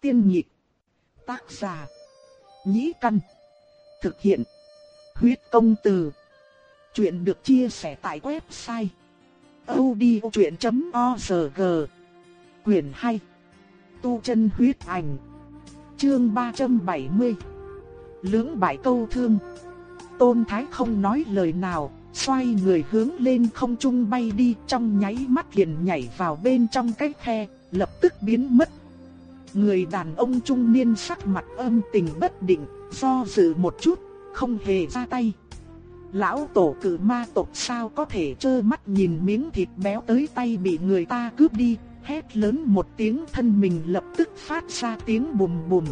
Tiên nhịp. Tác giả. Nhĩ căn. Thực hiện. Huyết công từ. Chuyện được chia sẻ tại website. odchuyện.org Quyền 2. Tu chân huyết ảnh. Chương 370. Lưỡng bại câu thương. Tôn Thái không nói lời nào, xoay người hướng lên không trung bay đi trong nháy mắt liền nhảy vào bên trong cái khe, lập tức biến mất. Người đàn ông trung niên sắc mặt âm tình bất định, do dự một chút, không hề ra tay. Lão tổ cử ma tộc sao có thể trơ mắt nhìn miếng thịt béo tới tay bị người ta cướp đi, hét lớn một tiếng thân mình lập tức phát ra tiếng bùm bùm.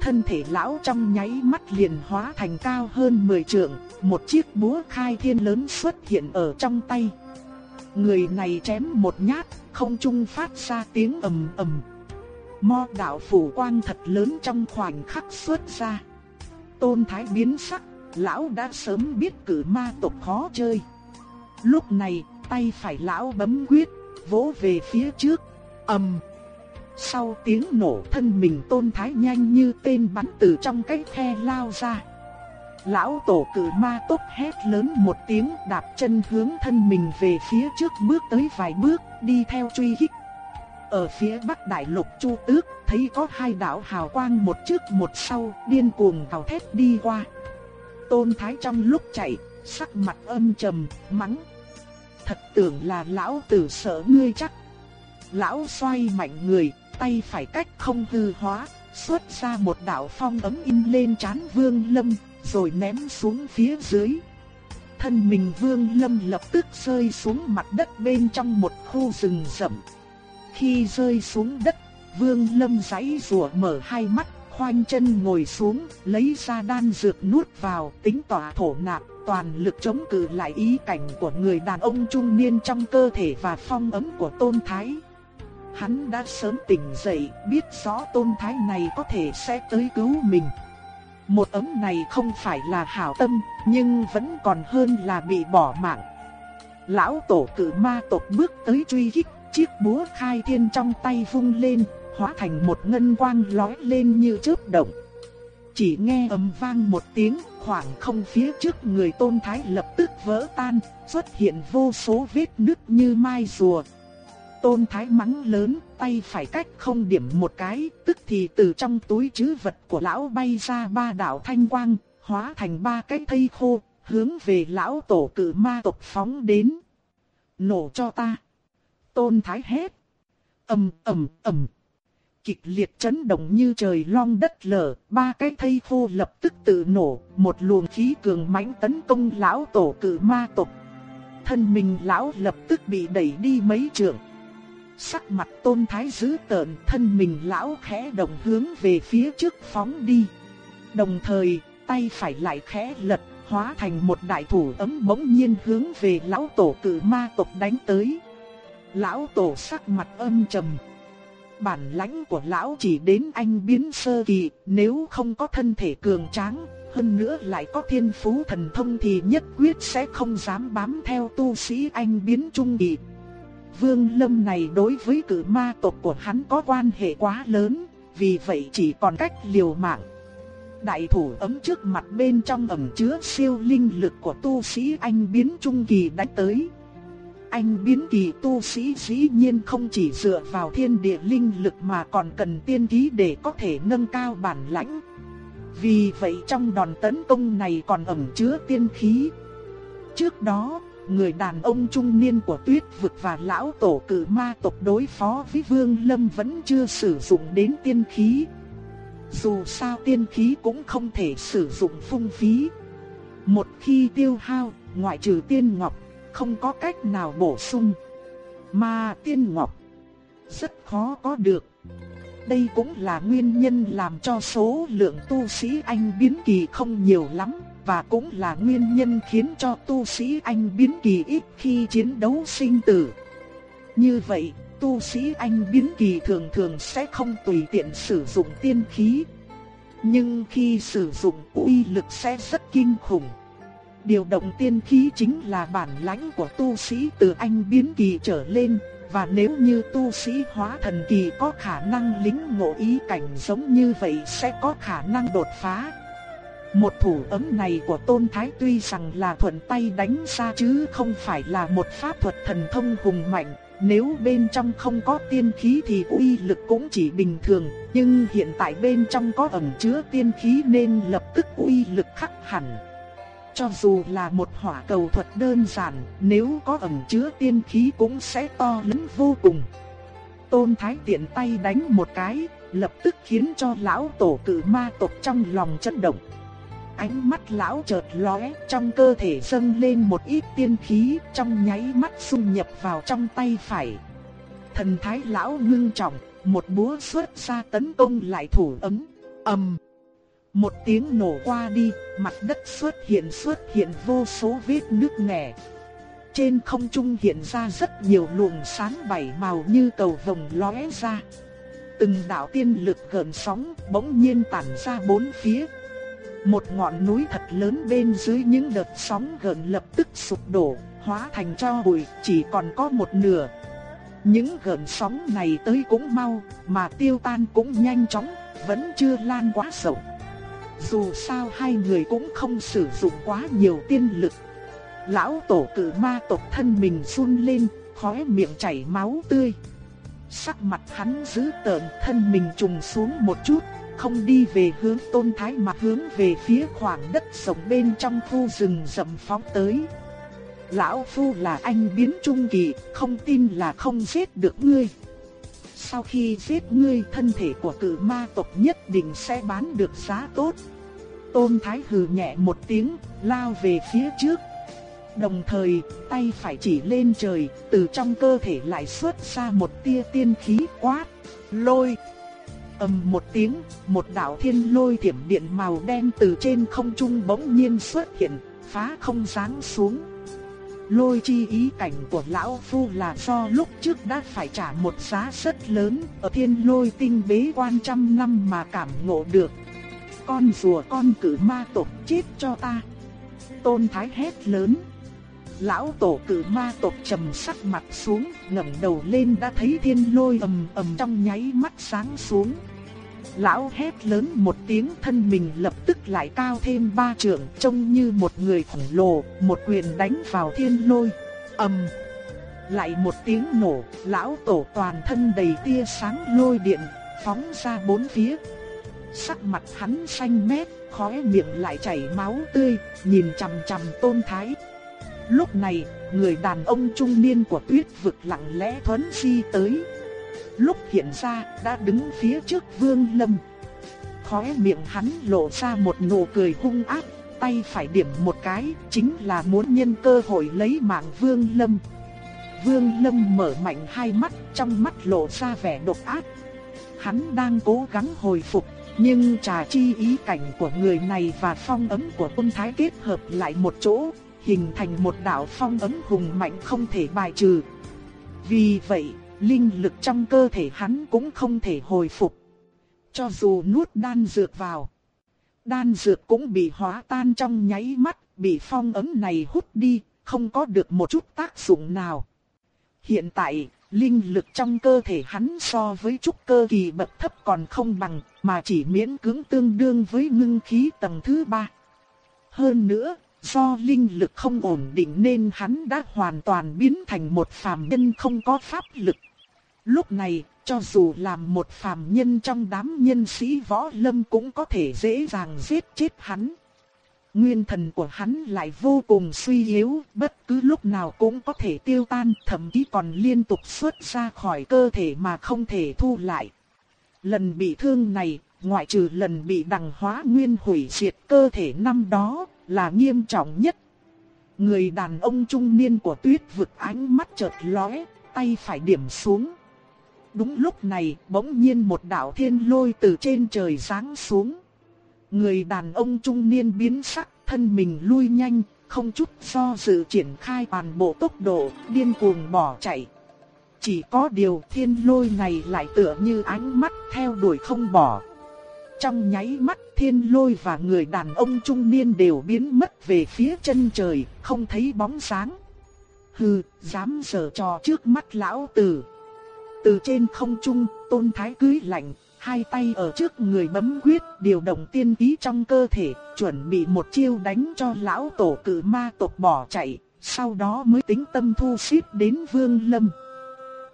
Thân thể lão trong nháy mắt liền hóa thành cao hơn 10 trượng, một chiếc búa khai thiên lớn xuất hiện ở trong tay. Người này chém một nhát, không trung phát ra tiếng ầm ầm. Mo đạo phủ quang thật lớn trong khoảnh khắc xuất ra. Tôn thái biến sắc, lão đã sớm biết cử ma tộc khó chơi. Lúc này, tay phải lão bấm quyết, vỗ về phía trước, ầm. Sau tiếng nổ thân mình tôn thái nhanh như tên bắn từ trong cái khe lao ra. Lão tổ cử ma tốc hét lớn một tiếng đạp chân hướng thân mình về phía trước bước tới vài bước, đi theo truy hích. Ở phía bắc đại lục Chu Tước, thấy có hai đạo hào quang một trước một sau, điên cuồng gào thét đi qua. Tôn Thái trong lúc chạy, sắc mặt âm trầm, mắng. Thật tưởng là lão tử sợ ngươi chắc. Lão xoay mạnh người, tay phải cách không hư hóa, xuất ra một đạo phong ấm in lên chán Vương Lâm, rồi ném xuống phía dưới. Thân mình Vương Lâm lập tức rơi xuống mặt đất bên trong một khu rừng rậm. Khi rơi xuống đất, Vương Lâm giãy rủa mở hai mắt, khoanh chân ngồi xuống, lấy ra đan dược nuốt vào, tính tỏa thổ nạp, toàn lực chống cự lại ý cảnh của người đàn ông trung niên trong cơ thể và phong ấm của Tôn Thái. Hắn đã sớm tỉnh dậy, biết rõ Tôn Thái này có thể sẽ tới cứu mình. Một ấm này không phải là hảo tâm, nhưng vẫn còn hơn là bị bỏ mạng. Lão tổ cử ma tộc bước tới truy kích, chiếc búa khai thiên trong tay vung lên, hóa thành một ngân quang lói lên như chớp động. Chỉ nghe ầm vang một tiếng, khoảng không phía trước người tôn thái lập tức vỡ tan, xuất hiện vô số vết nứt như mai rùa. Tôn thái mắng lớn, tay phải cách không điểm một cái, tức thì từ trong túi trữ vật của lão bay ra ba đạo thanh quang, hóa thành ba cái thây khô, hướng về lão tổ cử ma tộc phóng đến. Nổ cho ta. Tôn thái hét. ầm ầm ầm kịch liệt chấn động như trời long đất lở, ba cái thây khô lập tức tự nổ, một luồng khí cường mãnh tấn công lão tổ cử ma tộc. Thân mình lão lập tức bị đẩy đi mấy trượng. Sắc mặt tôn thái dữ tợn, thân mình lão khẽ động hướng về phía trước phóng đi. Đồng thời, tay phải lại khẽ lật, hóa thành một đại thủ ấm bỗng nhiên hướng về lão tổ cử ma tộc đánh tới. Lão tổ sắc mặt âm trầm bản lãnh của lão chỉ đến anh biến sơ kỳ, nếu không có thân thể cường tráng, hơn nữa lại có thiên phú thần thông thì nhất quyết sẽ không dám bám theo tu sĩ anh biến trung kỳ. Vương Lâm này đối với cử ma tộc của hắn có quan hệ quá lớn, vì vậy chỉ còn cách liều mạng. Đại thủ ấm trước mặt bên trong ẩm chứa siêu linh lực của tu sĩ anh biến trung kỳ đánh tới. Anh biến kỳ tu sĩ dĩ nhiên không chỉ dựa vào thiên địa linh lực mà còn cần tiên khí để có thể nâng cao bản lãnh. Vì vậy trong đòn tấn công này còn ẩn chứa tiên khí. Trước đó, người đàn ông trung niên của tuyết vực và lão tổ cử ma tộc đối phó với Vương Lâm vẫn chưa sử dụng đến tiên khí. Dù sao tiên khí cũng không thể sử dụng phung phí. Một khi tiêu hao, ngoại trừ tiên ngọc không có cách nào bổ sung. Mà tiên ngọc rất khó có được. Đây cũng là nguyên nhân làm cho số lượng tu sĩ anh biến kỳ không nhiều lắm và cũng là nguyên nhân khiến cho tu sĩ anh biến kỳ ít khi chiến đấu sinh tử. Như vậy, tu sĩ anh biến kỳ thường thường sẽ không tùy tiện sử dụng tiên khí. Nhưng khi sử dụng uy lực sẽ rất kinh khủng. Điều động tiên khí chính là bản lãnh của tu sĩ từ anh biến kỳ trở lên, Và nếu như tu sĩ hóa thần kỳ có khả năng lính ngộ ý cảnh giống như vậy sẽ có khả năng đột phá. Một thủ ấm này của Tôn Thái tuy rằng là thuận tay đánh ra chứ không phải là một pháp thuật thần thông hùng mạnh, nếu bên trong không có tiên khí thì uy lực cũng chỉ bình thường, nhưng hiện tại bên trong có ẩn chứa tiên khí nên lập tức uy lực khắc hẳn. Cho dù là một hỏa cầu thuật đơn giản, nếu có ẩn chứa tiên khí cũng sẽ to lớn vô cùng. Tôn Thái tiện tay đánh một cái, lập tức khiến cho lão tổ cử ma tộc trong lòng chấn động. Ánh mắt lão chợt lóe, trong cơ thể dâng lên một ít tiên khí, trong nháy mắt xung nhập vào trong tay phải. Thần thái lão ngưng trọng, một búa xuất ra tấn công lại thủ ấm. ầm, một tiếng nổ qua đi, mặt đất xuất hiện xuất hiện vô số vết nứt nẻ. Trên không trung hiện ra rất nhiều luồng sáng bảy màu như cầu vồng lóe ra. Từng đạo tiên lực gần sóng bỗng nhiên tản ra bốn phía, một ngọn núi thật lớn bên dưới những đợt sóng gần lập tức sụp đổ, hóa thành cho bụi, chỉ còn có một nửa. Những gợn sóng này tới cũng mau, mà tiêu tan cũng nhanh chóng, vẫn chưa lan quá rộng. Dù sao hai người cũng không sử dụng quá nhiều tiên lực. Lão tổ cử ma tộc thân mình run lên, khóe miệng chảy máu tươi. Sắc mặt hắn giữ tợn, thân mình trùng xuống một chút, không đi về hướng tôn thái mà hướng về phía khoảng đất sống bên trong khu rừng rậm phóng tới. Lão Phu là anh biến trung kỳ, không tin là không giết được ngươi. Sau khi giết ngươi thân thể của cử ma tộc nhất định sẽ bán được giá tốt. Tôn Thái hừ nhẹ một tiếng, lao về phía trước. Đồng thời, tay phải chỉ lên trời, từ trong cơ thể lại xuất ra một tia tiên khí quát, lôi ầm một tiếng, một đạo thiên lôi thiểm điện màu đen từ trên không trung bỗng nhiên xuất hiện, phá không giáng xuống. Lôi chi ý cảnh của lão phu là do lúc trước đã phải trả một giá rất lớn ở thiên lôi tinh bế quan trăm năm mà cảm ngộ được. Con rùa con cử ma tộc chết cho ta. Tôn thái hét lớn. Lão tổ cử ma tộc trầm sắc mặt xuống, ngẩng đầu lên đã thấy thiên lôi ầm ầm trong nháy mắt sáng xuống. Lão hét lớn một tiếng thân mình lập tức lại cao thêm ba trượng trông như một người khổng lồ, một quyền đánh vào thiên lôi. ầm Lại một tiếng nổ, lão tổ toàn thân đầy tia sáng lôi điện, phóng ra bốn phía. Sắc mặt hắn xanh mét, khóe miệng lại chảy máu tươi, nhìn chằm chằm tôn thái. Lúc này, người đàn ông trung niên của tuyết vực lặng lẽ thuấn di tới, lúc hiện ra đã đứng phía trước Vương Lâm. Khóe miệng hắn lộ ra một nụ cười hung ác, tay phải điểm một cái, chính là muốn nhân cơ hội lấy mạng Vương Lâm. Vương Lâm mở mạnh hai mắt, trong mắt lộ ra vẻ độc ác. Hắn đang cố gắng hồi phục, nhưng trà chi ý cảnh của người này và phong ấm của quân thái kết hợp lại một chỗ, hình thành một đạo phong ấm hùng mạnh không thể bài trừ. Vì vậy, linh lực trong cơ thể hắn cũng không thể hồi phục. Cho dù nuốt đan dược vào, đan dược cũng bị hóa tan trong nháy mắt, bị phong ấm này hút đi, không có được một chút tác dụng nào. Hiện tại, linh lực trong cơ thể hắn so với trúc cơ kỳ bậc thấp còn không bằng, mà chỉ miễn cưỡng tương đương với ngưng khí tầng thứ ba. Hơn nữa, do linh lực không ổn định nên hắn đã hoàn toàn biến thành một phàm nhân không có pháp lực. Lúc này, cho dù làm một phàm nhân trong đám nhân sĩ võ lâm cũng có thể dễ dàng giết chết hắn. Nguyên thần của hắn lại vô cùng suy yếu, bất cứ lúc nào cũng có thể tiêu tan, thậm chí còn liên tục xuất ra khỏi cơ thể mà không thể thu lại. Lần bị thương này, ngoại trừ lần bị đằng hóa nguyên hủy diệt cơ thể năm đó, là nghiêm trọng nhất. Người đàn ông trung niên của tuyết vực ánh mắt chợt lóe, tay phải điểm xuống. Đúng lúc này, bỗng nhiên một đạo thiên lôi từ trên trời giáng xuống. Người đàn ông trung niên biến sắc, thân mình lui nhanh, không chút do dự triển khai toàn bộ tốc độ, điên cuồng bỏ chạy. Chỉ có điều thiên lôi này lại tựa như ánh mắt theo đuổi không bỏ. Trong nháy mắt thiên lôi và người đàn ông trung niên đều biến mất về phía chân trời, không thấy bóng sáng. Hừ, dám sở trò trước mắt lão tử. Từ trên không trung, tôn thái cưới lạnh, hai tay ở trước người bấm quyết, điều động tiên khí trong cơ thể, chuẩn bị một chiêu đánh cho lão tổ cử ma tộc bỏ chạy, sau đó mới tính tâm thu xít đến Vương Lâm.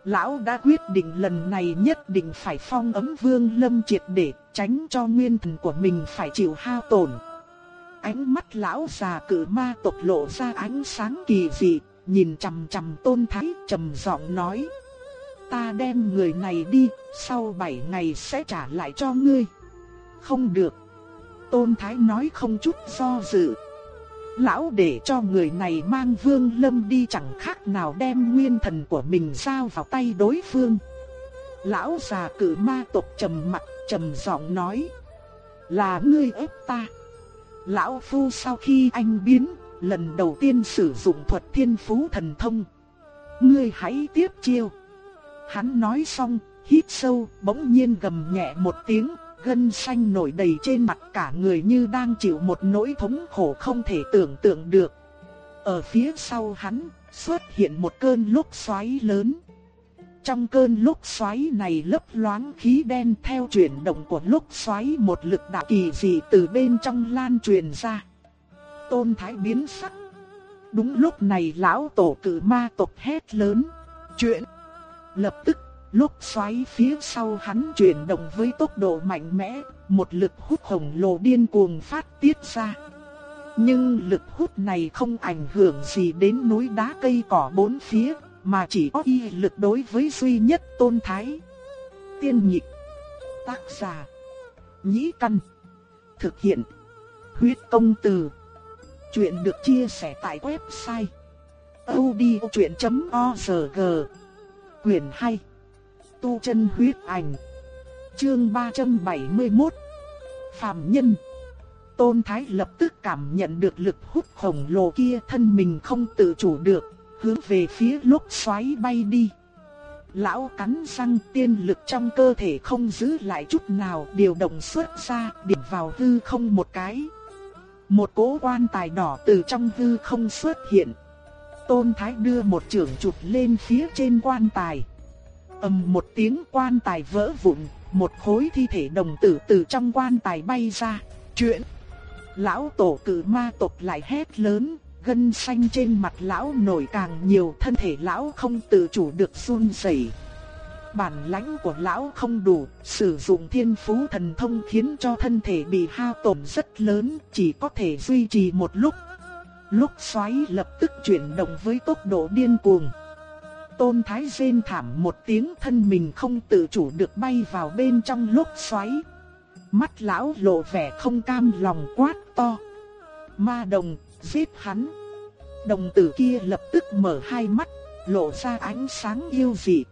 Lão đã quyết định lần này nhất định phải phong ấm Vương Lâm triệt để, tránh cho nguyên thần của mình phải chịu hao tổn. Ánh mắt lão già cử ma tộc lộ ra ánh sáng kỳ dị, nhìn chằm chằm Tôn Thái trầm giọng nói: "Ta đem người này đi, sau 7 ngày sẽ trả lại cho ngươi." "Không được." Tôn Thái nói không chút do dự. Lão để cho người này mang Vương Lâm đi chẳng khác nào đem nguyên thần của mình giao vào tay đối phương. Lão già cử ma tộc trầm mặt trầm giọng nói: "Là ngươi ép ta." Lão phu sau khi anh biến, lần đầu tiên sử dụng thuật thiên phú thần thông. Ngươi hãy tiếp chiêu. Hắn nói xong, hít sâu, bỗng nhiên gầm nhẹ một tiếng, gân xanh nổi đầy trên mặt cả người như đang chịu một nỗi thống khổ không thể tưởng tượng được. Ở phía sau hắn, xuất hiện một cơn lốc xoáy lớn. Trong cơn lốc xoáy này lấp loáng khí đen theo chuyển động của lốc xoáy một lực đạo kỳ dị từ bên trong lan truyền ra. Tôn Thái biến sắc. Đúng lúc này lão tổ cử ma tộc hét lớn. Chuyện. Lập tức, lốc xoáy phía sau hắn chuyển động với tốc độ mạnh mẽ, một lực hút khổng lồ điên cuồng phát tiết ra. Nhưng lực hút này không ảnh hưởng gì đến núi đá cây cỏ bốn phía, mà chỉ có y lực đối với duy nhất tôn thái. Tiên nhịp, tác giả, nhĩ căn, thực hiện, huyết công từ. Chuyện được chia sẻ tại website odchuyện.org Quyền 2 Tu chân huyết ảnh Chương 371 Phạm Nhân Tôn Thái lập tức cảm nhận được lực hút khổng lồ kia thân mình không tự chủ được, hướng về phía lốc xoáy bay đi. Lão cắn răng tiên lực trong cơ thể không giữ lại chút nào, điều động xuất ra, điểm vào hư không một cái. Một cỗ quan tài đỏ từ trong hư không xuất hiện. Tôn Thái đưa một trường chụp lên phía trên quan tài. ầm một tiếng quan tài vỡ vụn, một khối thi thể đồng tử từ trong quan tài bay ra. Chuyện! Lão tổ cử ma tộc lại hét lớn, gân xanh trên mặt lão nổi càng nhiều, thân thể lão không tự chủ được run rẩy. Bản lãnh của lão không đủ, sử dụng thiên phú thần thông khiến cho thân thể bị hao tổn rất lớn, chỉ có thể duy trì một lúc. Lúc xoáy lập tức chuyển động với tốc độ điên cuồng. Tôn Thái rên thảm một tiếng thân mình không tự chủ được bay vào bên trong lúc xoáy. Mắt lão lộ vẻ không cam lòng quát to. Ma đồng, giết hắn. Đồng tử kia lập tức mở hai mắt, lộ ra ánh sáng yêu dị.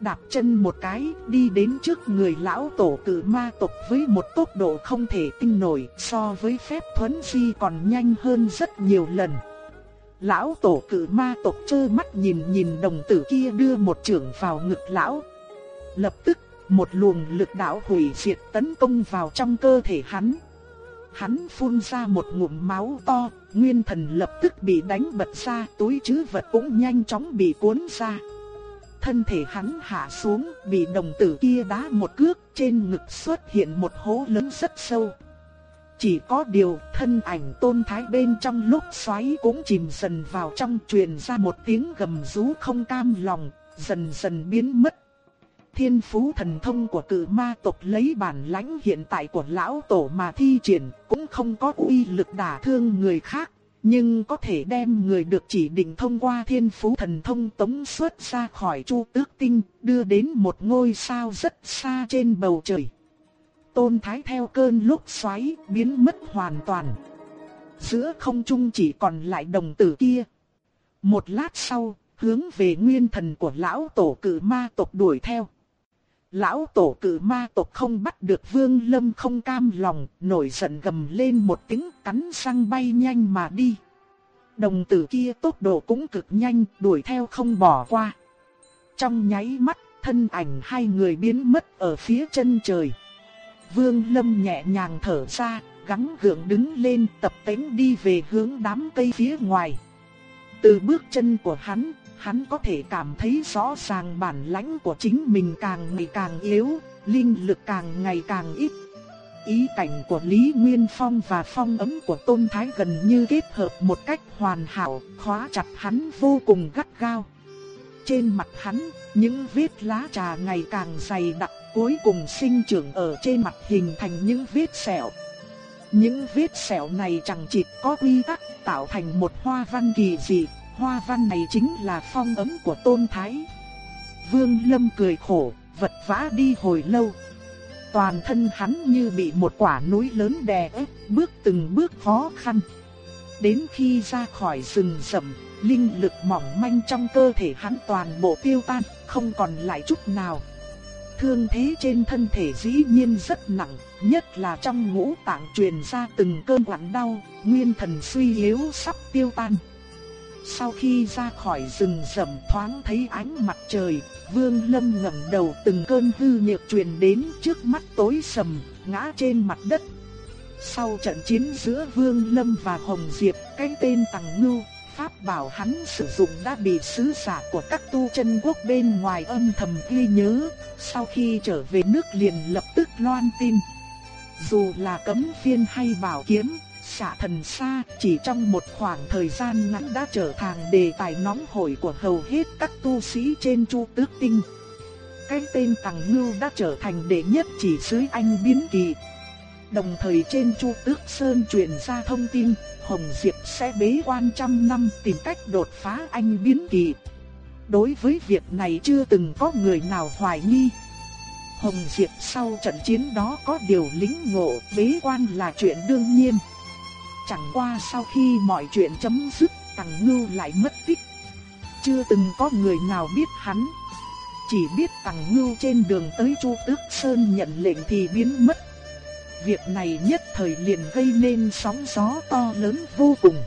Đạp chân một cái, đi đến trước người lão tổ cử ma tộc với một tốc độ không thể tin nổi, so với phép thuấn di còn nhanh hơn rất nhiều lần. Lão tổ cử ma tộc trơ mắt nhìn nhìn đồng tử kia đưa một trưởng vào ngực lão. Lập tức, một luồng lực đạo hủy diệt tấn công vào trong cơ thể hắn. Hắn phun ra một ngụm máu to, nguyên thần lập tức bị đánh bật ra, túi trữ vật cũng nhanh chóng bị cuốn ra. Thân thể hắn hạ xuống, bị đồng tử kia đá một cước, trên ngực xuất hiện một hố lớn rất sâu. Chỉ có điều, thân ảnh tôn thái bên trong lúc xoáy cũng chìm dần vào trong truyền ra một tiếng gầm rú không cam lòng, dần dần biến mất thiên phú thần thông của cử ma tộc lấy bản lãnh hiện tại của lão tổ mà thi triển cũng không có uy lực đả thương người khác, nhưng có thể đem người được chỉ định thông qua thiên phú thần thông tống xuất ra khỏi chu tước tinh, đưa đến một ngôi sao rất xa trên bầu trời. Tôn Thái theo cơn lúc xoáy biến mất hoàn toàn. Giữa không trung chỉ còn lại đồng tử kia. Một lát sau, hướng về nguyên thần của lão tổ cử ma tộc đuổi theo. Lão tổ cử ma tộc không bắt được vương lâm không cam lòng, nổi giận gầm lên một tiếng cắn răng bay nhanh mà đi. Đồng tử kia tốc độ cũng cực nhanh, đuổi theo không bỏ qua. Trong nháy mắt, thân ảnh hai người biến mất ở phía chân trời. Vương lâm nhẹ nhàng thở ra, gắng gượng đứng lên tập tính đi về hướng đám cây phía ngoài. Từ bước chân của hắn, hắn có thể cảm thấy rõ ràng bản lãnh của chính mình càng ngày càng yếu, linh lực càng ngày càng ít. Ý cảnh của Lý Nguyên Phong và phong ấm của Tôn Thái gần như kết hợp một cách hoàn hảo, khóa chặt hắn vô cùng gắt gao. Trên mặt hắn, những vết lá trà ngày càng dày đặc cuối cùng sinh trưởng ở trên mặt hình thành những vết sẹo. Những vết sẹo này chẳng chịt có quy tắc tạo thành một hoa văn kỳ dị, hoa văn này chính là phong ấm của Tôn Thái. Vương Lâm cười khổ, vật vã đi hồi lâu. Toàn thân hắn như bị một quả núi lớn đè ép, bước từng bước khó khăn. Đến khi ra khỏi rừng rậm, linh lực mỏng manh trong cơ thể hắn toàn bộ tiêu tan, không còn lại chút nào. Thương thế trên thân thể dĩ nhiên rất nặng, nhất là trong ngũ tạng truyền ra từng cơn quặn đau, nguyên thần suy yếu sắp tiêu tan. Sau khi ra khỏi rừng rậm thoáng thấy ánh mặt trời, Vương Lâm ngẩng đầu từng cơn hư nhược truyền đến trước mắt tối sầm, ngã trên mặt đất. Sau trận chiến giữa Vương Lâm và Hồng Diệp, cái tên Tằng Ngưu, pháp bảo hắn sử dụng đã bị sứ giả của các tu chân quốc bên ngoài âm thầm ghi nhớ, sau khi trở về nước liền lập tức loan tin. Dù là cấm phiên hay bảo kiếm, xạ thần xa chỉ trong một khoảng thời gian ngắn đã trở thành đề tài nóng hổi của hầu hết các tu sĩ trên chu tước tinh. Cái tên Tằng Ngưu đã trở thành đệ nhất chỉ dưới anh biến kỳ. Đồng thời trên Chu Tước Sơn truyền ra thông tin, Hồng Diệp sẽ bế quan trăm năm tìm cách đột phá anh biến kỳ. Đối với việc này chưa từng có người nào hoài nghi. Hồng Diệp sau trận chiến đó có điều lính ngộ, bế quan là chuyện đương nhiên. Chẳng qua sau khi mọi chuyện chấm dứt, Tằng Ngưu lại mất tích. Chưa từng có người nào biết hắn. Chỉ biết Tằng Ngưu trên đường tới Chu Tước Sơn nhận lệnh thì biến mất Việc này nhất thời liền gây nên sóng gió to lớn vô cùng.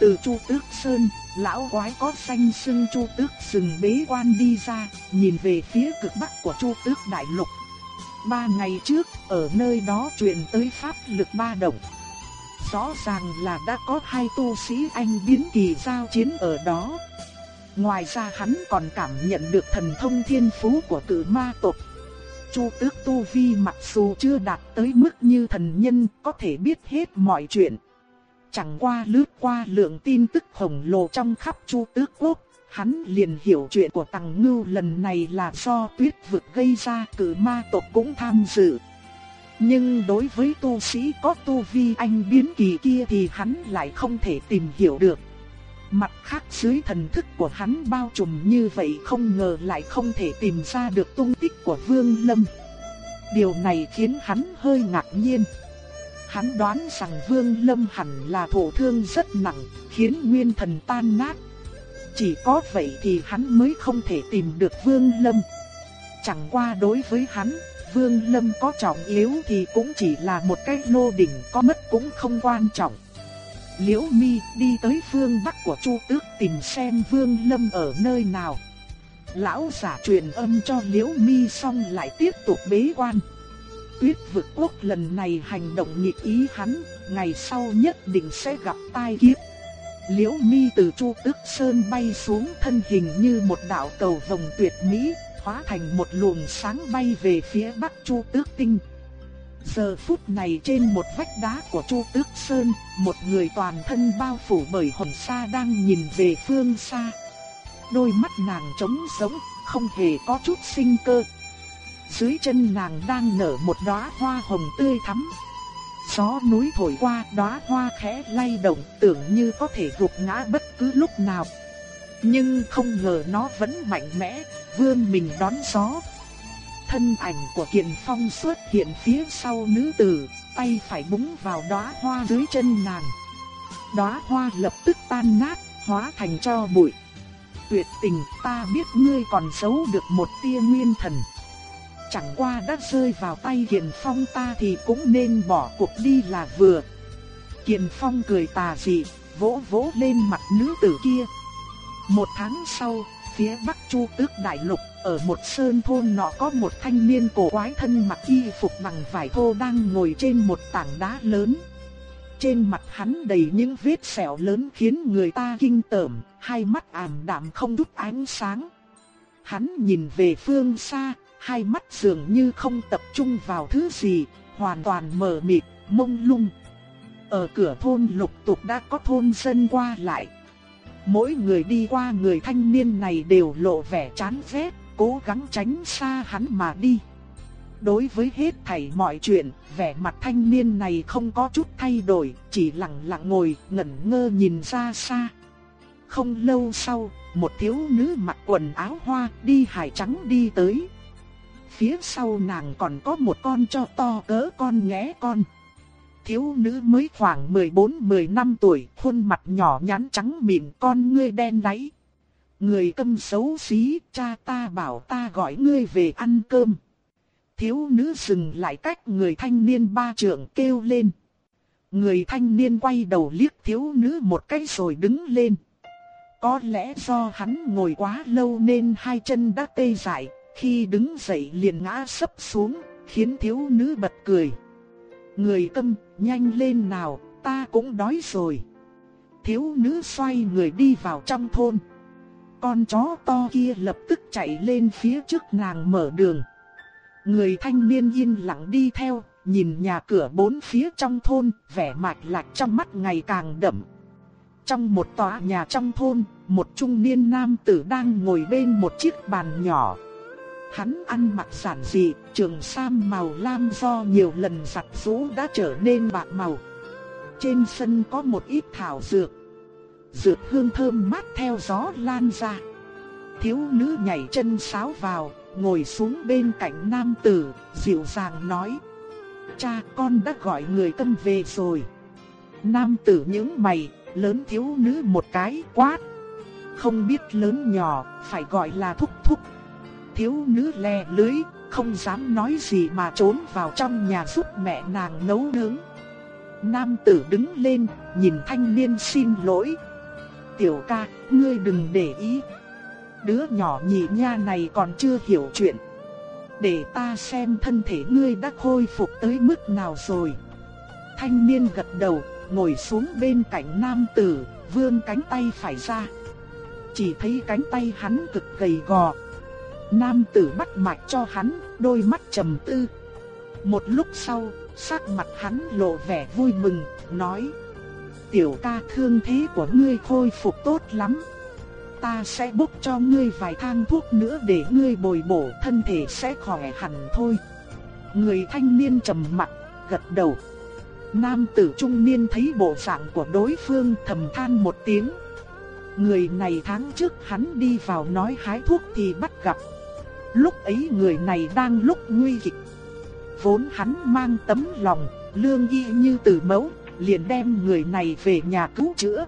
Từ Chu Tước Sơn, lão quái có xanh sưng Chu Tước sừng bế quan đi ra, nhìn về phía cực bắc của Chu Tước Đại Lục. Ba ngày trước, ở nơi đó truyền tới pháp lực ba động. Rõ ràng là đã có hai tu sĩ anh biến kỳ giao chiến ở đó. Ngoài ra hắn còn cảm nhận được thần thông thiên phú của cử ma tộc Chu tước tu vi mặc dù chưa đạt tới mức như thần nhân có thể biết hết mọi chuyện. Chẳng qua lướt qua lượng tin tức khổng lồ trong khắp chu tước quốc, hắn liền hiểu chuyện của tàng Ngưu lần này là do tuyết vực gây ra cử ma tộc cũng tham dự. Nhưng đối với tu sĩ có tu vi anh biến kỳ kia thì hắn lại không thể tìm hiểu được. Mặt khác dưới thần thức của hắn bao trùm như vậy không ngờ lại không thể tìm ra được tung tích của Vương Lâm. Điều này khiến hắn hơi ngạc nhiên. Hắn đoán rằng Vương Lâm hẳn là thổ thương rất nặng, khiến nguyên thần tan nát. Chỉ có vậy thì hắn mới không thể tìm được Vương Lâm. Chẳng qua đối với hắn, Vương Lâm có trọng yếu thì cũng chỉ là một cái lô đỉnh có mất cũng không quan trọng. Liễu Mi đi tới phương bắc của Chu Tước tìm xem Vương Lâm ở nơi nào. Lão giả truyền âm cho Liễu Mi xong lại tiếp tục bế quan. Tuyết vực quốc lần này hành động nghịch ý hắn, ngày sau nhất định sẽ gặp tai kiếp. Liễu Mi từ Chu Tước Sơn bay xuống thân hình như một đạo cầu vồng tuyệt mỹ, hóa thành một luồng sáng bay về phía bắc Chu Tước Tinh. Giờ phút này trên một vách đá của Chu Tước Sơn, một người toàn thân bao phủ bởi hồn sa đang nhìn về phương xa. Đôi mắt nàng trống rỗng không hề có chút sinh cơ. Dưới chân nàng đang nở một đóa hoa hồng tươi thắm. Gió núi thổi qua, đóa hoa khẽ lay động, tưởng như có thể gục ngã bất cứ lúc nào. Nhưng không ngờ nó vẫn mạnh mẽ, vươn mình đón gió, Thân ảnh của Kiền Phong xuất hiện phía sau nữ tử, tay phải búng vào đóa hoa dưới chân nàng. Đóa hoa lập tức tan nát, hóa thành cho bụi. Tuyệt tình, ta biết ngươi còn giấu được một tia nguyên thần. Chẳng qua đã rơi vào tay Kiền Phong ta thì cũng nên bỏ cuộc đi là vừa. Kiền Phong cười tà dị, vỗ vỗ lên mặt nữ tử kia. Một tháng sau, phía bắc Chu Tước Đại Lục, ở một sơn thôn nọ có một thanh niên cổ quái thân mặc y phục bằng vải thô đang ngồi trên một tảng đá lớn. Trên mặt hắn đầy những vết sẹo lớn khiến người ta kinh tởm, hai mắt ảm đạm không chút ánh sáng. Hắn nhìn về phương xa, hai mắt dường như không tập trung vào thứ gì, hoàn toàn mờ mịt, mông lung. Ở cửa thôn lục tục đã có thôn dân qua lại. Mỗi người đi qua người thanh niên này đều lộ vẻ chán ghét, cố gắng tránh xa hắn mà đi. Đối với hết thảy mọi chuyện, vẻ mặt thanh niên này không có chút thay đổi, chỉ lặng lặng ngồi, ngẩn ngơ nhìn ra xa. Không lâu sau, một thiếu nữ mặc quần áo hoa đi hải trắng đi tới. Phía sau nàng còn có một con cho to cỡ con nghé con. Thiếu nữ mới khoảng 14-15 tuổi, khuôn mặt nhỏ nhắn trắng mịn con ngươi đen đáy. Người câm xấu xí, cha ta bảo ta gọi ngươi về ăn cơm. Thiếu nữ dừng lại cách người thanh niên ba trượng kêu lên. Người thanh niên quay đầu liếc thiếu nữ một cái rồi đứng lên. Có lẽ do hắn ngồi quá lâu nên hai chân đã tê dại, khi đứng dậy liền ngã sấp xuống, khiến thiếu nữ bật cười. Người câm, nhanh lên nào, ta cũng đói rồi. Thiếu nữ xoay người đi vào trong thôn. Con chó to kia lập tức chạy lên phía trước nàng mở đường. Người thanh niên yên lặng đi theo, nhìn nhà cửa bốn phía trong thôn, vẻ mạch lạc trong mắt ngày càng đậm. Trong một tòa nhà trong thôn, một trung niên nam tử đang ngồi bên một chiếc bàn nhỏ. Hắn ăn mặc giản dị, trường sam màu lam do nhiều lần giặt rũ đã trở nên bạc màu. Trên sân có một ít thảo dược. Dược hương thơm mát theo gió lan ra. Thiếu nữ nhảy chân sáo vào, ngồi xuống bên cạnh nam tử, dịu dàng nói. Cha con đã gọi người tâm về rồi. Nam tử những mày, lớn thiếu nữ một cái quát. Không biết lớn nhỏ, phải gọi là thúc thúc. Thiếu nữ le lưới, không dám nói gì mà trốn vào trong nhà giúp mẹ nàng nấu nướng. Nam tử đứng lên, nhìn thanh niên xin lỗi. Tiểu ca, ngươi đừng để ý, đứa nhỏ nhị nha này còn chưa hiểu chuyện. Để ta xem thân thể ngươi đã khôi phục tới mức nào rồi. Thanh niên gật đầu, ngồi xuống bên cạnh nam tử, vươn cánh tay phải ra. Chỉ thấy cánh tay hắn cực gầy gò. Nam tử bắt mạch cho hắn, đôi mắt trầm tư. Một lúc sau, sắc mặt hắn lộ vẻ vui mừng, nói: "Tiểu ca thương thế của ngươi khôi phục tốt lắm, ta sẽ bốc cho ngươi vài thang thuốc nữa để ngươi bồi bổ thân thể sẽ khỏe hẳn thôi. Người thanh niên trầm mặt, gật đầu. Nam tử trung niên thấy bộ dạng của đối phương thầm than một tiếng. Người này tháng trước hắn đi vào nói hái thuốc thì bắt gặp. Lúc ấy người này đang lúc nguy kịch. Vốn hắn mang tấm lòng, lương y như từ mẫu, liền đem người này về nhà cứu chữa.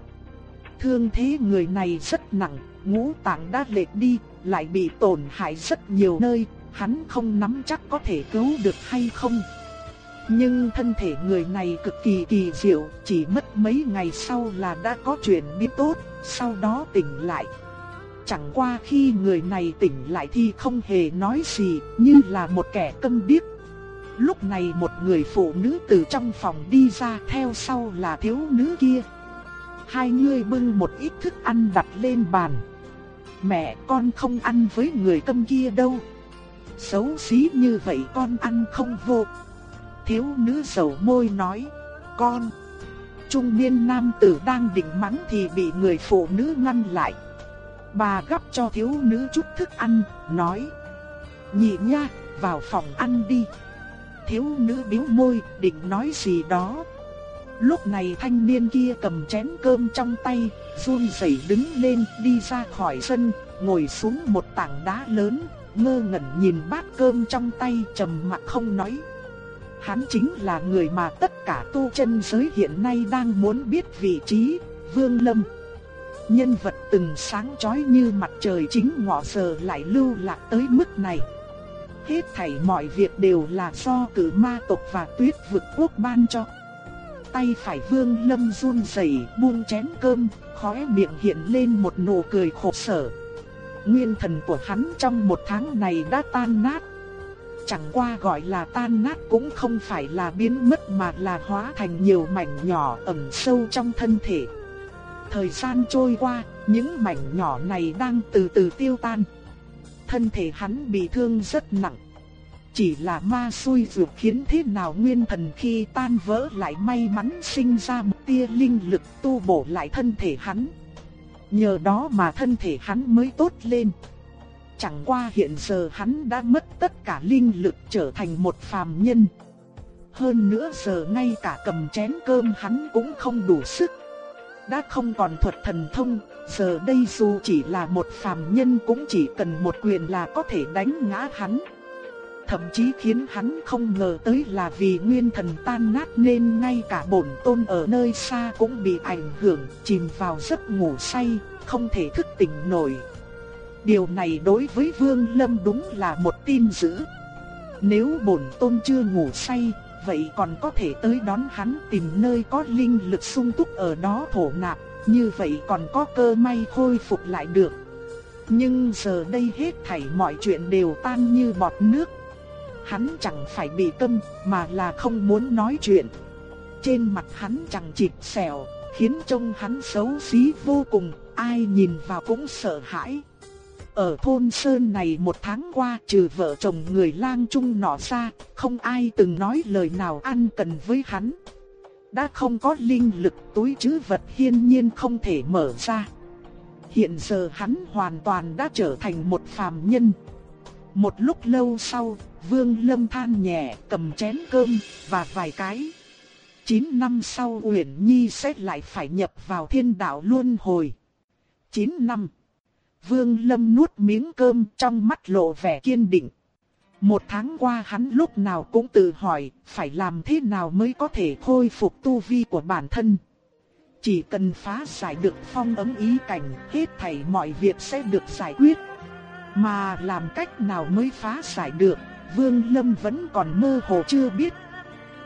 Thương thế người này rất nặng, ngũ tạng đã lệch đi, lại bị tổn hại rất nhiều nơi, hắn không nắm chắc có thể cứu được hay không. Nhưng thân thể người này cực kỳ kỳ diệu, chỉ mất mấy ngày sau là đã có chuyện biến tốt, sau đó tỉnh lại. Chẳng qua khi người này tỉnh lại thì không hề nói gì, như là một kẻ câm điếc. Lúc này một người phụ nữ từ trong phòng đi ra theo sau là thiếu nữ kia. Hai người bưng một ít thức ăn đặt lên bàn. Mẹ con không ăn với người câm kia đâu. Xấu xí như vậy con ăn không vô. Thiếu nữ sầu môi nói, con. Trung niên nam tử đang định mắng thì bị người phụ nữ ngăn lại. Bà gắp cho thiếu nữ chút thức ăn, nói. Nhị nha, vào phòng ăn đi. Thiếu nữ biếu môi, định nói gì đó, Lúc này thanh niên kia cầm chén cơm trong tay, run rẩy đứng lên đi ra khỏi sân, ngồi xuống một tảng đá lớn, ngơ ngẩn nhìn bát cơm trong tay trầm mặc không nói. Hắn chính là người mà tất cả tu chân giới hiện nay đang muốn biết vị trí, Vương Lâm. Nhân vật từng sáng chói như mặt trời chính ngọ giờ lại lưu lạc tới mức này. Hết thảy mọi việc đều là do cử ma tộc và tuyết vực quốc ban cho tay phải Vương Lâm run rẩy buông chén cơm, khóe miệng hiện lên một nụ cười khổ sở. Nguyên thần của hắn trong một tháng này đã tan nát. Chẳng qua gọi là tan nát cũng không phải là biến mất mà là hóa thành nhiều mảnh nhỏ ẩn sâu trong thân thể. Thời gian trôi qua, những mảnh nhỏ này đang từ từ tiêu tan. Thân thể hắn bị thương rất nặng. Chỉ là ma xui ruột khiến thế nào nguyên thần khi tan vỡ lại may mắn sinh ra một tia linh lực tu bổ lại thân thể hắn. Nhờ đó mà thân thể hắn mới tốt lên. Chẳng qua hiện giờ hắn đã mất tất cả linh lực trở thành một phàm nhân. Hơn nữa giờ ngay cả cầm chén cơm hắn cũng không đủ sức. Đã không còn thuật thần thông, giờ đây dù chỉ là một phàm nhân cũng chỉ cần một quyền là có thể đánh ngã hắn. Thậm chí khiến hắn không ngờ tới là vì nguyên thần tan nát nên ngay cả bổn tôn ở nơi xa cũng bị ảnh hưởng, chìm vào giấc ngủ say, không thể thức tỉnh nổi. Điều này đối với Vương Lâm đúng là một tin dữ. Nếu bổn tôn chưa ngủ say, vậy còn có thể tới đón hắn tìm nơi có linh lực sung túc ở đó thổ nạp, như vậy còn có cơ may khôi phục lại được. Nhưng giờ đây hết thảy mọi chuyện đều tan như bọt nước. Hắn chẳng phải bị câm, mà là không muốn nói chuyện. Trên mặt hắn chẳng chịt sẹo, khiến trông hắn xấu xí vô cùng, ai nhìn vào cũng sợ hãi. Ở thôn Sơn này một tháng qua trừ vợ chồng người lang trung nọ ra, không ai từng nói lời nào ăn cần với hắn. Đã không có linh lực túi chứ vật hiên nhiên không thể mở ra. Hiện giờ hắn hoàn toàn đã trở thành một phàm nhân. Một lúc lâu sau, Vương Lâm than nhẹ cầm chén cơm và vài cái. Chín năm sau Uyển Nhi sẽ lại phải nhập vào thiên đạo luân hồi. Chín năm. Vương Lâm nuốt miếng cơm trong mắt lộ vẻ kiên định. Một tháng qua hắn lúc nào cũng tự hỏi phải làm thế nào mới có thể khôi phục tu vi của bản thân. Chỉ cần phá giải được phong ấm ý cảnh, hết thảy mọi việc sẽ được giải quyết. Mà làm cách nào mới phá giải được, Vương Lâm vẫn còn mơ hồ chưa biết.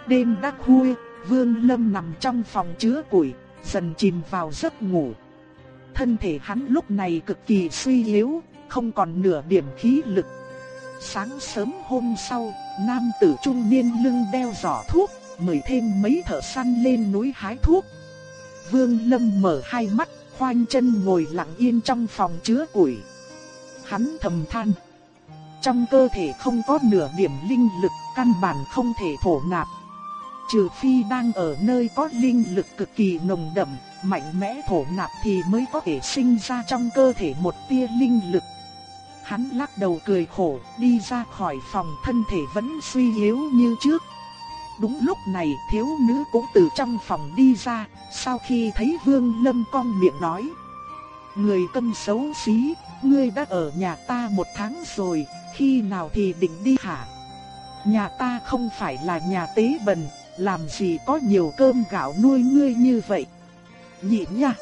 Đêm đã khuya, Vương Lâm nằm trong phòng chứa củi, dần chìm vào giấc ngủ thân thể hắn lúc này cực kỳ suy yếu, không còn nửa điểm khí lực. Sáng sớm hôm sau, nam tử trung niên lưng đeo giỏ thuốc, mời thêm mấy thợ săn lên núi hái thuốc. Vương Lâm mở hai mắt, khoanh chân ngồi lặng yên trong phòng chứa củi. Hắn thầm than. Trong cơ thể không có nửa điểm linh lực, căn bản không thể thổ nạp. Trừ phi đang ở nơi có linh lực cực kỳ nồng đậm, mạnh mẽ thổ nạp thì mới có thể sinh ra trong cơ thể một tia linh lực. Hắn lắc đầu cười khổ, đi ra khỏi phòng thân thể vẫn suy yếu như trước. Đúng lúc này thiếu nữ cũng từ trong phòng đi ra, sau khi thấy Vương Lâm cong miệng nói. Người câm xấu xí, ngươi đã ở nhà ta một tháng rồi, khi nào thì định đi hả? Nhà ta không phải là nhà tế bần, làm gì có nhiều cơm gạo nuôi ngươi như vậy? Nhị nha,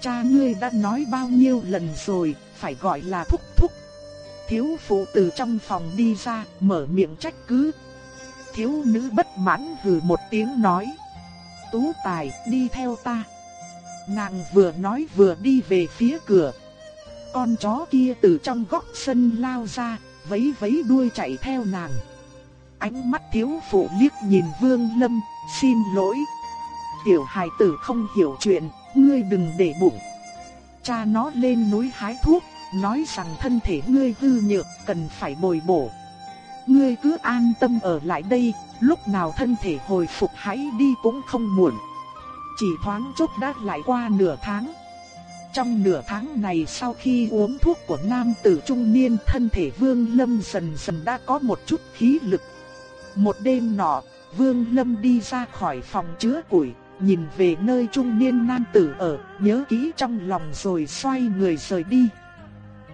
cha ngươi đã nói bao nhiêu lần rồi, phải gọi là thúc thúc. Thiếu phụ từ trong phòng đi ra, mở miệng trách cứ. Thiếu nữ bất mãn hừ một tiếng nói. Tú tài, đi theo ta. Nàng vừa nói vừa đi về phía cửa. Con chó kia từ trong góc sân lao ra, vấy vấy đuôi chạy theo nàng. Ánh mắt thiếu phụ liếc nhìn Vương Lâm, xin lỗi, tiểu hài tử không hiểu chuyện, ngươi đừng để bụng. Cha nó lên núi hái thuốc, nói rằng thân thể ngươi hư nhược, cần phải bồi bổ. Ngươi cứ an tâm ở lại đây, lúc nào thân thể hồi phục hãy đi cũng không muộn. Chỉ thoáng chốc đã lại qua nửa tháng. Trong nửa tháng này sau khi uống thuốc của nam tử trung niên thân thể Vương Lâm dần dần đã có một chút khí lực. Một đêm nọ, Vương Lâm đi ra khỏi phòng chứa củi, nhìn về nơi trung niên nam tử ở, nhớ kỹ trong lòng rồi xoay người rời đi.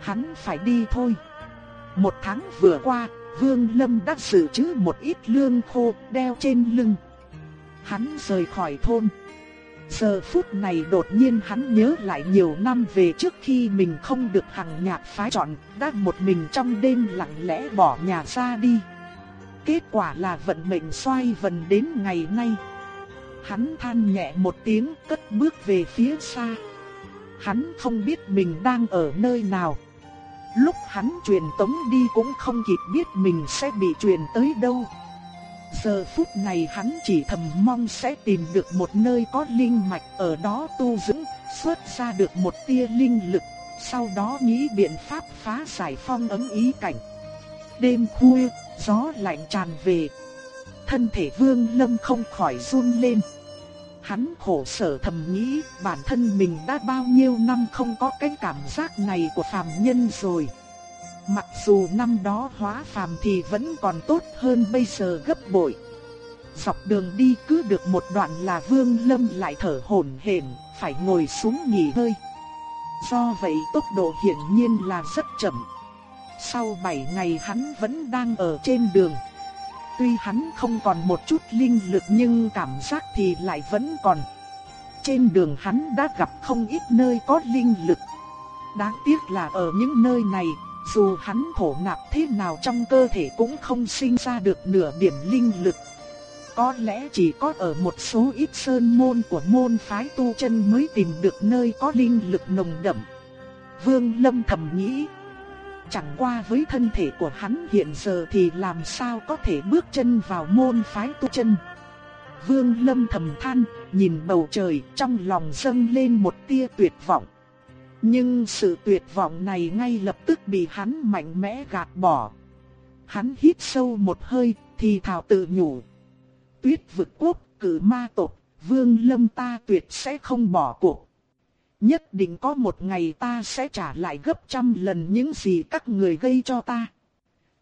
Hắn phải đi thôi. Một tháng vừa qua, Vương Lâm đã dự trữ một ít lương khô đeo trên lưng. Hắn rời khỏi thôn. Giờ phút này đột nhiên hắn nhớ lại nhiều năm về trước khi mình không được hằng nhạc phái chọn, đã một mình trong đêm lặng lẽ bỏ nhà ra đi. Kết quả là vận mệnh xoay vần đến ngày nay. Hắn than nhẹ một tiếng cất bước về phía xa. Hắn không biết mình đang ở nơi nào. Lúc hắn truyền tống đi cũng không kịp biết mình sẽ bị truyền tới đâu. Giờ phút này hắn chỉ thầm mong sẽ tìm được một nơi có linh mạch ở đó tu dưỡng, xuất ra được một tia linh lực, sau đó nghĩ biện pháp phá giải phong ấm ý cảnh. Đêm khuya, gió lạnh tràn về. Thân thể vương lâm không khỏi run lên. Hắn khổ sở thầm nghĩ bản thân mình đã bao nhiêu năm không có cái cảm giác này của phàm nhân rồi. Mặc dù năm đó hóa phàm thì vẫn còn tốt hơn bây giờ gấp bội. Dọc đường đi cứ được một đoạn là Vương Lâm lại thở hổn hển, phải ngồi xuống nghỉ hơi Do vậy tốc độ hiển nhiên là rất chậm. Sau 7 ngày hắn vẫn đang ở trên đường. Tuy hắn không còn một chút linh lực nhưng cảm giác thì lại vẫn còn. Trên đường hắn đã gặp không ít nơi có linh lực. Đáng tiếc là ở những nơi này, dù hắn thổ nạp thế nào trong cơ thể cũng không sinh ra được nửa điểm linh lực. Có lẽ chỉ có ở một số ít sơn môn của môn phái tu chân mới tìm được nơi có linh lực nồng đậm. Vương Lâm thầm nghĩ, chẳng qua với thân thể của hắn hiện giờ thì làm sao có thể bước chân vào môn phái tu chân. Vương Lâm thầm than, nhìn bầu trời trong lòng dâng lên một tia tuyệt vọng. Nhưng sự tuyệt vọng này ngay lập tức bị hắn mạnh mẽ gạt bỏ. Hắn hít sâu một hơi, thì thào tự nhủ. Tuyết vực quốc, cử ma tộc, vương lâm ta tuyệt sẽ không bỏ cuộc. Nhất định có một ngày ta sẽ trả lại gấp trăm lần những gì các người gây cho ta.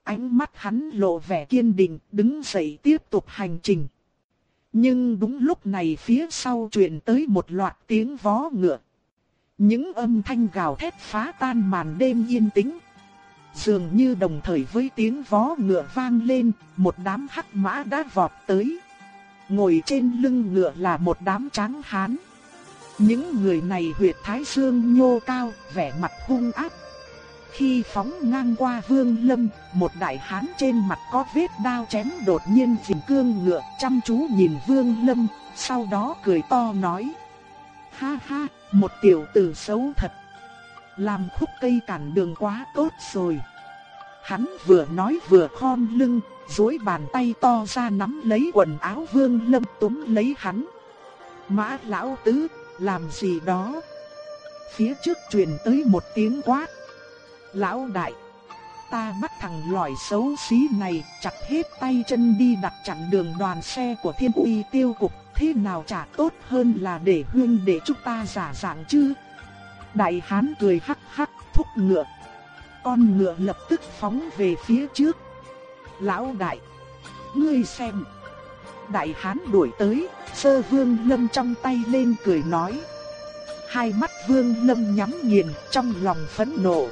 Ánh mắt hắn lộ vẻ kiên định, đứng dậy tiếp tục hành trình. Nhưng đúng lúc này phía sau truyền tới một loạt tiếng vó ngựa. Những âm thanh gào thét phá tan màn đêm yên tĩnh. Dường như đồng thời với tiếng vó ngựa vang lên, một đám hắc mã đã vọt tới. Ngồi trên lưng ngựa là một đám tráng hán. Những người này huyệt thái dương nhô cao, vẻ mặt hung ác. Khi phóng ngang qua vương lâm, một đại hán trên mặt có vết đao chém đột nhiên dình cương ngựa chăm chú nhìn vương lâm, sau đó cười to nói. Ha ha, một tiểu tử xấu thật. Làm khúc cây cản đường quá tốt rồi. Hắn vừa nói vừa khom lưng, duỗi bàn tay to ra nắm lấy quần áo vương lâm túm lấy hắn. Mã lão tứ, làm gì đó? Phía trước truyền tới một tiếng quát. Lão đại, ta bắt thằng lòi xấu xí này chặt hết tay chân đi đặt chặn đường đoàn xe của thiên uy tiêu cục thế nào chả tốt hơn là để huyên để chúng ta giả dạng chứ. Đại hán cười hắc hắc thúc ngựa. Con ngựa lập tức phóng về phía trước. Lão đại, ngươi xem. Đại hán đuổi tới, sơ vương lâm trong tay lên cười nói. Hai mắt vương lâm nhắm nghiền trong lòng phẫn nộ.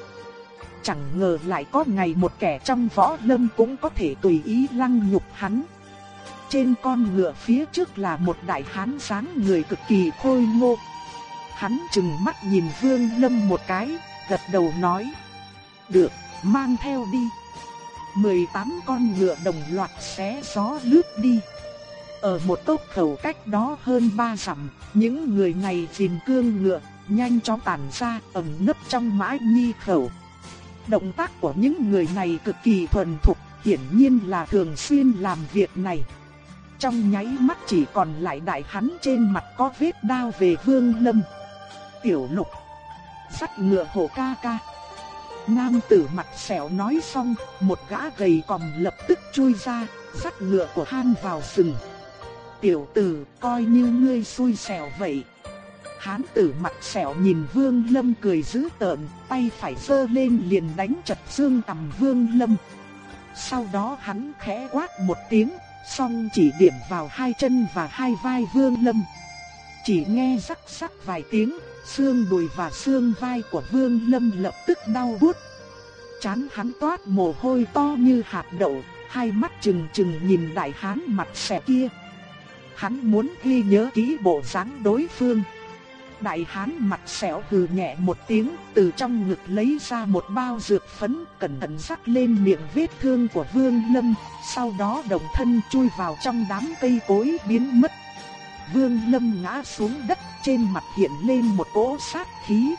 Chẳng ngờ lại có ngày một kẻ trong võ lâm cũng có thể tùy ý lăng nhục hắn. Trên con ngựa phía trước là một đại hán sáng người cực kỳ khôi ngô. Hắn chừng mắt nhìn Vương Lâm một cái, gật đầu nói. Được, mang theo đi. 18 con ngựa đồng loạt xé gió lướt đi. Ở một tốc khẩu cách đó hơn 3 dặm, những người này dìm cương ngựa, nhanh chóng tản ra, ẩn nấp trong mã nhi khẩu. Động tác của những người này cực kỳ thuần thục, hiển nhiên là thường xuyên làm việc này. Trong nháy mắt chỉ còn lại đại hắn trên mặt có vết đao về vương lâm. Tiểu lục. Sắt ngựa hổ ca ca. Nam tử mặt sẹo nói xong, một gã gầy còm lập tức chui ra, sắt ngựa của han vào sừng. Tiểu tử, coi như ngươi xui xẻo vậy. Hán tử mặt sẹo nhìn Vương Lâm cười dữ tợn, tay phải giơ lên liền đánh chật xương tầm Vương Lâm. Sau đó hắn khẽ quát một tiếng, song chỉ điểm vào hai chân và hai vai Vương Lâm. Chỉ nghe rắc rắc vài tiếng, xương đùi và xương vai của Vương Lâm lập tức đau buốt. Chán hắn toát mồ hôi to như hạt đậu, hai mắt trừng trừng nhìn đại hán mặt xẻ kia. Hắn muốn ghi nhớ kỹ bộ dáng đối phương. Đại hán mặt xẻo hừ nhẹ một tiếng, từ trong ngực lấy ra một bao dược phấn, cẩn thận rắc lên miệng vết thương của Vương Lâm, sau đó đồng thân chui vào trong đám cây cối biến mất. Vương Lâm ngã xuống đất, trên mặt hiện lên một cỗ sát khí.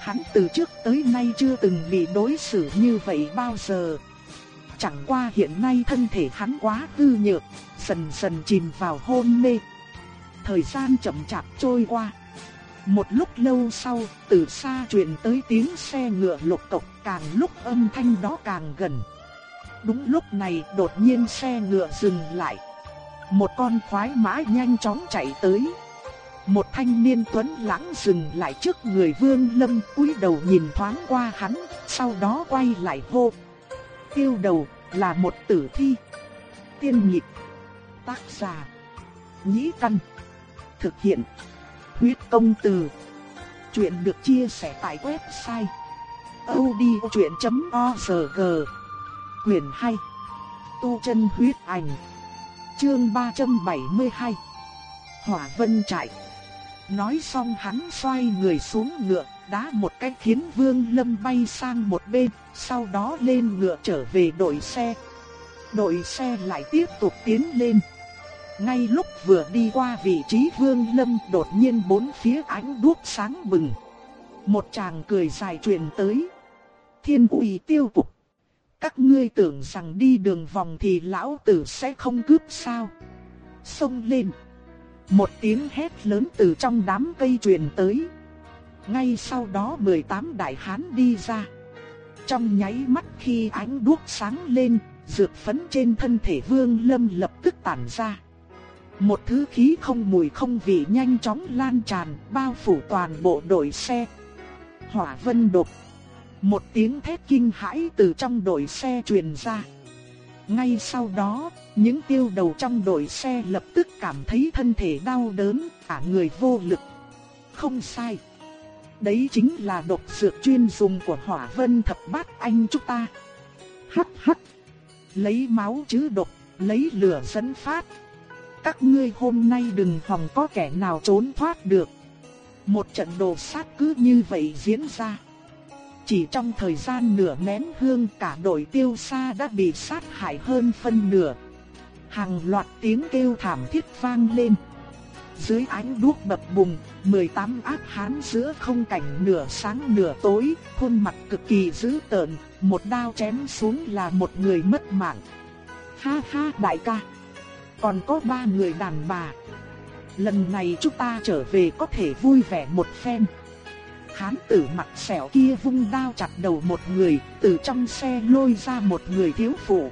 hắn từ trước tới nay chưa từng bị đối xử như vậy bao giờ. Chẳng qua hiện nay thân thể hắn quá hư nhược, dần dần chìm vào hôn mê. Thời gian chậm chạp trôi qua. Một lúc lâu sau, từ xa truyền tới tiếng xe ngựa lục cộc, càng lúc âm thanh đó càng gần. Đúng lúc này, đột nhiên xe ngựa dừng lại. Một con khoái mã nhanh chóng chạy tới. Một thanh niên tuấn lãng dừng lại trước người Vương Lâm, cúi đầu nhìn thoáng qua hắn, sau đó quay lại hô: "Tiêu đầu, là một tử thi." Tiên nhịp. Tác giả: Nhĩ Căn. Thực hiện: Huyết công từ. Chuyện được chia sẻ tại website odchuyện.org. Quyền 2. Tu chân huyết ảnh. Chương 372. Hỏa Vân trại. Nói xong hắn xoay người xuống ngựa, đá một cái khiến Vương Lâm bay sang một bên, sau đó lên ngựa trở về đội xe. Đội xe lại tiếp tục tiến lên. Ngay lúc vừa đi qua vị trí Vương Lâm đột nhiên bốn phía ánh đuốc sáng bừng. Một chàng cười dài truyền tới. Thiên uy tiêu cục. Các ngươi tưởng rằng đi đường vòng thì lão tử sẽ không cướp sao? Xông lên. Một tiếng hét lớn từ trong đám cây truyền tới. Ngay sau đó 18 đại hán đi ra. Trong nháy mắt khi ánh đuốc sáng lên, dược phấn trên thân thể Vương Lâm lập tức tản ra. Một thứ khí không mùi không vị nhanh chóng lan tràn, bao phủ toàn bộ đội xe. Hỏa vân đột. Một tiếng thét kinh hãi từ trong đội xe truyền ra. Ngay sau đó, những tiêu đầu trong đội xe lập tức cảm thấy thân thể đau đớn, cả người vô lực. Không sai. Đấy chính là độc dược chuyên dùng của hỏa vân thập bát anh chúng ta. Hắt hắt. Lấy máu chứ độc, lấy lửa dẫn phát. Các ngươi hôm nay đừng hòng có kẻ nào trốn thoát được. Một trận đồ sát cứ như vậy diễn ra. Chỉ trong thời gian nửa nén hương cả đội tiêu xa đã bị sát hại hơn phân nửa. Hàng loạt tiếng kêu thảm thiết vang lên. Dưới ánh đuốc bập bùng, 18 ác hán giữa không cảnh nửa sáng nửa tối, khuôn mặt cực kỳ dữ tợn, một đao chém xuống là một người mất mạng. Ha ha đại ca, còn có ba người đàn bà. Lần này chúng ta trở về có thể vui vẻ một phen. Hán tử mặt sẹo kia vung đao chặt đầu một người, từ trong xe lôi ra một người thiếu phụ.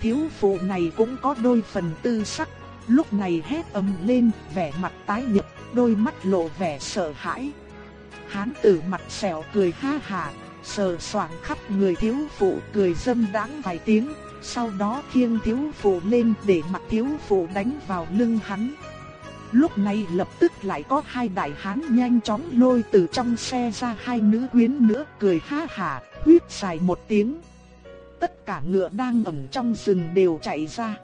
Thiếu phụ này cũng có đôi phần tư sắc, lúc này hét ầm lên, vẻ mặt tái nhợt, đôi mắt lộ vẻ sợ hãi. Hán tử mặt sẹo cười ha hà, sờ soạng khắp người thiếu phụ cười dâm đáng vài tiếng, sau đó khiêng thiếu phụ lên để mặt thiếu phụ đánh vào lưng hắn. Lúc này lập tức lại có hai đại hán nhanh chóng lôi từ trong xe ra hai nữ quyến nữa cười ha hà, huyết dài một tiếng. Tất cả ngựa đang ẩn trong rừng đều chạy ra.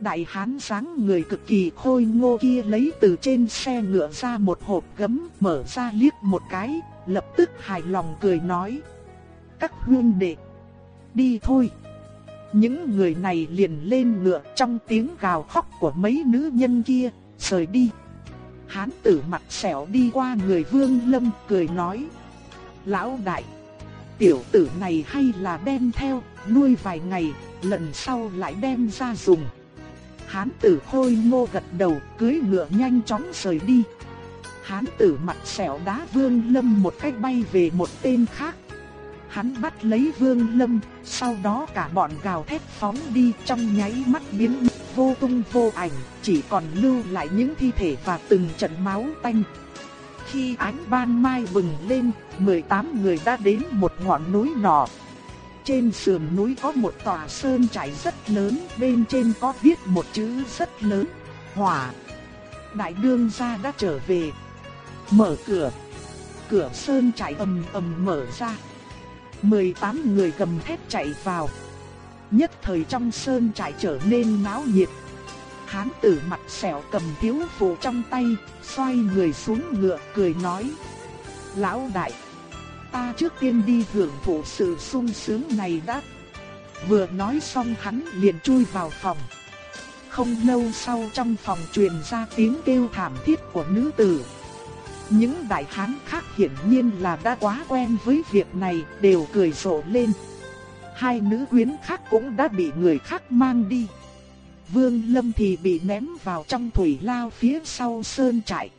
Đại hán sáng người cực kỳ khôi ngô kia lấy từ trên xe ngựa ra một hộp gấm mở ra liếc một cái, lập tức hài lòng cười nói. Các huynh đệ, đi thôi. Những người này liền lên ngựa trong tiếng gào khóc của mấy nữ nhân kia, rời đi. Hán tử mặt sẹo đi qua người vương lâm cười nói. Lão đại, tiểu tử này hay là đem theo, nuôi vài ngày, lần sau lại đem ra dùng. Hán tử khôi ngô gật đầu, cưới ngựa nhanh chóng rời đi. Hán tử mặt sẹo đá vương lâm một cách bay về một tên khác. Hắn bắt lấy vương lâm, sau đó cả bọn gào thét phóng đi trong nháy mắt biến mất vô tung vô ảnh, chỉ còn lưu lại những thi thể và từng trận máu tanh. Khi ánh ban mai bừng lên, 18 người đã đến một ngọn núi nọ. Trên sườn núi có một tòa sơn trại rất lớn, bên trên có viết một chữ rất lớn, hỏa. Đại đương gia đã trở về. Mở cửa. Cửa sơn trại ầm ầm mở ra. 18 người gầm thét chạy vào. Nhất thời trong sơn trại trở nên náo nhiệt. Hán tử mặt sẹo cầm thiếu phụ trong tay, xoay người xuống ngựa cười nói. Lão đại, ta trước tiên đi hưởng thụ sự sung sướng này đã. Vừa nói xong hắn liền chui vào phòng. Không lâu sau trong phòng truyền ra tiếng kêu thảm thiết của nữ tử. Những đại hán khác hiển nhiên là đã quá quen với việc này, đều cười rộ lên. Hai nữ quyến khác cũng đã bị người khác mang đi. Vương Lâm thì bị ném vào trong thủy lao phía sau sơn trại.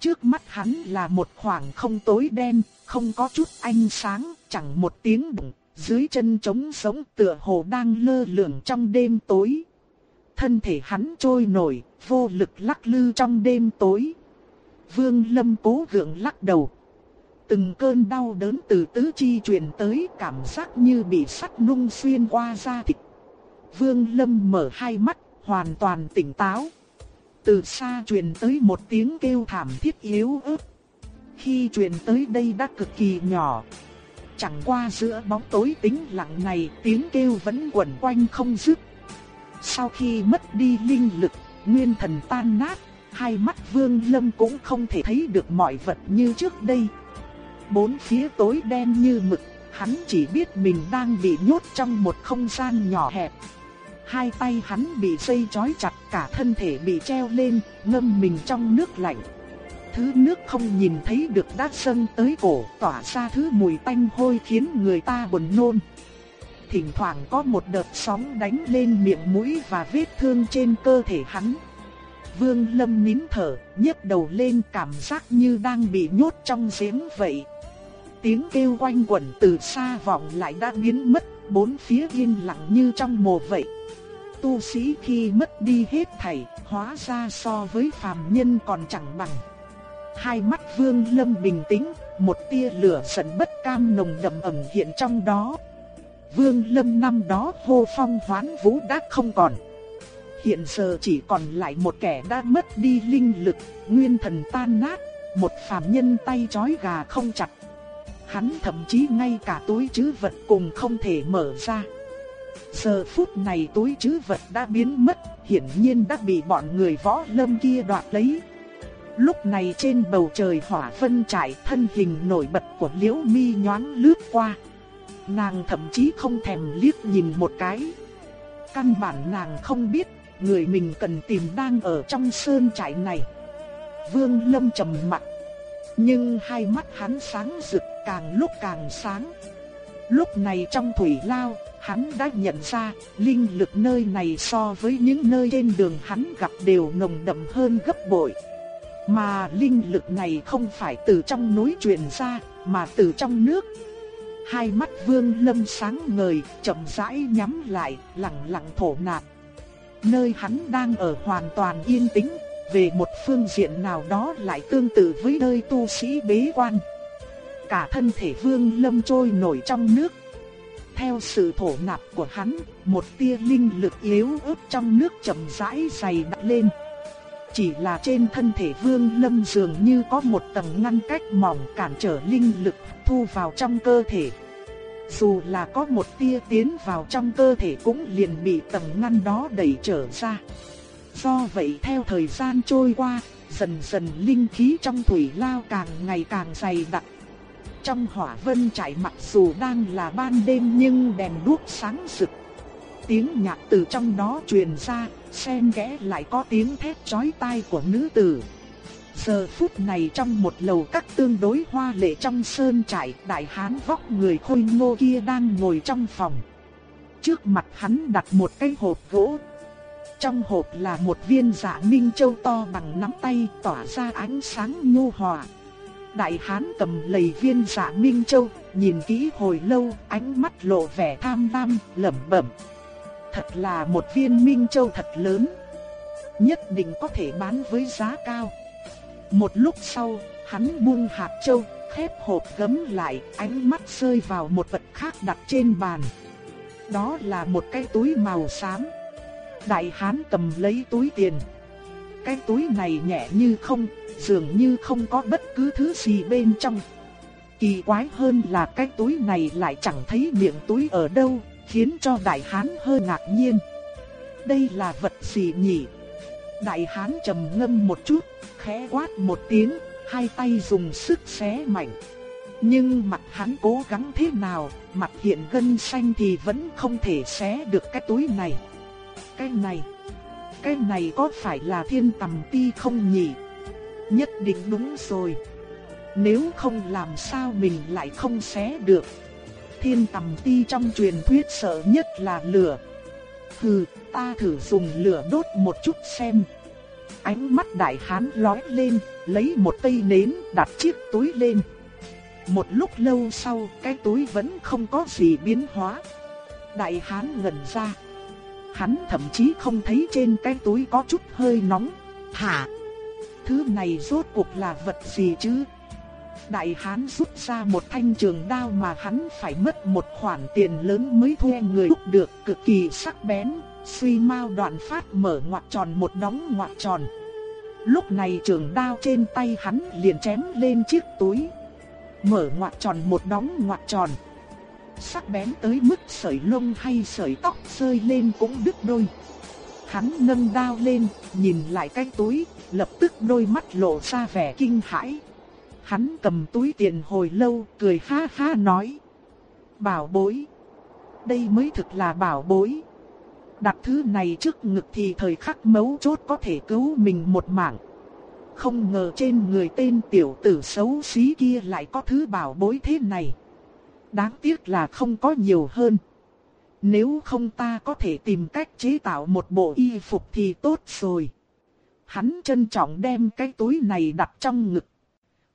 Trước mắt hắn là một khoảng không tối đen, không có chút ánh sáng, chẳng một tiếng động, dưới chân trống sống tựa hồ đang lơ lửng trong đêm tối. Thân thể hắn trôi nổi, vô lực lắc lư trong đêm tối. Vương Lâm cố gượng lắc đầu. Từng cơn đau đớn từ tứ chi truyền tới cảm giác như bị sắt nung xuyên qua da thịt. Vương Lâm mở hai mắt, hoàn toàn tỉnh táo. Từ xa truyền tới một tiếng kêu thảm thiết yếu ớt. Khi truyền tới đây đã cực kỳ nhỏ. Chẳng qua giữa bóng tối tĩnh lặng này tiếng kêu vẫn quẩn quanh không dứt. Sau khi mất đi linh lực, nguyên thần tan nát, hai mắt vương lâm cũng không thể thấy được mọi vật như trước đây. Bốn phía tối đen như mực, hắn chỉ biết mình đang bị nhốt trong một không gian nhỏ hẹp. Hai tay hắn bị dây trói chặt, cả thân thể bị treo lên, ngâm mình trong nước lạnh. Thứ nước không nhìn thấy được đã sân tới cổ, tỏa ra thứ mùi tanh hôi khiến người ta buồn nôn. Thỉnh thoảng có một đợt sóng đánh lên miệng mũi và vết thương trên cơ thể hắn. Vương Lâm nín thở, nhấc đầu lên cảm giác như đang bị nhốt trong giếng vậy. Tiếng kêu quanh quẩn từ xa vọng lại đã biến mất, bốn phía yên lặng như trong mồ vậy. Tu sĩ khi mất đi hết thảy, hóa ra so với phàm nhân còn chẳng bằng. Hai mắt Vương Lâm bình tĩnh, một tia lửa giận bất cam nồng đậm ẩn hiện trong đó. Vương Lâm năm đó hô phong hoán vũ đã không còn. Hiện giờ chỉ còn lại một kẻ đã mất đi linh lực, nguyên thần tan nát, một phàm nhân tay chói gà không chặt. Hắn thậm chí ngay cả túi trữ vật cùng không thể mở ra. Giờ phút này túi trữ vật đã biến mất, hiển nhiên đã bị bọn người võ lâm kia đoạt lấy. Lúc này trên bầu trời hỏa vân trải thân hình nổi bật của liễu mi nhoáng lướt qua. Nàng thậm chí không thèm liếc nhìn một cái. Căn bản nàng không biết người mình cần tìm đang ở trong sơn trại này. Vương Lâm trầm mặt. Nhưng hai mắt hắn sáng rực càng lúc càng sáng. Lúc này trong thủy lao, hắn đã nhận ra linh lực nơi này so với những nơi trên đường hắn gặp đều nồng đậm hơn gấp bội. Mà linh lực này không phải từ trong núi truyền ra, mà từ trong nước. Hai mắt vương lâm sáng ngời, chậm rãi nhắm lại, lặng lặng thổ nạp. Nơi hắn đang ở hoàn toàn yên tĩnh, về một phương diện nào đó lại tương tự với nơi tu sĩ bế quan. Cả thân thể vương lâm trôi nổi trong nước. Theo sự thổ nạp của hắn, một tia linh lực yếu ớt trong nước chậm rãi dày đặc lên. Chỉ là trên thân thể vương lâm dường như có một tầng ngăn cách mỏng cản trở linh lực thu vào trong cơ thể. Dù là có một tia tiến vào trong cơ thể cũng liền bị tầng ngăn đó đẩy trở ra. Do vậy theo thời gian trôi qua, dần dần linh khí trong thủy lao càng ngày càng dày đặc. Trong hỏa vân trải mặc dù đang là ban đêm nhưng đèn đuốc sáng rực. Tiếng nhạc từ trong đó truyền ra, xen kẽ lại có tiếng thét chói tai của nữ tử. Giờ phút này trong một lầu các tương đối hoa lệ trong sơn trại, đại hán vóc người khôi ngô kia đang ngồi trong phòng. Trước mặt hắn đặt một cái hộp gỗ. Trong hộp là một viên dạ minh châu to bằng nắm tay tỏa ra ánh sáng nhu hòa. Đại hán cầm lấy viên dạ minh châu, nhìn kỹ hồi lâu, ánh mắt lộ vẻ tham lam, lẩm bẩm. Thật là một viên minh châu thật lớn. Nhất định có thể bán với giá cao. Một lúc sau, hắn buông hạt châu, khép hộp gấm lại, ánh mắt rơi vào một vật khác đặt trên bàn. Đó là một cái túi màu xám. Đại hán cầm lấy túi tiền. Cái túi này nhẹ như không, dường như không có bất cứ thứ gì bên trong. Kỳ quái hơn là cái túi này lại chẳng thấy miệng túi ở đâu, khiến cho đại hán hơi ngạc nhiên. Đây là vật gì nhỉ? Đại hán trầm ngâm một chút, khẽ quát một tiếng, hai tay dùng sức xé mạnh. Nhưng mặt hắn cố gắng thế nào, mặt hiện gân xanh thì vẫn không thể xé được cái túi này. Cái này, cái này có phải là thiên tầm ti không nhỉ? Nhất định đúng rồi. Nếu không làm sao mình lại không xé được. Thiên tầm ti trong truyền thuyết sợ nhất là lửa. Hừ, ta thử dùng lửa đốt một chút xem. Ánh mắt đại hán lóe lên, lấy một cây nến đặt chiếc túi lên. Một lúc lâu sau, cái túi vẫn không có gì biến hóa. Đại hán ngẩn ra. Hắn thậm chí không thấy trên cái túi có chút hơi nóng. Hả? Thứ này rốt cuộc là vật gì chứ? Đại hán rút ra một thanh trường đao mà hắn phải mất một khoản tiền lớn mới thuê người đúc được cực kỳ sắc bén, suy mau đoạn phát mở ngoặt tròn một đóng ngoặt tròn. Lúc này trường đao trên tay hắn liền chém lên chiếc túi. Mở ngoặt tròn một đóng ngoặt tròn. Sắc bén tới mức sợi lông hay sợi tóc rơi lên cũng đứt đôi. Hắn nâng đao lên, nhìn lại cái túi, lập tức đôi mắt lộ ra vẻ kinh hãi. Hắn cầm túi tiền hồi lâu, cười ha ha nói. Bảo bối. Đây mới thực là bảo bối. Đặt thứ này trước ngực thì thời khắc mấu chốt có thể cứu mình một mạng. Không ngờ trên người tên tiểu tử xấu xí kia lại có thứ bảo bối thế này. Đáng tiếc là không có nhiều hơn. Nếu không ta có thể tìm cách chế tạo một bộ y phục thì tốt rồi. Hắn trân trọng đem cái túi này đặt trong ngực.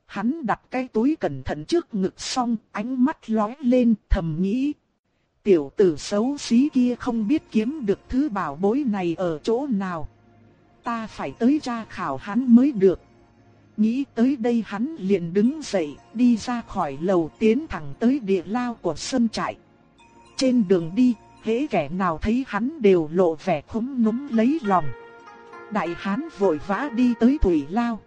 Hắn đặt cái túi cẩn thận trước ngực xong, ánh mắt lóe lên thầm nghĩ. Tiểu tử xấu xí kia không biết kiếm được thứ bảo bối này ở chỗ nào. Ta phải tới tra khảo hắn mới được. Nghĩ tới đây hắn liền đứng dậy, đi ra khỏi lầu tiến thẳng tới địa lao của sân trại. Trên đường đi, hễ kẻ nào thấy hắn đều lộ vẻ khúm núm lấy lòng. Đại hán vội vã đi tới thủy lao.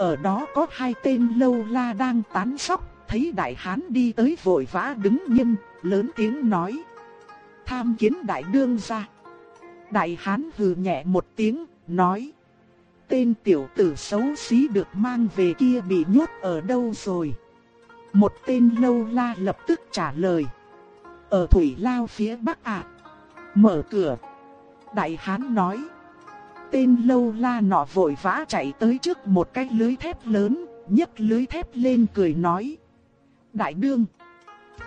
Ở đó có hai tên lâu la đang tán sóc, thấy đại hán đi tới vội vã đứng nghiêm, lớn tiếng nói. Tham kiến đại đương ra. Đại hán hừ nhẹ một tiếng, nói. Tên tiểu tử xấu xí được mang về kia bị nhốt ở đâu rồi? Một tên lâu la lập tức trả lời. Ở thủy lao phía bắc ạ. Mở cửa. Đại hán nói. Tên lâu la nọ vội vã chạy tới trước một cái lưới thép lớn, nhấc lưới thép lên cười nói. Đại đương.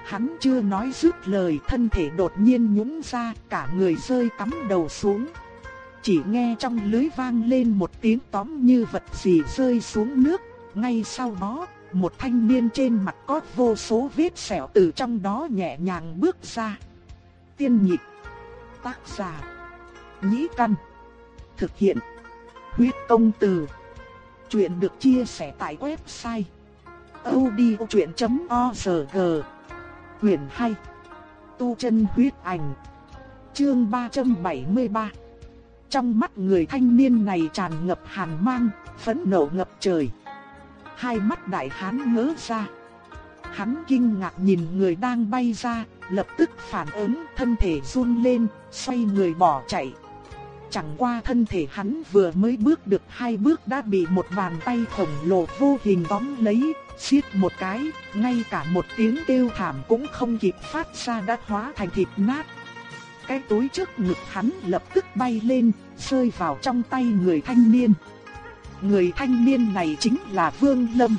Hắn chưa nói dứt lời thân thể đột nhiên nhũng ra cả người rơi cắm đầu xuống. Chỉ nghe trong lưới vang lên một tiếng tóm như vật gì rơi xuống nước. Ngay sau đó, một thanh niên trên mặt có vô số vết sẹo từ trong đó nhẹ nhàng bước ra. Tiên nhịp. Tác giả. Nhĩ căn. Thực hiện. Huyết công từ. Chuyện được chia sẻ tại website. odchuyện.org Quyền 2 Tu chân huyết ảnh Chương 373 Trong mắt người thanh niên này tràn ngập hàn mang, phẫn nộ ngập trời. Hai mắt đại hán ngớ ra. Hắn kinh ngạc nhìn người đang bay ra, lập tức phản ứng thân thể run lên, xoay người bỏ chạy. Chẳng qua thân thể hắn vừa mới bước được hai bước đã bị một bàn tay khổng lồ vô hình tóm lấy, siết một cái, ngay cả một tiếng kêu thảm cũng không kịp phát ra đã hóa thành thịt nát. Cái túi trước ngực hắn lập tức bay lên, rơi vào trong tay người thanh niên. Người thanh niên này chính là Vương Lâm.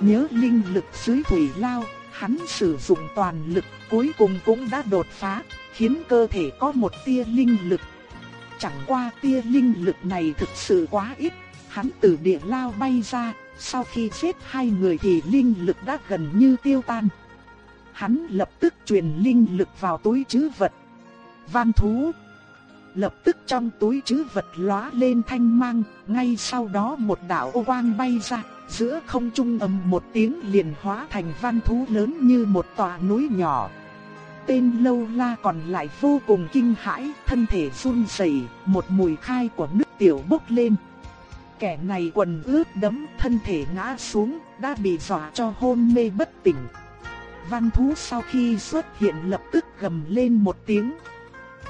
Nhớ linh lực dưới thủy lao, hắn sử dụng toàn lực cuối cùng cũng đã đột phá, khiến cơ thể có một tia linh lực. Chẳng qua tia linh lực này thực sự quá ít, hắn từ địa lao bay ra, sau khi giết hai người thì linh lực đã gần như tiêu tan. Hắn lập tức truyền linh lực vào túi trữ vật. Văn thú. Lập tức trong túi trữ vật lóa lên thanh mang, ngay sau đó một đạo ô quang bay ra, giữa không trung ầm một tiếng liền hóa thành văn thú lớn như một tòa núi nhỏ. Tên lâu la còn lại vô cùng kinh hãi, thân thể run rẩy, một mùi khai của nước tiểu bốc lên kẻ này quần ướt đẫm thân thể ngã xuống, đã bị dọa cho hôn mê bất tỉnh. Văn thú sau khi xuất hiện lập tức gầm lên một tiếng.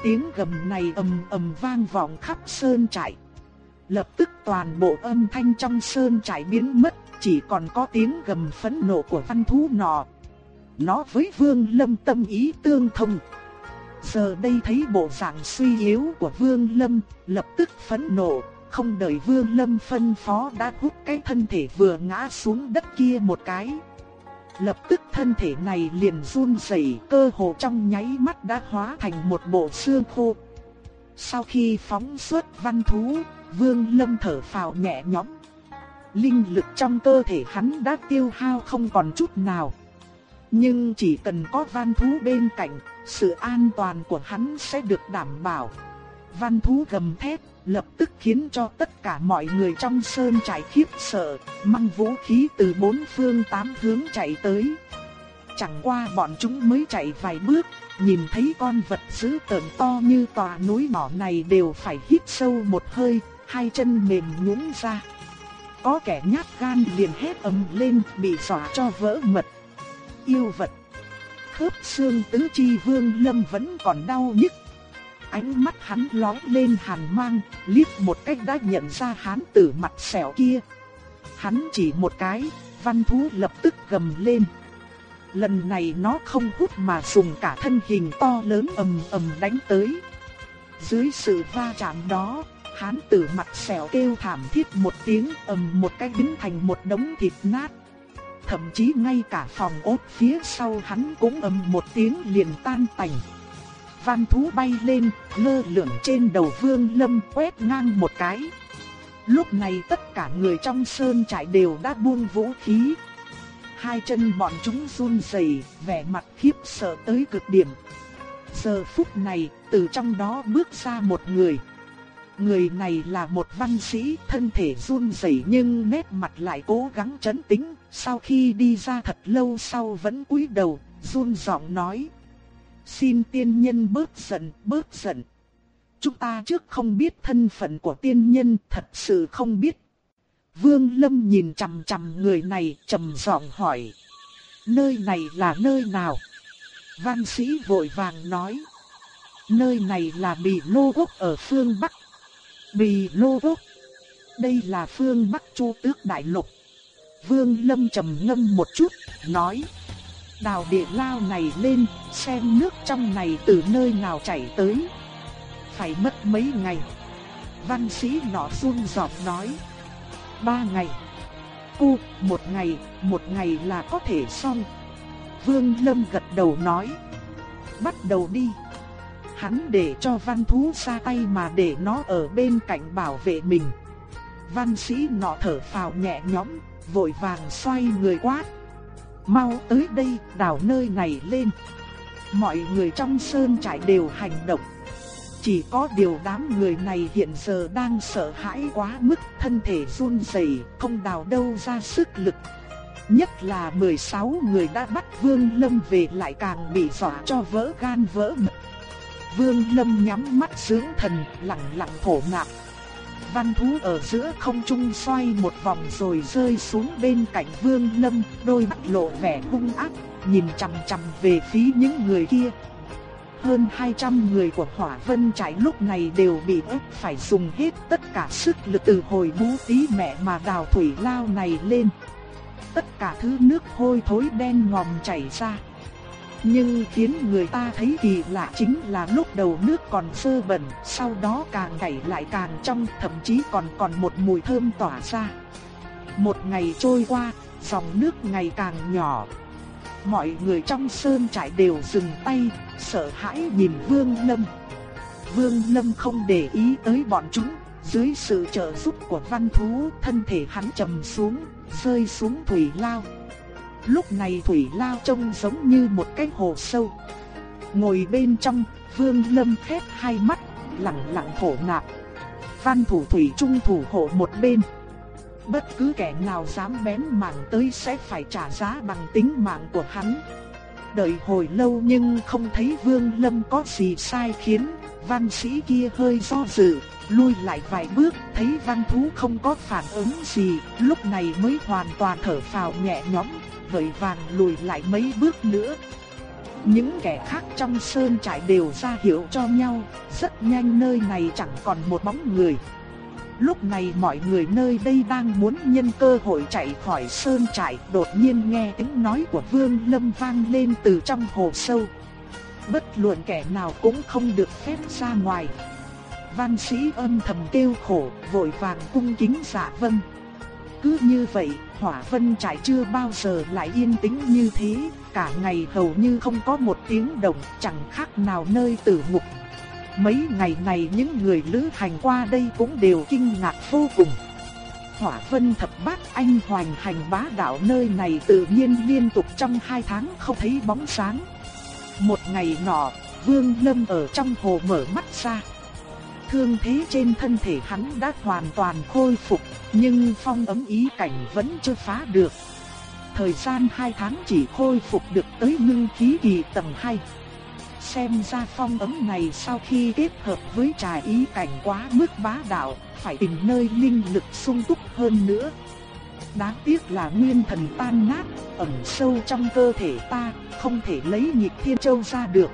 Tiếng gầm này ầm ầm vang vọng khắp sơn trại. Lập tức toàn bộ âm thanh trong sơn trại biến mất, chỉ còn có tiếng gầm phẫn nộ của văn thú nọ. Nó với Vương Lâm tâm ý tương thông. Giờ đây thấy bộ dạng suy yếu của Vương Lâm, lập tức phẫn nộ, không đợi Vương Lâm phân phó đã hút cái thân thể vừa ngã xuống đất kia một cái. Lập tức thân thể này liền run rẩy, cơ hồ trong nháy mắt đã hóa thành một bộ xương khô. Sau khi phóng xuất văn thú, Vương Lâm thở phào nhẹ nhõm. Linh lực trong cơ thể hắn đã tiêu hao không còn chút nào. Nhưng chỉ cần có văn thú bên cạnh, sự an toàn của hắn sẽ được đảm bảo. Văn thú gầm thét, lập tức khiến cho tất cả mọi người trong sơn trại khiếp sợ, mang vũ khí từ bốn phương tám hướng chạy tới. Chẳng qua bọn chúng mới chạy vài bước, nhìn thấy con vật dữ tợn to như tòa núi nhỏ này đều phải hít sâu một hơi, hai chân mềm nhũn ra. Có kẻ nhát gan liền hét ầm lên bị dọa cho vỡ mật. Yêu vật. Khớp xương tứ chi vương lâm vẫn còn đau nhức. Ánh mắt hắn lóe lên hàn mang, liếc một cách đã nhận ra hán tử mặt sẹo kia. Hắn chỉ một cái, văn thú lập tức gầm lên. Lần này nó không hút mà dùng cả thân hình to lớn ầm ầm đánh tới. Dưới sự va chạm đó, hán tử mặt sẹo kêu thảm thiết một tiếng ầm một cái biến thành một đống thịt nát. Thậm chí ngay cả phòng ốt phía sau hắn cũng ầm một tiếng liền tan tành. Văn thú bay lên, lơ lửng trên đầu vương lâm quét ngang một cái. Lúc này tất cả người trong sơn trại đều đã buông vũ khí. Hai chân bọn chúng run rẩy, vẻ mặt khiếp sợ tới cực điểm. Giờ phút này, từ trong đó bước ra một người. Người này là một văn sĩ, thân thể run rẩy nhưng nét mặt lại cố gắng trấn tĩnh, sau khi đi ra thật lâu sau vẫn cúi đầu, run giọng nói: "Xin tiên nhân bớt giận, bớt giận. Chúng ta trước không biết thân phận của tiên nhân, thật sự không biết." Vương Lâm nhìn chằm chằm người này, trầm giọng hỏi: "Nơi này là nơi nào?" Văn sĩ vội vàng nói: "Nơi này là Bỉ Lô Quốc ở phương Bắc Bì lô quốc. Đây là phương Bắc Chu Tước Đại Lục. Vương Lâm trầm ngâm một chút, nói. Đào địa lao này lên, xem nước trong này từ nơi nào chảy tới. Phải mất mấy ngày. Văn sĩ nọ run giọt nói. Ba ngày. Cu, một ngày, một ngày là có thể xong. Vương Lâm gật đầu nói. Bắt đầu đi hắn để cho văn thú ra tay mà để nó ở bên cạnh bảo vệ mình. Văn sĩ nọ thở phào nhẹ nhõm, vội vàng xoay người quát. Mau tới đây, đào nơi này lên. Mọi người trong sơn trại đều hành động. Chỉ có điều đám người này hiện giờ đang sợ hãi quá mức, thân thể run rẩy, không đào đâu ra sức lực. Nhất là 16 người đã bắt Vương Lâm về lại càng bị dọa cho vỡ gan vỡ mật. Vương Lâm nhắm mắt dưỡng thần, lặng lặng thổ nạp. Văn thú ở giữa không trung xoay một vòng rồi rơi xuống bên cạnh Vương Lâm, đôi mắt lộ vẻ hung ác, nhìn chằm chằm về phía những người kia. Hơn 200 người của Hỏa Vân trại lúc này đều bị ép phải dùng hết tất cả sức lực từ hồi bú tí mẹ mà đào thủy lao này lên. Tất cả thứ nước hôi thối đen ngòm chảy ra. Nhưng khiến người ta thấy kỳ lạ chính là lúc đầu nước còn sơ bẩn, sau đó càng chảy lại càng trong, thậm chí còn còn một mùi thơm tỏa ra. Một ngày trôi qua, dòng nước ngày càng nhỏ. Mọi người trong sơn trại đều dừng tay, sợ hãi nhìn Vương Lâm. Vương Lâm không để ý tới bọn chúng, dưới sự trợ giúp của văn thú, thân thể hắn trầm xuống, rơi xuống thủy lao. Lúc này thủy lao trông giống như một cái hồ sâu. Ngồi bên trong, Vương Lâm khép hai mắt, lặng lặng thổ nạp. Văn thủ thủy trung thủ hộ một bên. Bất cứ kẻ nào dám bén mảng tới sẽ phải trả giá bằng tính mạng của hắn. Đợi hồi lâu nhưng không thấy Vương Lâm có gì sai khiến, văn sĩ kia hơi do dự, lui lại vài bước, thấy văn thú không có phản ứng gì, lúc này mới hoàn toàn thở phào nhẹ nhõm, vội vàng lùi lại mấy bước nữa. Những kẻ khác trong sơn trại đều ra hiệu cho nhau, rất nhanh nơi này chẳng còn một bóng người. Lúc này mọi người nơi đây đang muốn nhân cơ hội chạy khỏi sơn trại, đột nhiên nghe tiếng nói của Vương Lâm vang lên từ trong hồ sâu. Bất luận kẻ nào cũng không được phép ra ngoài. văn sĩ âm thầm kêu khổ, vội vàng cung kính dạ vâng. Cứ như vậy, hỏa vân trại chưa bao giờ lại yên tĩnh như thế, cả ngày hầu như không có một tiếng động, chẳng khác nào nơi tử ngục. Mấy ngày này những người lữ hành qua đây cũng đều kinh ngạc vô cùng. Hỏa vân thập bát anh hoành hành bá đạo nơi này tự nhiên liên tục trong hai tháng không thấy bóng sáng. Một ngày nọ, Vương Lâm ở trong hồ mở mắt ra. Thương thế trên thân thể hắn đã hoàn toàn khôi phục, nhưng phong ấm ý cảnh vẫn chưa phá được. Thời gian 2 tháng chỉ khôi phục được tới ngưng khí kỳ tầng 2. Xem ra phong ấm này sau khi kết hợp với trà ý cảnh quá mức bá đạo, phải tìm nơi linh lực sung túc hơn nữa. Đáng tiếc là nguyên thần tan nát, ẩn sâu trong cơ thể ta, không thể lấy nhịp thiên châu ra được.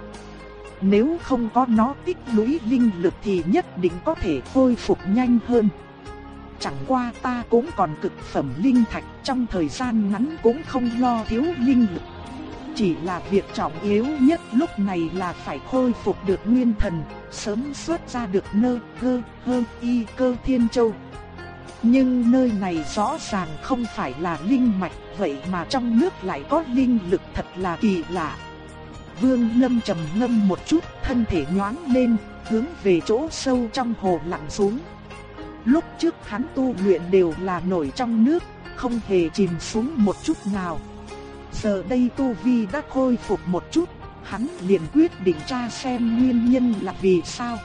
Nếu không có nó tích lũy linh lực thì nhất định có thể khôi phục nhanh hơn. Chẳng qua ta cũng còn cực phẩm linh thạch trong thời gian ngắn cũng không lo thiếu linh lực. Chỉ là việc trọng yếu nhất lúc này là phải khôi phục được nguyên thần, sớm xuất ra được nơ cơ hơn y cơ thiên châu. Nhưng nơi này rõ ràng không phải là linh mạch, vậy mà trong nước lại có linh lực thật là kỳ lạ. Vương Lâm trầm ngâm một chút, thân thể nhoáng lên, hướng về chỗ sâu trong hồ lặn xuống. Lúc trước hắn tu luyện đều là nổi trong nước, không hề chìm xuống một chút nào. Giờ đây tu vi đã khôi phục một chút, hắn liền quyết định tra xem nguyên nhân là vì sao.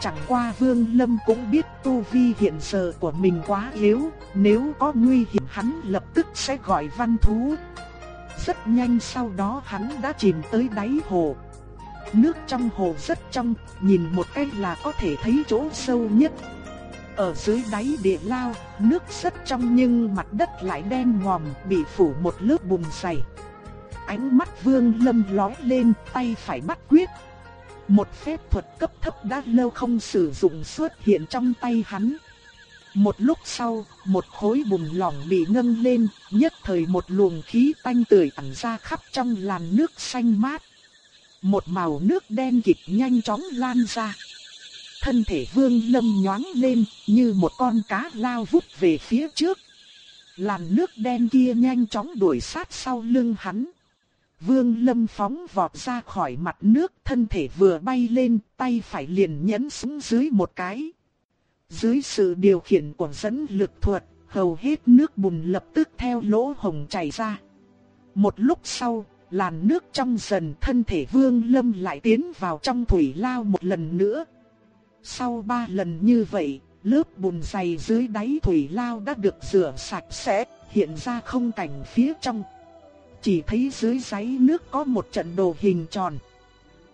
Chẳng qua Vương Lâm cũng biết tu vi hiện giờ của mình quá yếu, nếu có nguy hiểm hắn lập tức sẽ gọi văn thú. Rất nhanh sau đó hắn đã chìm tới đáy hồ. Nước trong hồ rất trong, nhìn một cách là có thể thấy chỗ sâu nhất. Ở dưới đáy địa lao, nước rất trong nhưng mặt đất lại đen ngòm, bị phủ một lớp bùn dày. Ánh mắt Vương Lâm lóe lên, tay phải bắt quyết. Một phép thuật cấp thấp đã lâu không sử dụng xuất hiện trong tay hắn. Một lúc sau, một khối bùn lỏng bị nâng lên, nhất thời một luồng khí tanh tưởi ẩn ra khắp trong làn nước xanh mát. Một màu nước đen kịch nhanh chóng lan ra. Thân thể vương lâm nhoáng lên, như một con cá lao vút về phía trước. Làn nước đen kia nhanh chóng đuổi sát sau lưng hắn. Vương lâm phóng vọt ra khỏi mặt nước, thân thể vừa bay lên, tay phải liền nhấn xuống dưới một cái. Dưới sự điều khiển của dẫn lực thuật, hầu hết nước bùn lập tức theo lỗ hồng chảy ra. Một lúc sau, làn nước trong dần thân thể vương lâm lại tiến vào trong thủy lao một lần nữa. Sau ba lần như vậy, lớp bùn dày dưới đáy thủy lao đã được rửa sạch sẽ, hiện ra không cảnh phía trong. Chỉ thấy dưới đáy nước có một trận đồ hình tròn.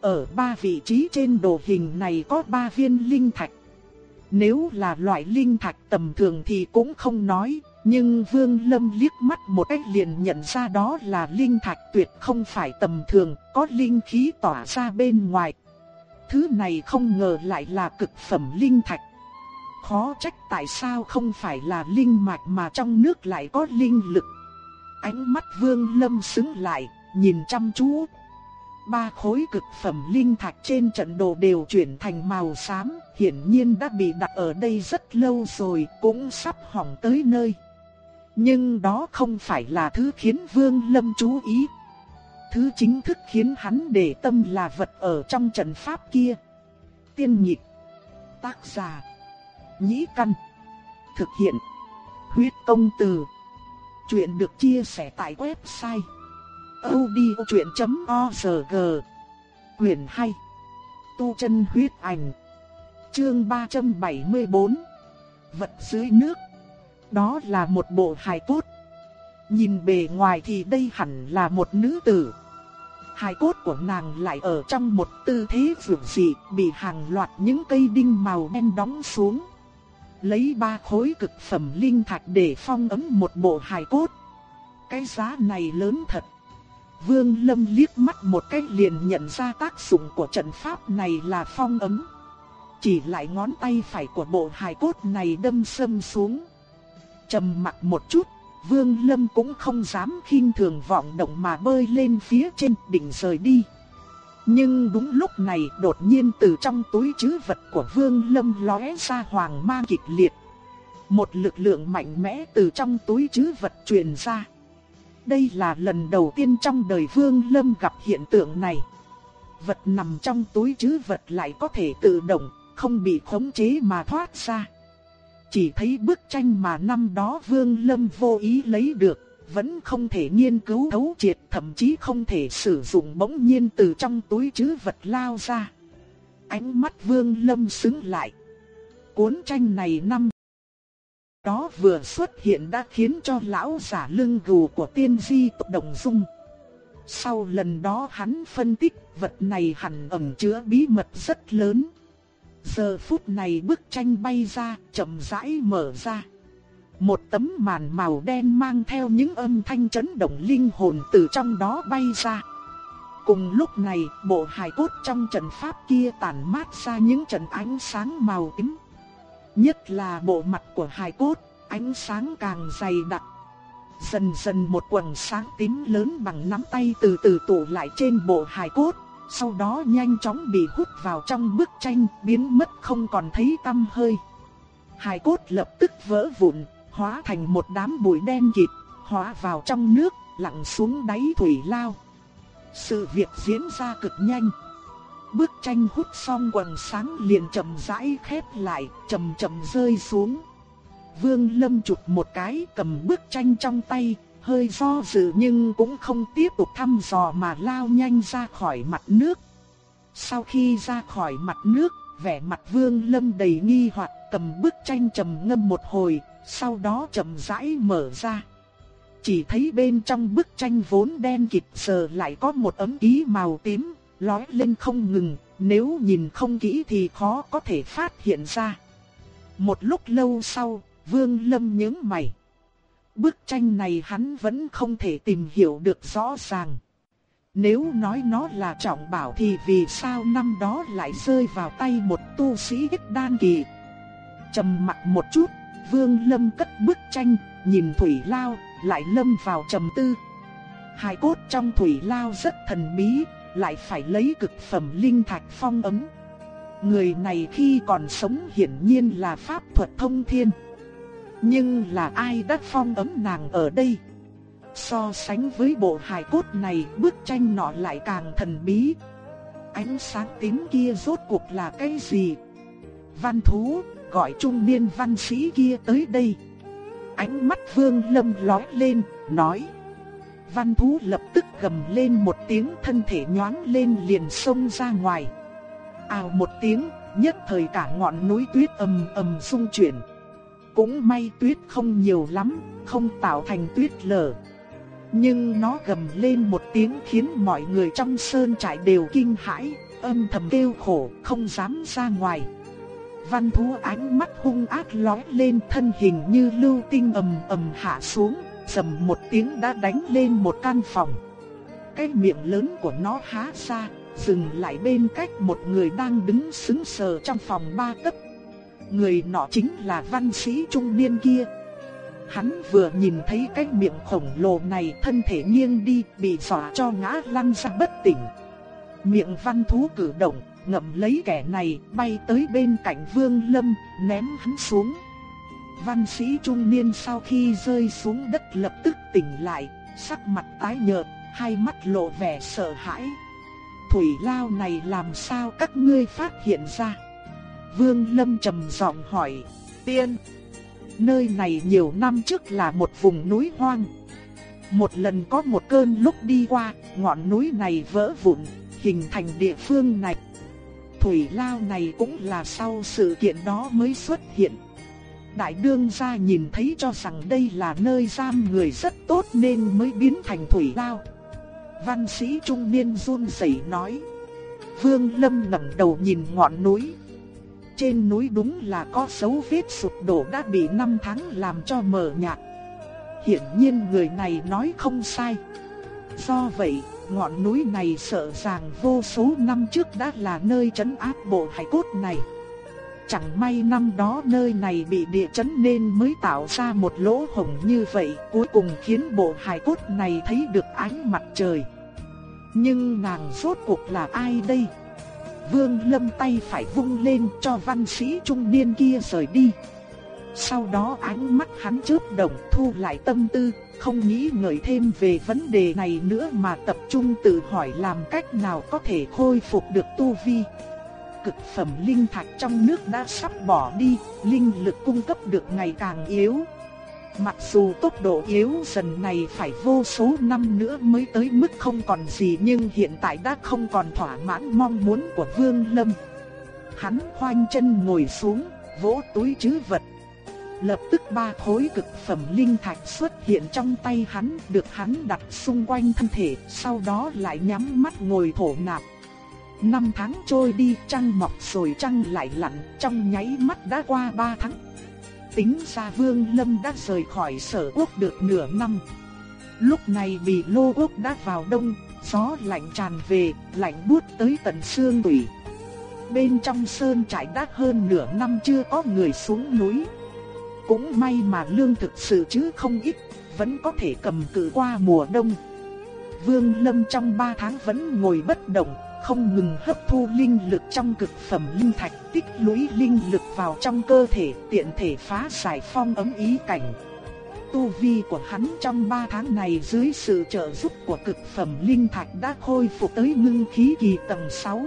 Ở ba vị trí trên đồ hình này có ba viên linh thạch. Nếu là loại linh thạch tầm thường thì cũng không nói, nhưng Vương Lâm liếc mắt một cái liền nhận ra đó là linh thạch tuyệt không phải tầm thường, có linh khí tỏa ra bên ngoài. Thứ này không ngờ lại là cực phẩm linh thạch. Khó trách tại sao không phải là linh mạch mà trong nước lại có linh lực. Ánh mắt Vương Lâm sững lại, nhìn chăm chú. Ba khối cực phẩm linh thạch trên trận đồ đều chuyển thành màu xám, hiển nhiên đã bị đặt ở đây rất lâu rồi, cũng sắp hỏng tới nơi. Nhưng đó không phải là thứ khiến Vương Lâm chú ý. Thứ chính thức khiến hắn để tâm là vật ở trong trận pháp kia. Tiên nhịp. Tác giả. Nhĩ căn. Thực hiện. Huyết công từ. Chuyện được chia sẻ tại website. odchuyện.org Quyền hay Tu chân huyết ảnh. Chương 374. Vật dưới nước. Đó là một bộ hài cốt. Nhìn bề ngoài thì đây hẳn là một nữ tử. Hài cốt của nàng lại ở trong một tư thế vượng dị, bị hàng loạt những cây đinh màu đen đóng xuống. Lấy ba khối cực phẩm linh thạch để phong ấn một bộ hài cốt. Cái giá này lớn thật. Vương Lâm liếc mắt một cái liền nhận ra tác dụng của trận pháp này là phong ấn. Chỉ lại ngón tay phải của bộ hài cốt này đâm sâm xuống. Trầm mặc một chút, Vương Lâm cũng không dám khinh thường vọng động mà bơi lên phía trên đỉnh rời đi. Nhưng đúng lúc này đột nhiên từ trong túi chứ vật của Vương Lâm lóe ra hoàng mang kịch liệt. Một lực lượng mạnh mẽ từ trong túi chứ vật truyền ra. Đây là lần đầu tiên trong đời Vương Lâm gặp hiện tượng này. Vật nằm trong túi chứ vật lại có thể tự động, không bị khống chế mà thoát ra. Chỉ thấy bức tranh mà năm đó Vương Lâm vô ý lấy được, vẫn không thể nghiên cứu thấu triệt, thậm chí không thể sử dụng bỗng nhiên từ trong túi trữ vật lao ra. Ánh mắt Vương Lâm sững lại. Cuốn tranh này năm đó vừa xuất hiện đã khiến cho lão giả lưng gù của tiên di tộc đồng dung. Sau lần đó hắn phân tích vật này hẳn ẩn chứa bí mật rất lớn. Giờ phút này bức tranh bay ra, chậm rãi mở ra. Một tấm màn màu đen mang theo những âm thanh chấn động linh hồn từ trong đó bay ra. Cùng lúc này, bộ hài cốt trong trận pháp kia tản mát ra những trận ánh sáng màu tím. Nhất là bộ mặt của hài cốt, ánh sáng càng dày đặc. Dần dần một quầng sáng tím lớn bằng nắm tay từ từ tụ lại trên bộ hài cốt, sau đó nhanh chóng bị hút vào trong bức tranh, biến mất không còn thấy tăm hơi. Hài cốt lập tức vỡ vụn, hóa thành một đám bụi đen kịt, hóa vào trong nước, lặn xuống đáy thủy lao. Sự việc diễn ra cực nhanh. Bức tranh hút xong quần sáng liền chậm rãi khép lại, chậm chậm rơi xuống. Vương Lâm chụp một cái cầm bức tranh trong tay, hơi do dự nhưng cũng không tiếp tục thăm dò mà lao nhanh ra khỏi mặt nước. Sau khi ra khỏi mặt nước, vẻ mặt Vương Lâm đầy nghi hoặc cầm bức tranh trầm ngâm một hồi, sau đó chậm rãi mở ra. Chỉ thấy bên trong bức tranh vốn đen kịt giờ lại có một ấm ký màu tím, lóe lên không ngừng, nếu nhìn không kỹ thì khó có thể phát hiện ra. Một lúc lâu sau, Vương Lâm nhướng mày. Bức tranh này hắn vẫn không thể tìm hiểu được rõ ràng. Nếu nói nó là trọng bảo thì vì sao năm đó lại rơi vào tay một tu sĩ ít đan kỳ. Trầm mặt một chút, Vương Lâm cất bức tranh, nhìn Thủy Lao, lại lâm vào trầm tư. Hài cốt trong Thủy Lao rất thần bí, lại phải lấy cực phẩm linh thạch phong ấm. Người này khi còn sống hiển nhiên là pháp thuật thông thiên. Nhưng là ai đã phong ấm nàng ở đây? So sánh với bộ hài cốt này, bức tranh nọ lại càng thần bí. Ánh sáng tím kia rốt cuộc là cái gì? Văn thú, gọi trung niên văn sĩ kia tới đây. Ánh mắt vương lâm lói lên, nói. Văn thú lập tức gầm lên một tiếng thân thể nhoáng lên liền xông ra ngoài. Ào một tiếng, nhất thời cả ngọn núi tuyết ầm ầm rung chuyển. Cũng may tuyết không nhiều lắm, không tạo thành tuyết lở. Nhưng nó gầm lên một tiếng khiến mọi người trong sơn trại đều kinh hãi, âm thầm kêu khổ, không dám ra ngoài. Văn thú ánh mắt hung ác lóe lên thân hình như lưu tinh ầm ầm hạ xuống, sầm một tiếng đã đánh lên một căn phòng. Cái miệng lớn của nó há ra, dừng lại bên cách một người đang đứng sững sờ trong phòng ba tấc. Người nọ chính là văn sĩ trung niên kia. Hắn vừa nhìn thấy cái miệng khổng lồ này thân thể nghiêng đi bị dọa cho ngã lăn ra bất tỉnh. Miệng văn thú cử động, ngậm lấy kẻ này bay tới bên cạnh vương lâm, ném hắn xuống. Văn sĩ trung niên sau khi rơi xuống đất lập tức tỉnh lại, sắc mặt tái nhợt, hai mắt lộ vẻ sợ hãi. Thủy lao này làm sao các ngươi phát hiện ra? Vương Lâm trầm giọng hỏi, tiên, nơi này nhiều năm trước là một vùng núi hoang. Một lần có một cơn lúc đi qua, ngọn núi này vỡ vụn, hình thành địa phương này. Thủy lao này cũng là sau sự kiện đó mới xuất hiện. Đại đương gia nhìn thấy cho rằng đây là nơi giam người rất tốt nên mới biến thành thủy lao. Văn sĩ trung niên run rẩy nói. Vương Lâm ngẩng đầu nhìn ngọn núi. Trên núi đúng là có dấu vết sụp đổ đã bị năm tháng làm cho mờ nhạt. Hiển nhiên người này nói không sai. Do vậy, ngọn núi này sợ rằng vô số năm trước đã là nơi trấn áp bộ hải cốt này. Chẳng may năm đó nơi này bị địa chấn nên mới tạo ra một lỗ hổng như vậy, cuối cùng khiến bộ hài cốt này thấy được ánh mặt trời. Nhưng nàng rốt cuộc là ai đây? Vương Lâm tay phải vung lên cho văn sĩ trung niên kia rời đi. Sau đó ánh mắt hắn chớp động thu lại tâm tư, không nghĩ ngợi thêm về vấn đề này nữa mà tập trung tự hỏi làm cách nào có thể khôi phục được tu vi. Cực phẩm linh thạch trong nước đã sắp bỏ đi, linh lực cung cấp được ngày càng yếu. Mặc dù tốc độ yếu dần này phải vô số năm nữa mới tới mức không còn gì nhưng hiện tại đã không còn thỏa mãn mong muốn của Vương Lâm. Hắn khoanh chân ngồi xuống, vỗ túi chứ vật. Lập tức ba khối cực phẩm linh thạch xuất hiện trong tay hắn được hắn đặt xung quanh thân thể, sau đó lại nhắm mắt ngồi thổ nạp. Năm tháng trôi đi, trăng mọc rồi trăng lại lặn, trong nháy mắt đã qua ba tháng tính ra Vương Lâm đã rời khỏi sở quốc được nửa năm. Lúc này bị lô quốc đã vào đông, gió lạnh tràn về, lạnh buốt tới tận xương tủy. Bên trong sơn trại đã hơn nửa năm chưa có người xuống núi. Cũng may mà lương thực sự chứ không ít, vẫn có thể cầm cự qua mùa đông. Vương Lâm trong 3 tháng vẫn ngồi bất động, không ngừng hấp thu linh lực trong cực phẩm linh thạch, tích lũy linh lực vào trong cơ thể, tiện thể phá giải phong ấm ý cảnh. Tu vi của hắn trong 3 tháng này dưới sự trợ giúp của cực phẩm linh thạch đã khôi phục tới ngưng khí kỳ tầng 6.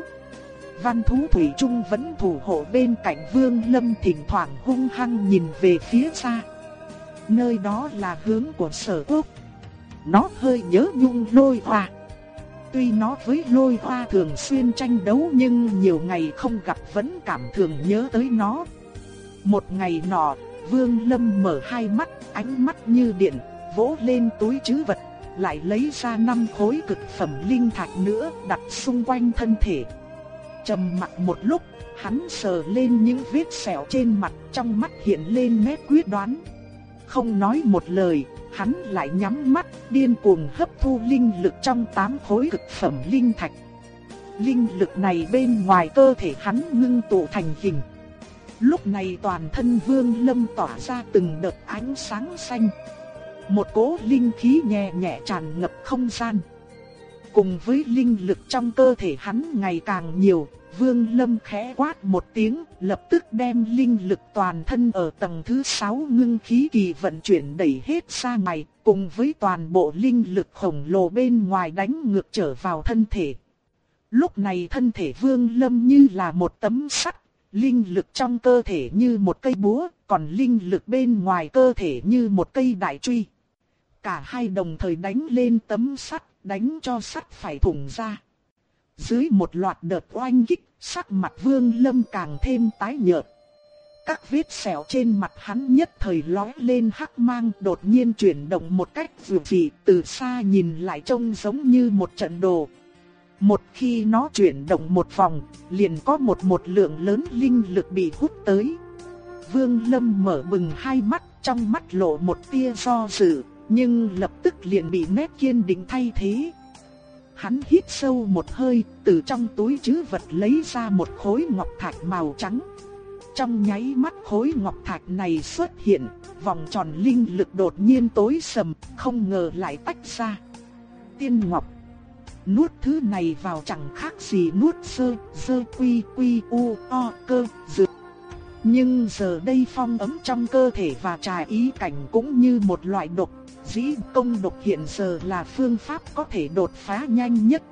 Văn thú thủy trung vẫn thủ hộ bên cạnh Vương Lâm thỉnh thoảng hung hăng nhìn về phía xa. Nơi đó là hướng của sở quốc. Nó hơi nhớ nhung lôi hoa. Tuy nó với lôi hoa thường xuyên tranh đấu nhưng nhiều ngày không gặp vẫn cảm thường nhớ tới nó. Một ngày nọ, Vương Lâm mở hai mắt, ánh mắt như điện, vỗ lên túi trữ vật, lại lấy ra năm khối cực phẩm linh thạch nữa đặt xung quanh thân thể. Trầm mặt một lúc, hắn sờ lên những vết sẹo trên mặt, trong mắt hiện lên nét quyết đoán. Không nói một lời, hắn lại nhắm mắt, điên cuồng hấp thu linh lực trong tám khối cực phẩm linh thạch. Linh lực này bên ngoài cơ thể hắn ngưng tụ thành hình. Lúc này toàn thân Vương Lâm tỏa ra từng đợt ánh sáng xanh. Một cỗ linh khí nhẹ nhẹ tràn ngập không gian. Cùng với linh lực trong cơ thể hắn ngày càng nhiều, Vương Lâm khẽ quát một tiếng, lập tức đem linh lực toàn thân ở tầng thứ 6 ngưng khí kỳ vận chuyển đẩy hết ra ngoài, cùng với toàn bộ linh lực khổng lồ bên ngoài đánh ngược trở vào thân thể. Lúc này thân thể Vương Lâm như là một tấm sắt, linh lực trong cơ thể như một cây búa, còn linh lực bên ngoài cơ thể như một cây đại truy. Cả hai đồng thời đánh lên tấm sắt, đánh cho sắt phải thủng ra. Dưới một loạt đợt oanh kích, sắc mặt Vương Lâm càng thêm tái nhợt. Các vết sẹo trên mặt hắn nhất thời lóe lên hắc mang đột nhiên chuyển động một cách dịu dị từ xa nhìn lại trông giống như một trận đồ. Một khi nó chuyển động một vòng, liền có một một lượng lớn linh lực bị hút tới. Vương Lâm mở bừng hai mắt, trong mắt lộ một tia do dự, nhưng lập tức liền bị nét kiên định thay thế. Hắn hít sâu một hơi, từ trong túi trữ vật lấy ra một khối ngọc thạch màu trắng. Trong nháy mắt khối ngọc thạch này xuất hiện, vòng tròn linh lực đột nhiên tối sầm, không ngờ lại tách ra. Tiên ngọc Nuốt thứ này vào chẳng khác gì nuốt sơ, sơ quy quy u o cơ dược. Nhưng giờ đây phong ấm trong cơ thể và trà ý cảnh cũng như một loại độc dĩ công độc hiện giờ là phương pháp có thể đột phá nhanh nhất.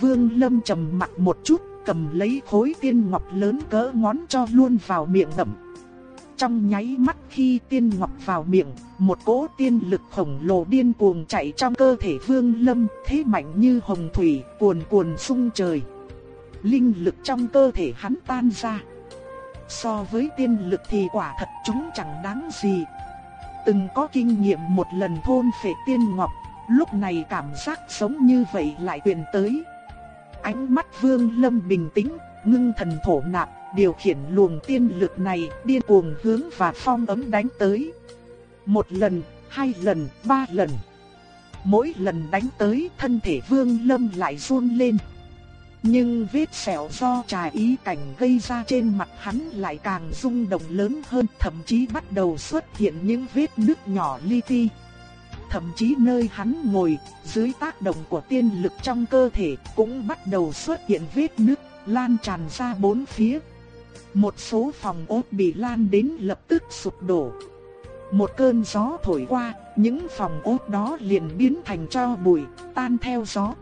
Vương Lâm trầm mặt một chút, cầm lấy khối tiên ngọc lớn cỡ ngón cho luôn vào miệng ngậm. Trong nháy mắt khi tiên ngọc vào miệng, một cỗ tiên lực khổng lồ điên cuồng chạy trong cơ thể Vương Lâm, thế mạnh như hồng thủy, cuồn cuồn sung trời. Linh lực trong cơ thể hắn tan ra. So với tiên lực thì quả thật chúng chẳng đáng gì, Từng có kinh nghiệm một lần thôn phệ tiên ngọc, lúc này cảm giác sống như vậy lại truyền tới. Ánh mắt Vương Lâm bình tĩnh, ngưng thần thổ nạp, điều khiển luồng tiên lực này điên cuồng hướng và phong ấm đánh tới. Một lần, hai lần, ba lần. Mỗi lần đánh tới thân thể Vương Lâm lại run lên. Nhưng vết sẹo do trà ý cảnh gây ra trên mặt hắn lại càng rung động lớn hơn, thậm chí bắt đầu xuất hiện những vết nứt nhỏ li ti. thậm chí nơi hắn ngồi, dưới tác động của tiên lực trong cơ thể cũng bắt đầu xuất hiện vết nứt, lan tràn ra bốn phía. Một số phòng ốt bị lan đến lập tức sụp đổ. Một cơn gió thổi qua, những phòng ốt đó liền biến thành cho bụi, tan theo gió.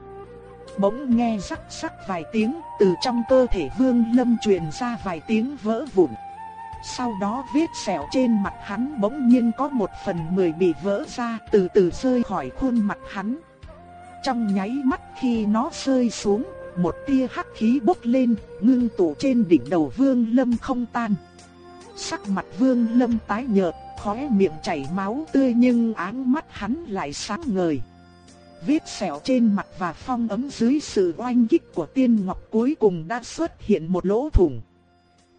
Bỗng nghe rắc rắc vài tiếng, từ trong cơ thể Vương Lâm truyền ra vài tiếng vỡ vụn. Sau đó vết sẹo trên mặt hắn bỗng nhiên có một phần mười bị vỡ ra từ từ rơi khỏi khuôn mặt hắn. Trong nháy mắt khi nó rơi xuống, một tia hắc khí bốc lên, ngưng tụ trên đỉnh đầu Vương Lâm không tan. Sắc mặt Vương Lâm tái nhợt, khóe miệng chảy máu tươi nhưng áng mắt hắn lại sáng ngời. Vết sẹo trên mặt và phong ấm dưới sự oanh kích của tiên ngọc cuối cùng đã xuất hiện một lỗ thủng.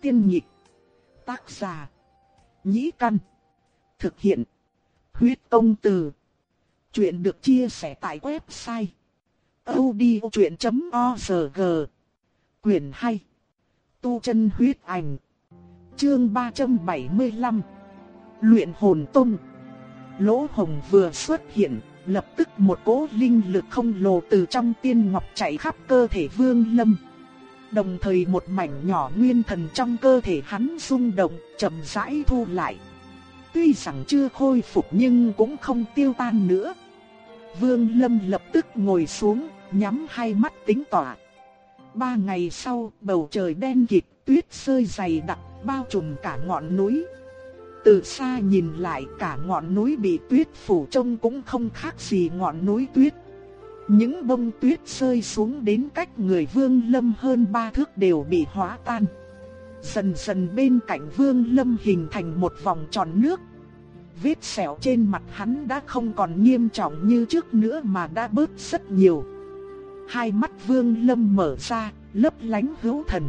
Tiên nhịp Tác giả. Nhĩ căn. Thực hiện. Huyết công từ. Chuyện được chia sẻ tại website. odchuyện.org Quyền hay Tu chân huyết ảnh. Chương 375. Luyện hồn tung. Lỗ hồng vừa xuất hiện, lập tức một cỗ linh lực không lồ từ trong tiên ngọc chạy khắp cơ thể Vương Lâm. Đồng thời một mảnh nhỏ nguyên thần trong cơ thể hắn rung động, chậm rãi thu lại. Tuy rằng chưa khôi phục nhưng cũng không tiêu tan nữa. Vương Lâm lập tức ngồi xuống, nhắm hai mắt tính tỏa. Ba ngày sau, bầu trời đen kịt, tuyết rơi dày đặc, bao trùm cả ngọn núi. Từ xa nhìn lại cả ngọn núi bị tuyết phủ trông cũng không khác gì ngọn núi tuyết. Những bông tuyết rơi xuống đến cách người vương lâm hơn ba thước đều bị hóa tan. Dần dần bên cạnh vương lâm hình thành một vòng tròn nước. Vết sẹo trên mặt hắn đã không còn nghiêm trọng như trước nữa mà đã bớt rất nhiều. Hai mắt vương lâm mở ra, lấp lánh hữu thần.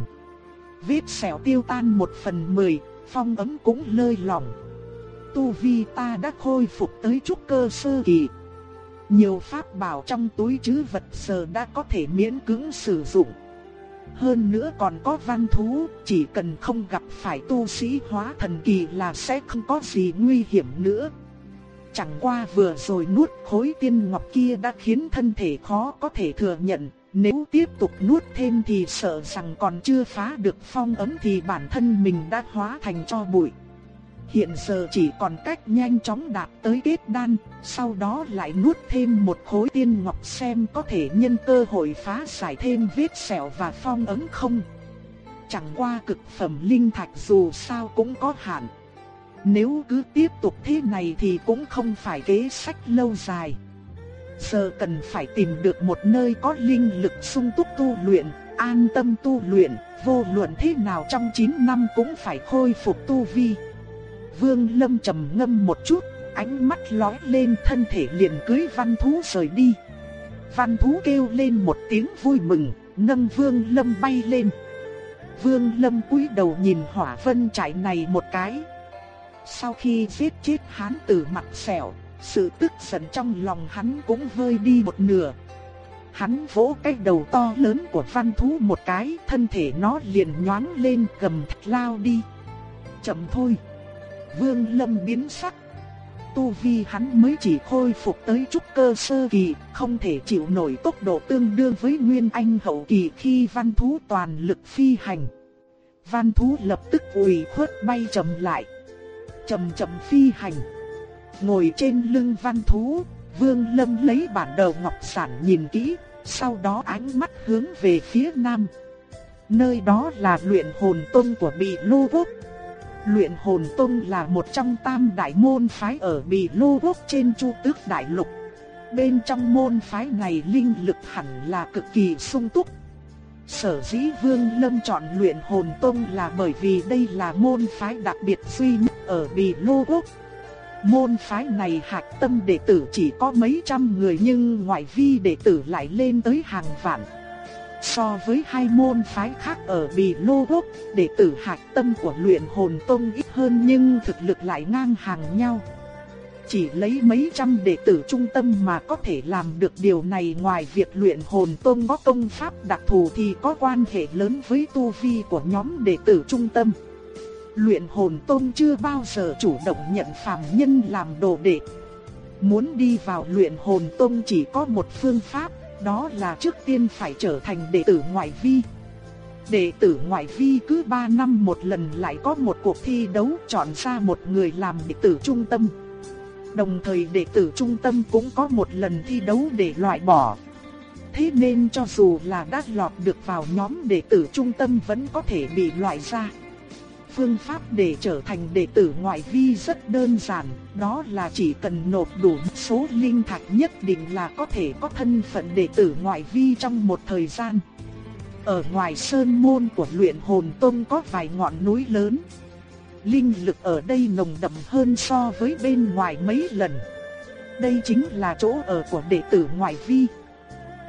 Vết sẹo tiêu tan một phần mười, phong ấm cũng lơi lỏng. Tu vi ta đã khôi phục tới chút cơ sơ kỳ. Nhiều pháp bảo trong túi chứ vật giờ đã có thể miễn cưỡng sử dụng. Hơn nữa còn có văn thú, chỉ cần không gặp phải tu sĩ hóa thần kỳ là sẽ không có gì nguy hiểm nữa. Chẳng qua vừa rồi nuốt khối tiên ngọc kia đã khiến thân thể khó có thể thừa nhận, nếu tiếp tục nuốt thêm thì sợ rằng còn chưa phá được phong ấm thì bản thân mình đã hóa thành cho bụi. Hiện giờ chỉ còn cách nhanh chóng đạt tới kết đan, sau đó lại nuốt thêm một khối tiên ngọc xem có thể nhân cơ hội phá giải thêm vết sẹo và phong ấn không. Chẳng qua cực phẩm linh thạch dù sao cũng có hạn. Nếu cứ tiếp tục thế này thì cũng không phải kế sách lâu dài. Giờ cần phải tìm được một nơi có linh lực sung túc tu luyện, an tâm tu luyện, vô luận thế nào trong 9 năm cũng phải khôi phục tu vi. Vương Lâm trầm ngâm một chút, ánh mắt lóe lên thân thể liền cưới văn thú rời đi. Văn thú kêu lên một tiếng vui mừng, nâng Vương Lâm bay lên. Vương Lâm cúi đầu nhìn hỏa vân trại này một cái. Sau khi giết chết hán tử mặt sẹo, sự tức giận trong lòng hắn cũng vơi đi một nửa. Hắn vỗ cái đầu to lớn của văn thú một cái, thân thể nó liền nhoáng lên cầm thạch lao đi. Chậm thôi. Vương Lâm biến sắc. Tu vi hắn mới chỉ khôi phục tới chút cơ sơ kỳ, không thể chịu nổi tốc độ tương đương với Nguyên Anh hậu kỳ khi văn thú toàn lực phi hành. Văn thú lập tức ủy khuất bay chậm lại. Chậm chậm phi hành. Ngồi trên lưng văn thú, Vương Lâm lấy bản đầu ngọc sản nhìn kỹ, sau đó ánh mắt hướng về phía nam. Nơi đó là luyện hồn tông của Bị Lô Quốc. Luyện hồn tông là một trong tam đại môn phái ở Bì Lô Quốc trên Chu Tước Đại Lục. Bên trong môn phái này linh lực hẳn là cực kỳ sung túc. Sở dĩ Vương Lâm chọn luyện hồn tông là bởi vì đây là môn phái đặc biệt duy nhất ở Bì Lô Quốc. Môn phái này hạch tâm đệ tử chỉ có mấy trăm người nhưng ngoại vi đệ tử lại lên tới hàng vạn. So với hai môn phái khác ở Bì Lô Quốc, đệ tử hạch tâm của luyện hồn tông ít hơn nhưng thực lực lại ngang hàng nhau. Chỉ lấy mấy trăm đệ tử trung tâm mà có thể làm được điều này ngoài việc luyện hồn tông có công pháp đặc thù thì có quan hệ lớn với tu vi của nhóm đệ tử trung tâm. Luyện hồn tông chưa bao giờ chủ động nhận phàm nhân làm đồ đệ. muốn đi vào luyện hồn tông chỉ có một phương pháp, đó là trước tiên phải trở thành đệ tử ngoại vi. Đệ tử ngoại vi cứ 3 năm một lần lại có một cuộc thi đấu chọn ra một người làm đệ tử trung tâm. Đồng thời đệ tử trung tâm cũng có một lần thi đấu để loại bỏ. Thế nên cho dù là đã lọt được vào nhóm đệ tử trung tâm vẫn có thể bị loại ra. Phương pháp để trở thành đệ tử ngoại vi rất đơn giản, đó là chỉ cần nộp đủ số linh thạch nhất định là có thể có thân phận đệ tử ngoại vi trong một thời gian. Ở ngoài sơn môn của luyện hồn tông có vài ngọn núi lớn. Linh lực ở đây nồng đậm hơn so với bên ngoài mấy lần. Đây chính là chỗ ở của đệ tử ngoại vi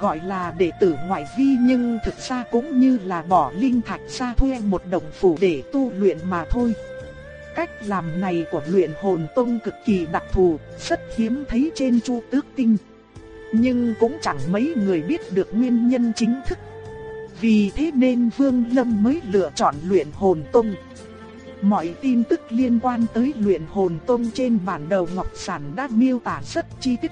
gọi là đệ tử ngoại vi nhưng thực ra cũng như là bỏ linh thạch ra thuê một đồng phủ để tu luyện mà thôi. Cách làm này của luyện hồn tông cực kỳ đặc thù, rất hiếm thấy trên chu tước tinh. Nhưng cũng chẳng mấy người biết được nguyên nhân chính thức. Vì thế nên Vương Lâm mới lựa chọn luyện hồn tông. Mọi tin tức liên quan tới luyện hồn tông trên bản đầu ngọc sản đã miêu tả rất chi tiết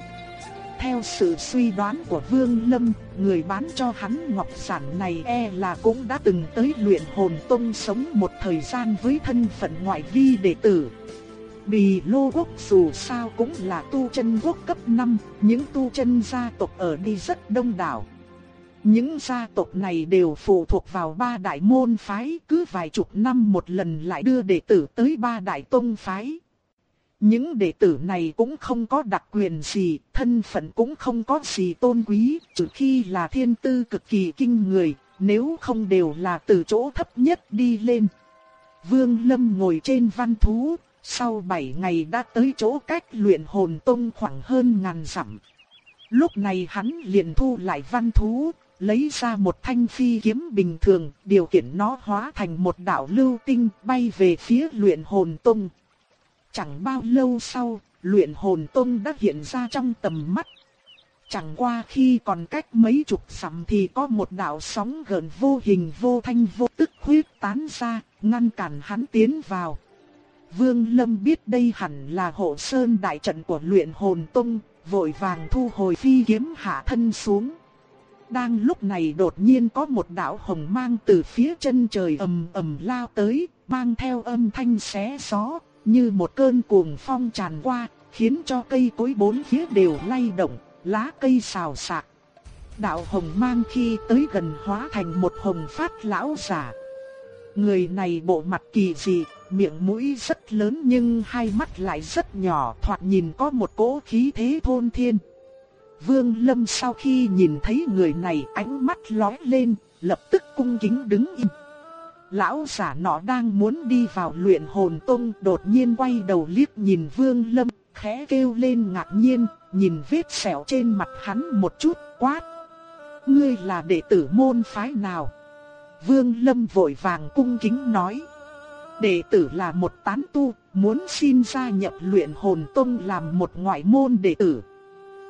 theo sự suy đoán của Vương Lâm, người bán cho hắn ngọc sản này e là cũng đã từng tới luyện hồn tông sống một thời gian với thân phận ngoại vi đệ tử. Bì lô quốc dù sao cũng là tu chân quốc cấp 5, những tu chân gia tộc ở đi rất đông đảo. Những gia tộc này đều phụ thuộc vào ba đại môn phái, cứ vài chục năm một lần lại đưa đệ tử tới ba đại tông phái. Những đệ tử này cũng không có đặc quyền gì, thân phận cũng không có gì tôn quý, trừ khi là thiên tư cực kỳ kinh người, nếu không đều là từ chỗ thấp nhất đi lên. Vương Lâm ngồi trên văn thú, sau 7 ngày đã tới chỗ cách luyện hồn tông khoảng hơn ngàn dặm. Lúc này hắn liền thu lại văn thú, lấy ra một thanh phi kiếm bình thường, điều khiển nó hóa thành một đạo lưu tinh bay về phía luyện hồn tông. Chẳng bao lâu sau, luyện hồn tông đã hiện ra trong tầm mắt. Chẳng qua khi còn cách mấy chục sắm thì có một đạo sóng gần vô hình vô thanh vô tức huyết tán ra, ngăn cản hắn tiến vào. Vương Lâm biết đây hẳn là hộ sơn đại trận của luyện hồn tông, vội vàng thu hồi phi kiếm hạ thân xuống. Đang lúc này đột nhiên có một đạo hồng mang từ phía chân trời ầm ầm lao tới, mang theo âm thanh xé gió, như một cơn cuồng phong tràn qua, khiến cho cây cối bốn phía đều lay động, lá cây xào xạc. Đạo hồng mang khi tới gần hóa thành một hồng phát lão giả. Người này bộ mặt kỳ dị, miệng mũi rất lớn nhưng hai mắt lại rất nhỏ, thoạt nhìn có một cỗ khí thế thôn thiên. Vương Lâm sau khi nhìn thấy người này ánh mắt lóe lên, lập tức cung kính đứng im. Lão giả nọ đang muốn đi vào luyện hồn tông đột nhiên quay đầu liếc nhìn Vương Lâm, khẽ kêu lên ngạc nhiên, nhìn vết sẹo trên mặt hắn một chút, quát. Ngươi là đệ tử môn phái nào? Vương Lâm vội vàng cung kính nói. Đệ tử là một tán tu, muốn xin gia nhập luyện hồn tông làm một ngoại môn đệ tử.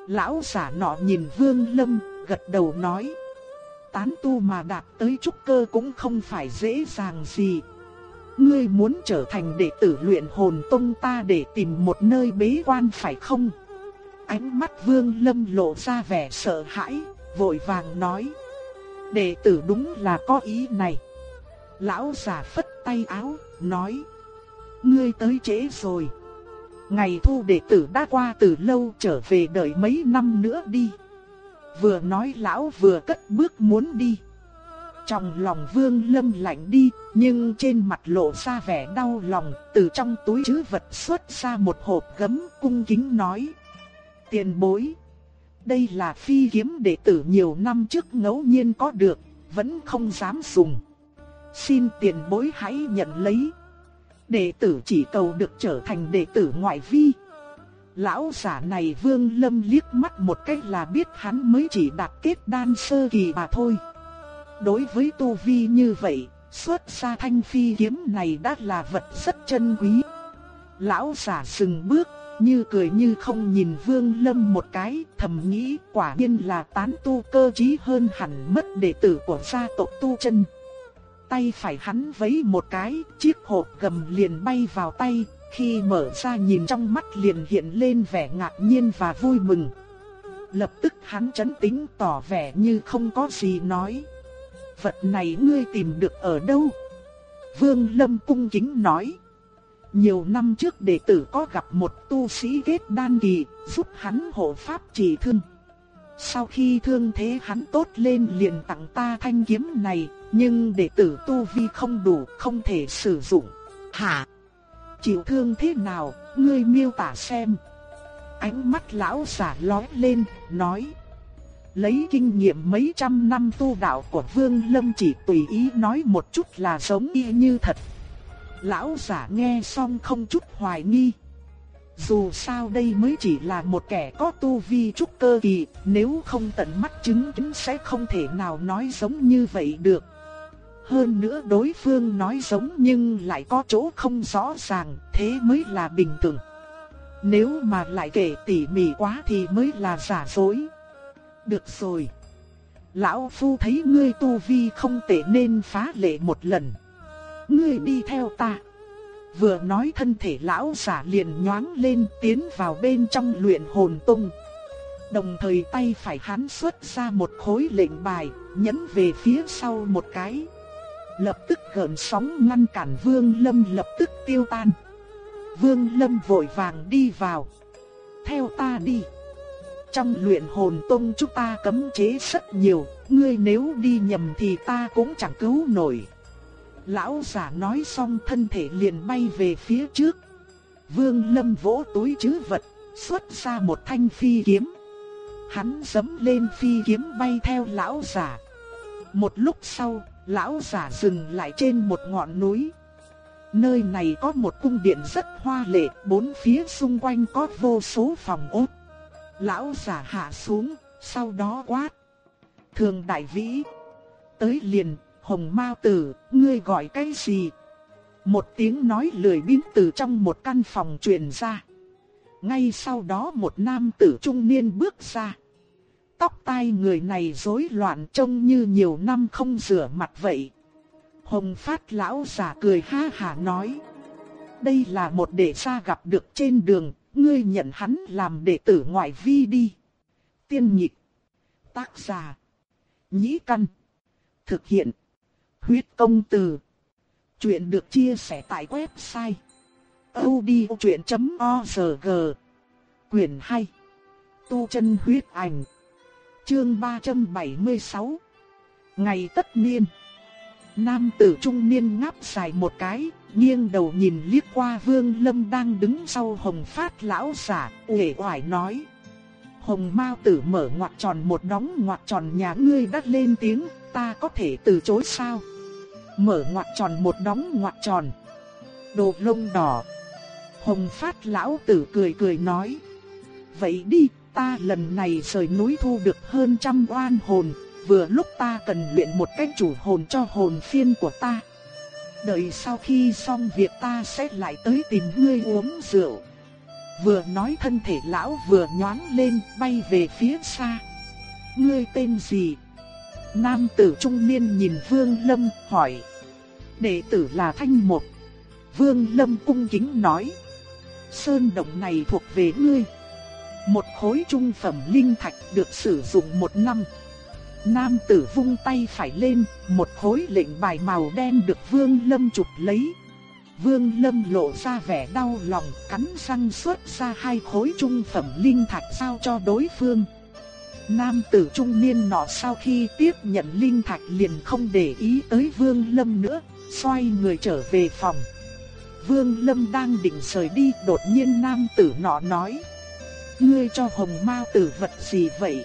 Lão giả nọ nhìn Vương Lâm, gật đầu nói tán tu mà đạt tới trúc cơ cũng không phải dễ dàng gì. Ngươi muốn trở thành đệ tử luyện hồn tông ta để tìm một nơi bế quan phải không? Ánh mắt vương lâm lộ ra vẻ sợ hãi, vội vàng nói. Đệ tử đúng là có ý này. Lão giả phất tay áo, nói. Ngươi tới trễ rồi. Ngày thu đệ tử đã qua từ lâu trở về đợi mấy năm nữa đi. Vừa nói lão vừa cất bước muốn đi. Trong lòng vương lâm lạnh đi, nhưng trên mặt lộ ra vẻ đau lòng, từ trong túi chứ vật xuất ra một hộp gấm cung kính nói. Tiền bối. Đây là phi kiếm đệ tử nhiều năm trước ngẫu nhiên có được, vẫn không dám dùng. Xin tiền bối hãy nhận lấy. Đệ tử chỉ cầu được trở thành đệ tử ngoại vi. Lão giả này vương lâm liếc mắt một cách là biết hắn mới chỉ đạt kết đan sơ kỳ mà thôi. Đối với tu vi như vậy, xuất ra thanh phi kiếm này đã là vật rất chân quý. Lão giả sừng bước, như cười như không nhìn vương lâm một cái, thầm nghĩ quả nhiên là tán tu cơ trí hơn hẳn mất đệ tử của gia tộc tu chân. Tay phải hắn vấy một cái, chiếc hộp gầm liền bay vào tay, khi mở ra nhìn trong mắt liền hiện lên vẻ ngạc nhiên và vui mừng. Lập tức hắn chấn tĩnh tỏ vẻ như không có gì nói. Vật này ngươi tìm được ở đâu? Vương Lâm cung kính nói. Nhiều năm trước đệ tử có gặp một tu sĩ kết đan kỳ, giúp hắn hộ pháp trị thương. Sau khi thương thế hắn tốt lên liền tặng ta thanh kiếm này, nhưng đệ tử tu vi không đủ, không thể sử dụng. Hả? Chịu thương thế nào, ngươi miêu tả xem. Ánh mắt lão giả lóe lên, nói. Lấy kinh nghiệm mấy trăm năm tu đạo của Vương Lâm chỉ tùy ý nói một chút là giống y như thật. Lão giả nghe xong không chút hoài nghi. Dù sao đây mới chỉ là một kẻ có tu vi trúc cơ kỳ, nếu không tận mắt chứng kiến sẽ không thể nào nói giống như vậy được. Hơn nữa đối phương nói giống nhưng lại có chỗ không rõ ràng, thế mới là bình thường. Nếu mà lại kể tỉ mỉ quá thì mới là giả dối. Được rồi. Lão Phu thấy ngươi tu vi không tệ nên phá lệ một lần. Ngươi đi theo ta. Vừa nói thân thể lão giả liền nhoáng lên tiến vào bên trong luyện hồn tung. Đồng thời tay phải hắn xuất ra một khối lệnh bài, nhấn về phía sau một cái. Lập tức gợn sóng ngăn cản Vương Lâm lập tức tiêu tan. Vương Lâm vội vàng đi vào. Theo ta đi. Trong luyện hồn tông chúng ta cấm chế rất nhiều, ngươi nếu đi nhầm thì ta cũng chẳng cứu nổi. Lão giả nói xong thân thể liền bay về phía trước. Vương Lâm vỗ túi chứ vật, xuất ra một thanh phi kiếm. Hắn giẫm lên phi kiếm bay theo lão giả. Một lúc sau, lão giả dừng lại trên một ngọn núi. Nơi này có một cung điện rất hoa lệ, bốn phía xung quanh có vô số phòng ốt. Lão giả hạ xuống, sau đó quát. Thường đại vĩ. Tới liền, hồng mao tử, ngươi gọi cái gì? Một tiếng nói lười biếng từ trong một căn phòng truyền ra. Ngay sau đó một nam tử trung niên bước ra. Tóc tai người này rối loạn trông như nhiều năm không rửa mặt vậy. Hồng phát lão giả cười ha hà nói. Đây là một đệ gia gặp được trên đường, ngươi nhận hắn làm đệ tử ngoại vi đi. Tiên nhịp. Tác giả. Nhĩ căn. Thực hiện. Huyết công từ. Chuyện được chia sẻ tại website. odchuyện.org Quyền 2. Tu chân huyết ảnh. Chương 376. Ngày tất niên. Nam tử trung niên ngáp dài một cái, nghiêng đầu nhìn liếc qua Vương Lâm đang đứng sau Hồng Phát lão giả, uể oải nói: "Hồng Mao tử mở ngoặt tròn một đóng ngoặt tròn nhà ngươi đắt lên tiếng, ta có thể từ chối sao?" Mở ngoặt tròn một đóng ngoặt tròn. Đồ lông đỏ. Hồng Phát lão tử cười cười nói: "Vậy đi, ta lần này rời núi thu được hơn trăm oan hồn, vừa lúc ta cần luyện một cách chủ hồn cho hồn phiên của ta. Đợi sau khi xong việc ta sẽ lại tới tìm ngươi uống rượu. Vừa nói thân thể lão vừa nhoáng lên bay về phía xa. Ngươi tên gì? Nam tử trung niên nhìn Vương Lâm hỏi. Đệ tử là Thanh Mục. Vương Lâm cung kính nói. Sơn động này thuộc về ngươi. Một khối trung phẩm linh thạch được sử dụng một năm. Nam tử vung tay phải lên, một khối lệnh bài màu đen được Vương Lâm chụp lấy. Vương Lâm lộ ra vẻ đau lòng, cắn răng xuất ra hai khối trung phẩm linh thạch giao cho đối phương. Nam tử trung niên nọ sau khi tiếp nhận linh thạch liền không để ý tới Vương Lâm nữa, xoay người trở về phòng. Vương Lâm đang định rời đi, đột nhiên nam tử nọ nói: "Ngươi cho Hồng Mao tử vật gì vậy?"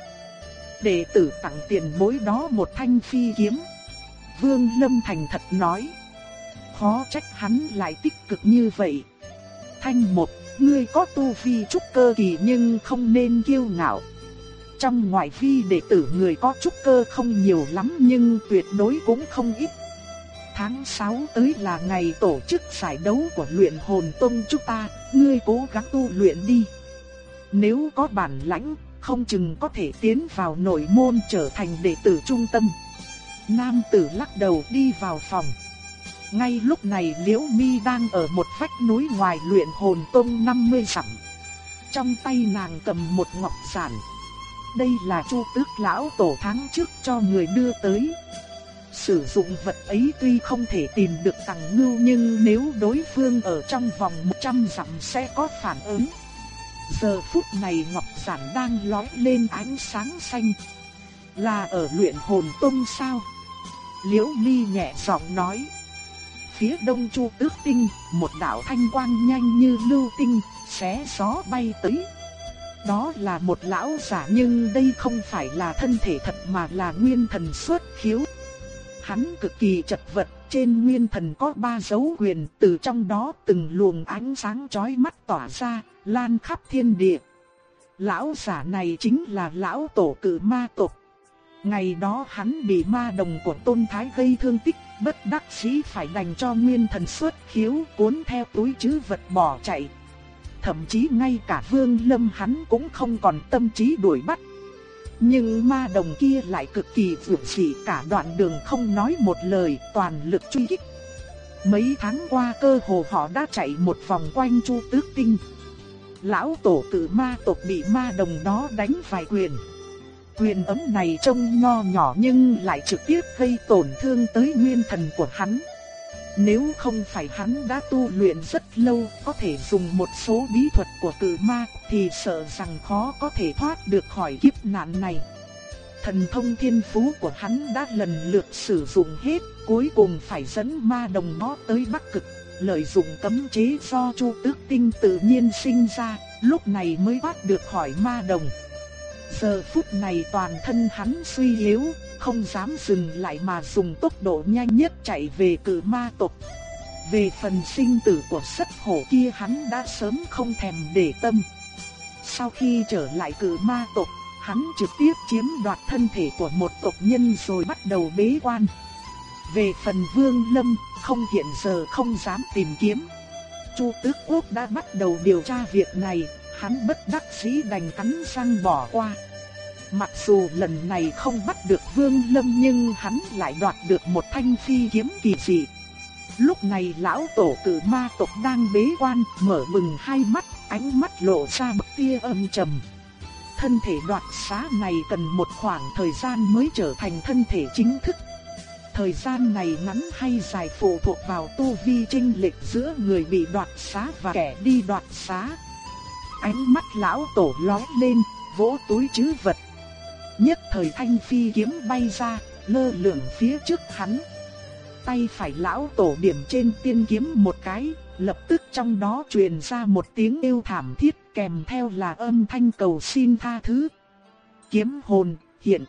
đệ tử tặng tiền bối đó một thanh phi kiếm. Vương Lâm thành thật nói. Khó trách hắn lại tích cực như vậy. Thanh một, ngươi có tu vi trúc cơ kỳ nhưng không nên kiêu ngạo. Trong ngoại vi đệ tử người có trúc cơ không nhiều lắm nhưng tuyệt đối cũng không ít. Tháng 6 tới là ngày tổ chức giải đấu của luyện hồn tông chúng ta, ngươi cố gắng tu luyện đi. Nếu có bản lãnh, không chừng có thể tiến vào nội môn trở thành đệ tử trung tâm. Nam tử lắc đầu đi vào phòng. Ngay lúc này Liễu Mi đang ở một vách núi ngoài luyện hồn tông 50 dặm. Trong tay nàng cầm một ngọc giản. Đây là chu tước lão tổ tháng trước cho người đưa tới. Sử dụng vật ấy tuy không thể tìm được tàng ngưu nhưng nếu đối phương ở trong vòng 100 dặm sẽ có phản ứng. Giờ phút này ngọc giản đang lói lên ánh sáng xanh. Là ở luyện hồn tông sao? Liễu Mi nhẹ giọng nói. Phía đông chu tước tinh, một đạo thanh quang nhanh như lưu tinh, xé gió bay tới. Đó là một lão giả nhưng đây không phải là thân thể thật mà là nguyên thần xuất khiếu. Hắn cực kỳ chật vật, trên nguyên thần có ba dấu quyền, từ trong đó từng luồng ánh sáng chói mắt tỏa ra, lan khắp thiên địa. Lão giả này chính là lão tổ cử ma tộc. Ngày đó hắn bị ma đồng của tôn thái gây thương tích, bất đắc dĩ phải đành cho nguyên thần xuất khiếu cuốn theo túi chứ vật bỏ chạy. Thậm chí ngay cả vương lâm hắn cũng không còn tâm trí đuổi bắt. Nhưng ma đồng kia lại cực kỳ vượt dị cả đoạn đường không nói một lời, toàn lực truy kích. Mấy tháng qua cơ hồ họ đã chạy một vòng quanh chu tước tinh. Lão tổ tử ma tộc bị ma đồng đó đánh vài quyền. Quyền ấm này trông nho nhỏ nhưng lại trực tiếp gây tổn thương tới nguyên thần của hắn. Nếu không phải hắn đã tu luyện rất lâu, có thể dùng một số bí thuật của tự ma, thì sợ rằng khó có thể thoát được khỏi kiếp nạn này. Thần thông thiên phú của hắn đã lần lượt sử dụng hết, cuối cùng phải dẫn ma đồng nó tới Bắc Cực, lợi dụng cấm chế do Chu Tước Tinh tự nhiên sinh ra, lúc này mới bắt được khỏi ma đồng. Giờ phút này toàn thân hắn suy yếu, không dám dừng lại mà dùng tốc độ nhanh nhất chạy về cử ma tộc. Về phần sinh tử của sất hổ kia hắn đã sớm không thèm để tâm. Sau khi trở lại cử ma tộc, hắn trực tiếp chiếm đoạt thân thể của một tộc nhân rồi bắt đầu bế quan. Về phần Vương Lâm, không hiện giờ không dám tìm kiếm. Chu Tước Quốc đã bắt đầu điều tra việc này, hắn bất đắc dĩ đành cắn răng bỏ qua. Mặc dù lần này không bắt được Vương Lâm nhưng hắn lại đoạt được một thanh phi kiếm kỳ dị. Lúc này lão tổ tử ma tộc đang bế quan, mở bừng hai mắt, ánh mắt lộ ra bức tia âm trầm. Thân thể đoạt xá này cần một khoảng thời gian mới trở thành thân thể chính thức. Thời gian này ngắn hay dài phụ thuộc vào tu vi trinh lệch giữa người bị đoạt xá và kẻ đi đoạt xá. Ánh mắt lão tổ lóe lên, vỗ túi chứ vật. Nhất thời thanh phi kiếm bay ra, lơ lửng phía trước hắn. Tay phải lão tổ điểm trên tiên kiếm một cái, lập tức trong đó truyền ra một tiếng yêu thảm thiết kèm theo là âm thanh cầu xin tha thứ. Kiếm hồn, hiện.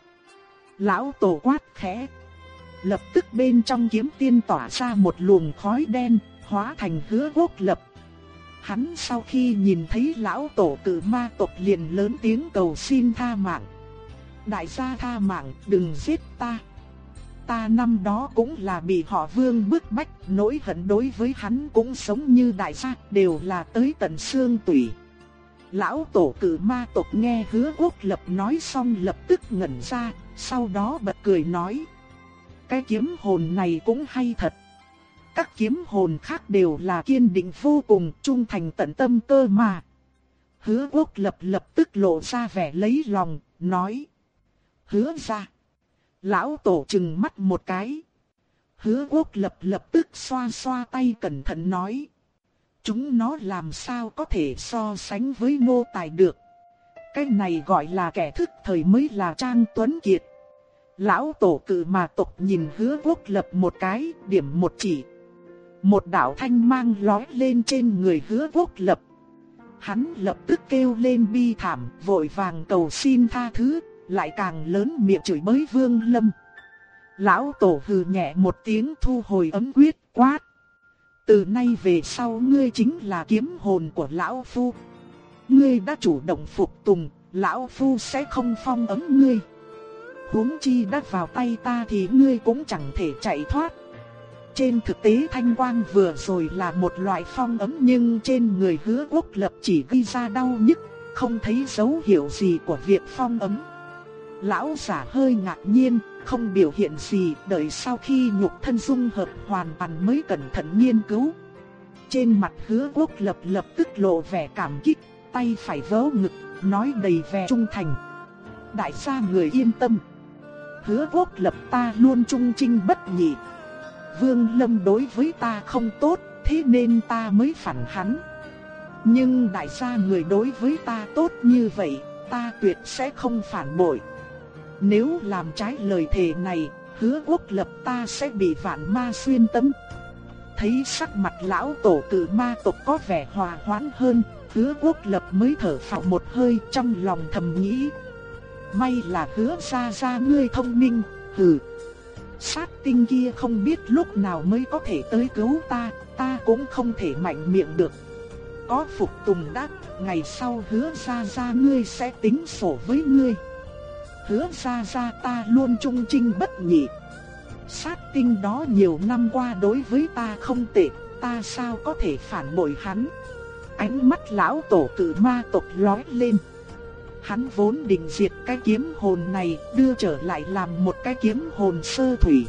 Lão tổ quát khẽ. Lập tức bên trong kiếm tiên tỏa ra một luồng khói đen, hóa thành hứa quốc lập. Hắn sau khi nhìn thấy lão tổ cử ma tộc liền lớn tiếng cầu xin tha mạng. Đại gia tha mạng, đừng giết ta. Ta năm đó cũng là bị họ vương bức bách, nỗi hận đối với hắn cũng sống như đại gia, đều là tới tận xương tủy. Lão tổ cử ma tộc nghe hứa quốc lập nói xong lập tức ngẩn ra, sau đó bật cười nói. Cái kiếm hồn này cũng hay thật. Các kiếm hồn khác đều là kiên định vô cùng, trung thành tận tâm cơ mà. Hứa quốc lập lập tức lộ ra vẻ lấy lòng, nói. Hứa ra. Lão tổ trừng mắt một cái. Hứa quốc lập lập tức xoa xoa tay cẩn thận nói. Chúng nó làm sao có thể so sánh với nô tài được. Cái này gọi là kẻ thức thời mới là Trang Tuấn Kiệt. Lão tổ cử mà tộc nhìn hứa quốc lập một cái, điểm một chỉ. Một đạo thanh mang lói lên trên người hứa quốc lập. Hắn lập tức kêu lên bi thảm, vội vàng cầu xin tha thứ, lại càng lớn miệng chửi bới vương lâm. Lão tổ hừ nhẹ một tiếng thu hồi ấm quyết quát. Từ nay về sau ngươi chính là kiếm hồn của lão phu. Ngươi đã chủ động phục tùng, lão phu sẽ không phong ấm ngươi. Huống chi đã vào tay ta thì ngươi cũng chẳng thể chạy thoát. Trên thực tế thanh quang vừa rồi là một loại phong ấm nhưng trên người hứa quốc lập chỉ gây ra đau nhức, không thấy dấu hiệu gì của việc phong ấm. Lão giả hơi ngạc nhiên, không biểu hiện gì, đợi sau khi nhục thân dung hợp hoàn toàn mới cẩn thận nghiên cứu. Trên mặt hứa quốc lập lập tức lộ vẻ cảm kích, tay phải vớ ngực, nói đầy vẻ trung thành. Đại gia người yên tâm. Hứa quốc lập ta luôn trung trinh bất nhị. Vương Lâm đối với ta không tốt, thế nên ta mới phản hắn. Nhưng đại gia người đối với ta tốt như vậy, ta tuyệt sẽ không phản bội. Nếu làm trái lời thề này, hứa quốc lập ta sẽ bị vạn ma xuyên tâm. Thấy sắc mặt lão tổ tử ma tộc có vẻ hòa hoãn hơn, hứa quốc lập mới thở phào một hơi trong lòng thầm nghĩ. May là hứa ra ra ngươi thông minh, hừ. Sát tinh kia không biết lúc nào mới có thể tới cứu ta, ta cũng không thể mạnh miệng được. Có phục tùng đắc, ngày sau hứa ra ra ngươi sẽ tính sổ với ngươi. Hứa ra ra ta luôn trung trinh bất nhị. Sát tinh đó nhiều năm qua đối với ta không tệ, ta sao có thể phản bội hắn. Ánh mắt lão tổ tử ma tộc lói lên. Hắn vốn định diệt cái kiếm hồn này, đưa trở lại làm một cái kiếm hồn sơ thủy.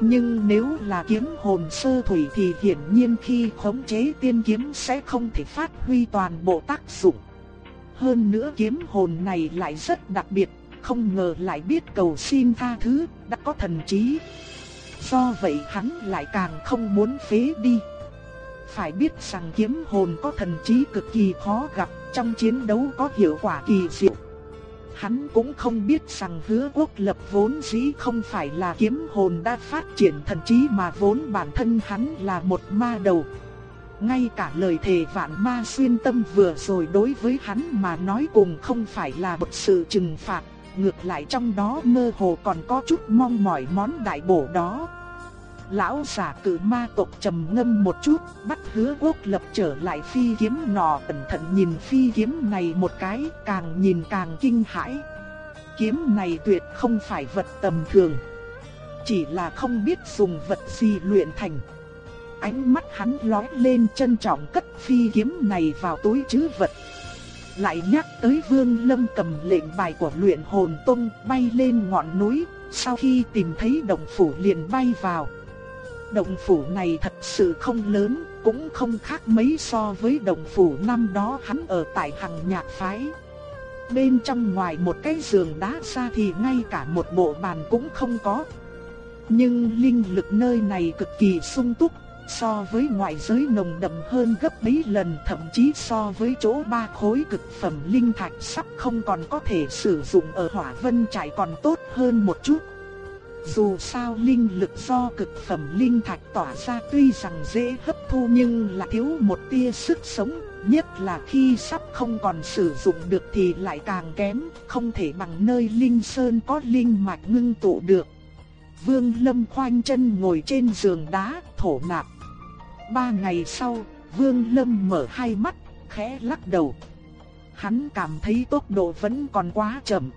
Nhưng nếu là kiếm hồn sơ thủy thì hiển nhiên khi khống chế tiên kiếm sẽ không thể phát huy toàn bộ tác dụng. Hơn nữa kiếm hồn này lại rất đặc biệt, không ngờ lại biết cầu xin tha thứ, đã có thần trí. Do vậy hắn lại càng không muốn phế đi. Phải biết rằng kiếm hồn có thần trí cực kỳ khó gặp, trong chiến đấu có hiệu quả kỳ diệu. Hắn cũng không biết rằng hứa quốc lập vốn dĩ không phải là kiếm hồn đã phát triển thần trí mà vốn bản thân hắn là một ma đầu. Ngay cả lời thề vạn ma xuyên tâm vừa rồi đối với hắn mà nói cùng không phải là một sự trừng phạt, ngược lại trong đó mơ hồ còn có chút mong mỏi món đại bổ đó. Lão giả cử ma tộc trầm ngâm một chút, bắt hứa quốc lập trở lại phi kiếm nọ cẩn thận nhìn phi kiếm này một cái, càng nhìn càng kinh hãi. Kiếm này tuyệt không phải vật tầm thường. Chỉ là không biết dùng vật gì luyện thành. Ánh mắt hắn lóe lên trân trọng cất phi kiếm này vào túi trữ vật. Lại nhắc tới Vương Lâm cầm lệnh bài của luyện hồn tông bay lên ngọn núi, sau khi tìm thấy động phủ liền bay vào. Động phủ này thật sự không lớn, cũng không khác mấy so với động phủ năm đó hắn ở tại hằng nhạc phái. Bên trong ngoài một cái giường đá ra thì ngay cả một bộ bàn cũng không có. Nhưng linh lực nơi này cực kỳ sung túc, so với ngoại giới nồng đậm hơn gấp mấy lần thậm chí so với chỗ ba khối cực phẩm linh thạch sắp không còn có thể sử dụng ở hỏa vân trải còn tốt hơn một chút. Dù sao linh lực do cực phẩm linh thạch tỏa ra tuy rằng dễ hấp thu nhưng là thiếu một tia sức sống, nhất là khi sắp không còn sử dụng được thì lại càng kém, không thể bằng nơi linh sơn có linh mạch ngưng tụ được. Vương Lâm khoanh chân ngồi trên giường đá, thổ nạp. Ba ngày sau, Vương Lâm mở hai mắt, khẽ lắc đầu. Hắn cảm thấy tốc độ vẫn còn quá chậm.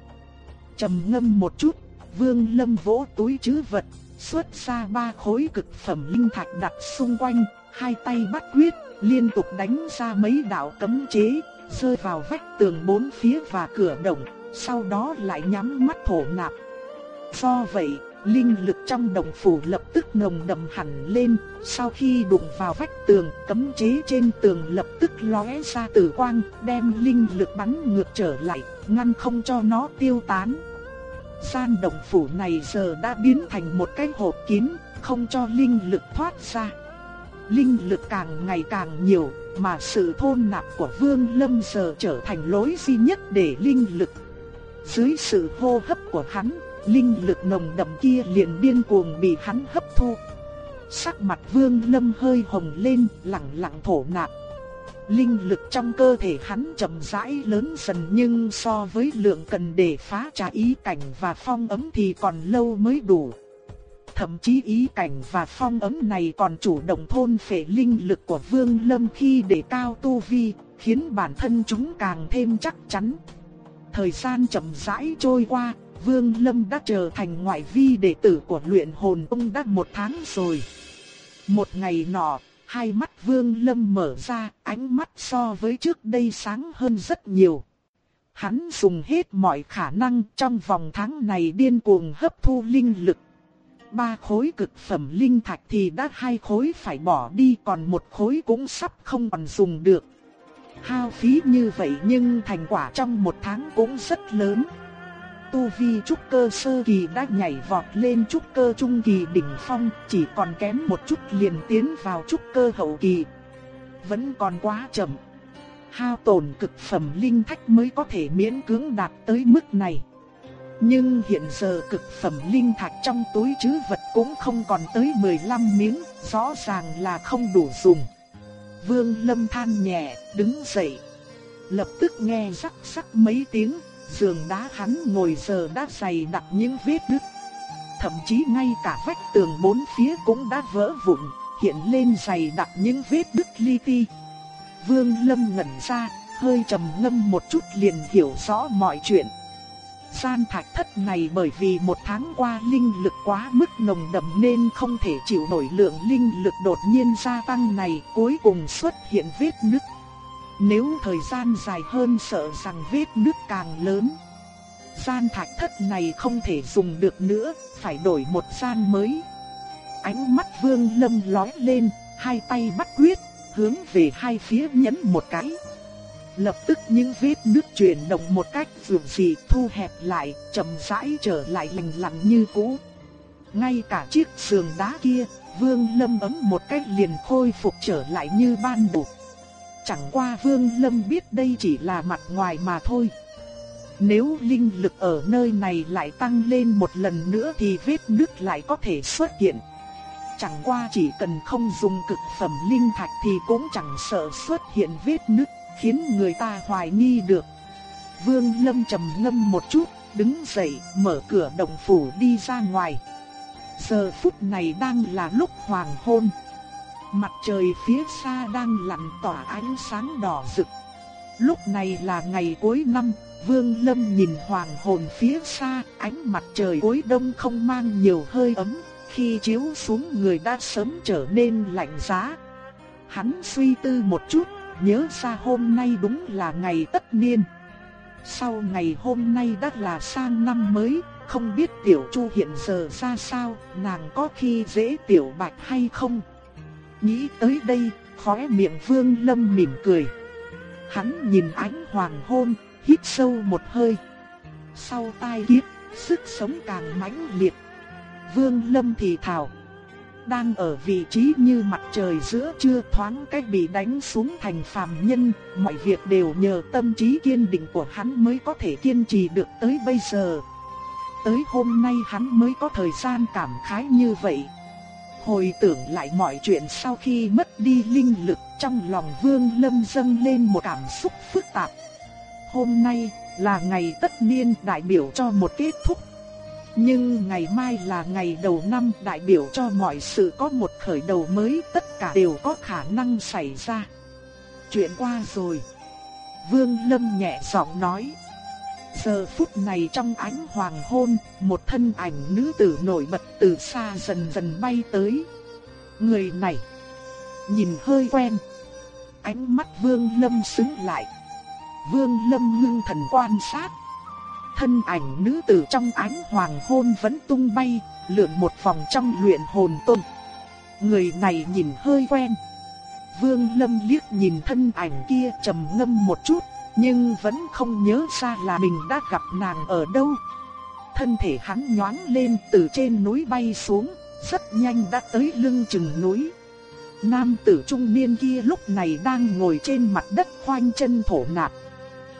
Trầm ngâm một chút, Vương Lâm vỗ túi chứ vật, xuất ra ba khối cực phẩm linh thạch đặt xung quanh, hai tay bắt quyết, liên tục đánh ra mấy đạo cấm chế, rơi vào vách tường bốn phía và cửa động, sau đó lại nhắm mắt thổ nạp. Do vậy, linh lực trong động phủ lập tức nồng đậm hẳn lên, sau khi đụng vào vách tường, cấm chế trên tường lập tức lóe ra tử quang, đem linh lực bắn ngược trở lại, ngăn không cho nó tiêu tán. Gian động phủ này giờ đã biến thành một cái hộp kín, không cho linh lực thoát ra. Linh lực càng ngày càng nhiều, mà sự thôn nạp của Vương Lâm giờ trở thành lối duy nhất để linh lực. Dưới sự hô hấp của hắn, linh lực nồng đậm kia liền điên cuồng bị hắn hấp thu. Sắc mặt Vương Lâm hơi hồng lên, lặng lặng thổ nạp. Linh lực trong cơ thể hắn chậm rãi lớn dần nhưng so với lượng cần để phá trả ý cảnh và phong ấm thì còn lâu mới đủ. Thậm chí ý cảnh và phong ấm này còn chủ động thôn phệ linh lực của Vương Lâm khi để cao tu vi, khiến bản thân chúng càng thêm chắc chắn. Thời gian chậm rãi trôi qua, Vương Lâm đã trở thành ngoại vi đệ tử của luyện hồn tông đã một tháng rồi. Một ngày nọ, hai mắt Vương Lâm mở ra, ánh mắt so với trước đây sáng hơn rất nhiều. Hắn dùng hết mọi khả năng trong vòng tháng này điên cuồng hấp thu linh lực. Ba khối cực phẩm linh thạch thì đã hai khối phải bỏ đi còn một khối cũng sắp không còn dùng được. Hao phí như vậy nhưng thành quả trong một tháng cũng rất lớn. Tu vi trúc cơ sơ kỳ đã nhảy vọt lên trúc cơ trung kỳ đỉnh phong, chỉ còn kém một chút liền tiến vào trúc cơ hậu kỳ. Vẫn còn quá chậm. Hao tổn cực phẩm linh thạch mới có thể miễn cưỡng đạt tới mức này. Nhưng hiện giờ cực phẩm linh thạch trong túi trữ vật cũng không còn tới 15 miếng, rõ ràng là không đủ dùng. Vương Lâm than nhẹ, đứng dậy. Lập tức nghe rắc rắc mấy tiếng, giường đá hắn ngồi giờ đã dày đặc những vết nứt. Thậm chí ngay cả vách tường bốn phía cũng đã vỡ vụn, hiện lên dày đặc những vết nứt li ti. Vương Lâm ngẩn ra, hơi trầm ngâm một chút liền hiểu rõ mọi chuyện. Gian thạch thất này bởi vì một tháng qua linh lực quá mức nồng đậm nên không thể chịu nổi lượng linh lực đột nhiên gia tăng này cuối cùng xuất hiện vết nứt. Nếu thời gian dài hơn sợ rằng vết nứt càng lớn. Gian thạch thất này không thể dùng được nữa, phải đổi một gian mới. Ánh mắt vương lâm lói lên, hai tay bắt quyết, hướng về hai phía nhấn một cái. Lập tức những vết nước chuyển động một cách dường gì thu hẹp lại, chậm rãi trở lại lành lặn như cũ. Ngay cả chiếc giường đá kia, Vương Lâm ấm một cách liền khôi phục trở lại như ban đầu. Chẳng qua Vương Lâm biết đây chỉ là mặt ngoài mà thôi. Nếu linh lực ở nơi này lại tăng lên một lần nữa thì vết nứt lại có thể xuất hiện. Chẳng qua chỉ cần không dùng cực phẩm linh thạch thì cũng chẳng sợ xuất hiện vết nứt khiến người ta hoài nghi được. Vương Lâm trầm ngâm một chút, đứng dậy, mở cửa động phủ đi ra ngoài. Giờ phút này đang là lúc hoàng hôn. Mặt trời phía xa đang lặn tỏa ánh sáng đỏ rực. Lúc này là ngày cuối năm, Vương Lâm nhìn hoàng hồn phía xa, ánh mặt trời cuối đông không mang nhiều hơi ấm, khi chiếu xuống người đã sớm trở nên lạnh giá. Hắn suy tư một chút, nhớ ra hôm nay đúng là ngày tất niên. Sau ngày hôm nay đã là sang năm mới, không biết tiểu chu hiện giờ ra sao, nàng có khi dễ tiểu bạch hay không. Nghĩ tới đây, khóe miệng vương lâm mỉm cười. Hắn nhìn ánh hoàng hôn, hít sâu một hơi. Sau tai kiếp, sức sống càng mãnh liệt. Vương lâm thì thào đang ở vị trí như mặt trời giữa trưa thoáng cách bị đánh xuống thành phàm nhân, mọi việc đều nhờ tâm trí kiên định của hắn mới có thể kiên trì được tới bây giờ. Tới hôm nay hắn mới có thời gian cảm khái như vậy. Hồi tưởng lại mọi chuyện sau khi mất đi linh lực trong lòng Vương Lâm dâng lên một cảm xúc phức tạp. Hôm nay là ngày tất niên đại biểu cho một kết thúc nhưng ngày mai là ngày đầu năm đại biểu cho mọi sự có một khởi đầu mới, tất cả đều có khả năng xảy ra. Chuyện qua rồi. Vương Lâm nhẹ giọng nói. Giờ phút này trong ánh hoàng hôn, một thân ảnh nữ tử nổi bật từ xa dần dần bay tới. Người này, nhìn hơi quen. Ánh mắt Vương Lâm sững lại. Vương Lâm ngưng thần quan sát, thân ảnh nữ tử trong ánh hoàng hôn vẫn tung bay, lượn một vòng trong luyện hồn tôn. Người này nhìn hơi quen. Vương Lâm liếc nhìn thân ảnh kia trầm ngâm một chút, nhưng vẫn không nhớ ra là mình đã gặp nàng ở đâu. Thân thể hắn nhoáng lên từ trên núi bay xuống, rất nhanh đã tới lưng chừng núi. Nam tử trung niên kia lúc này đang ngồi trên mặt đất khoanh chân thổ nạp.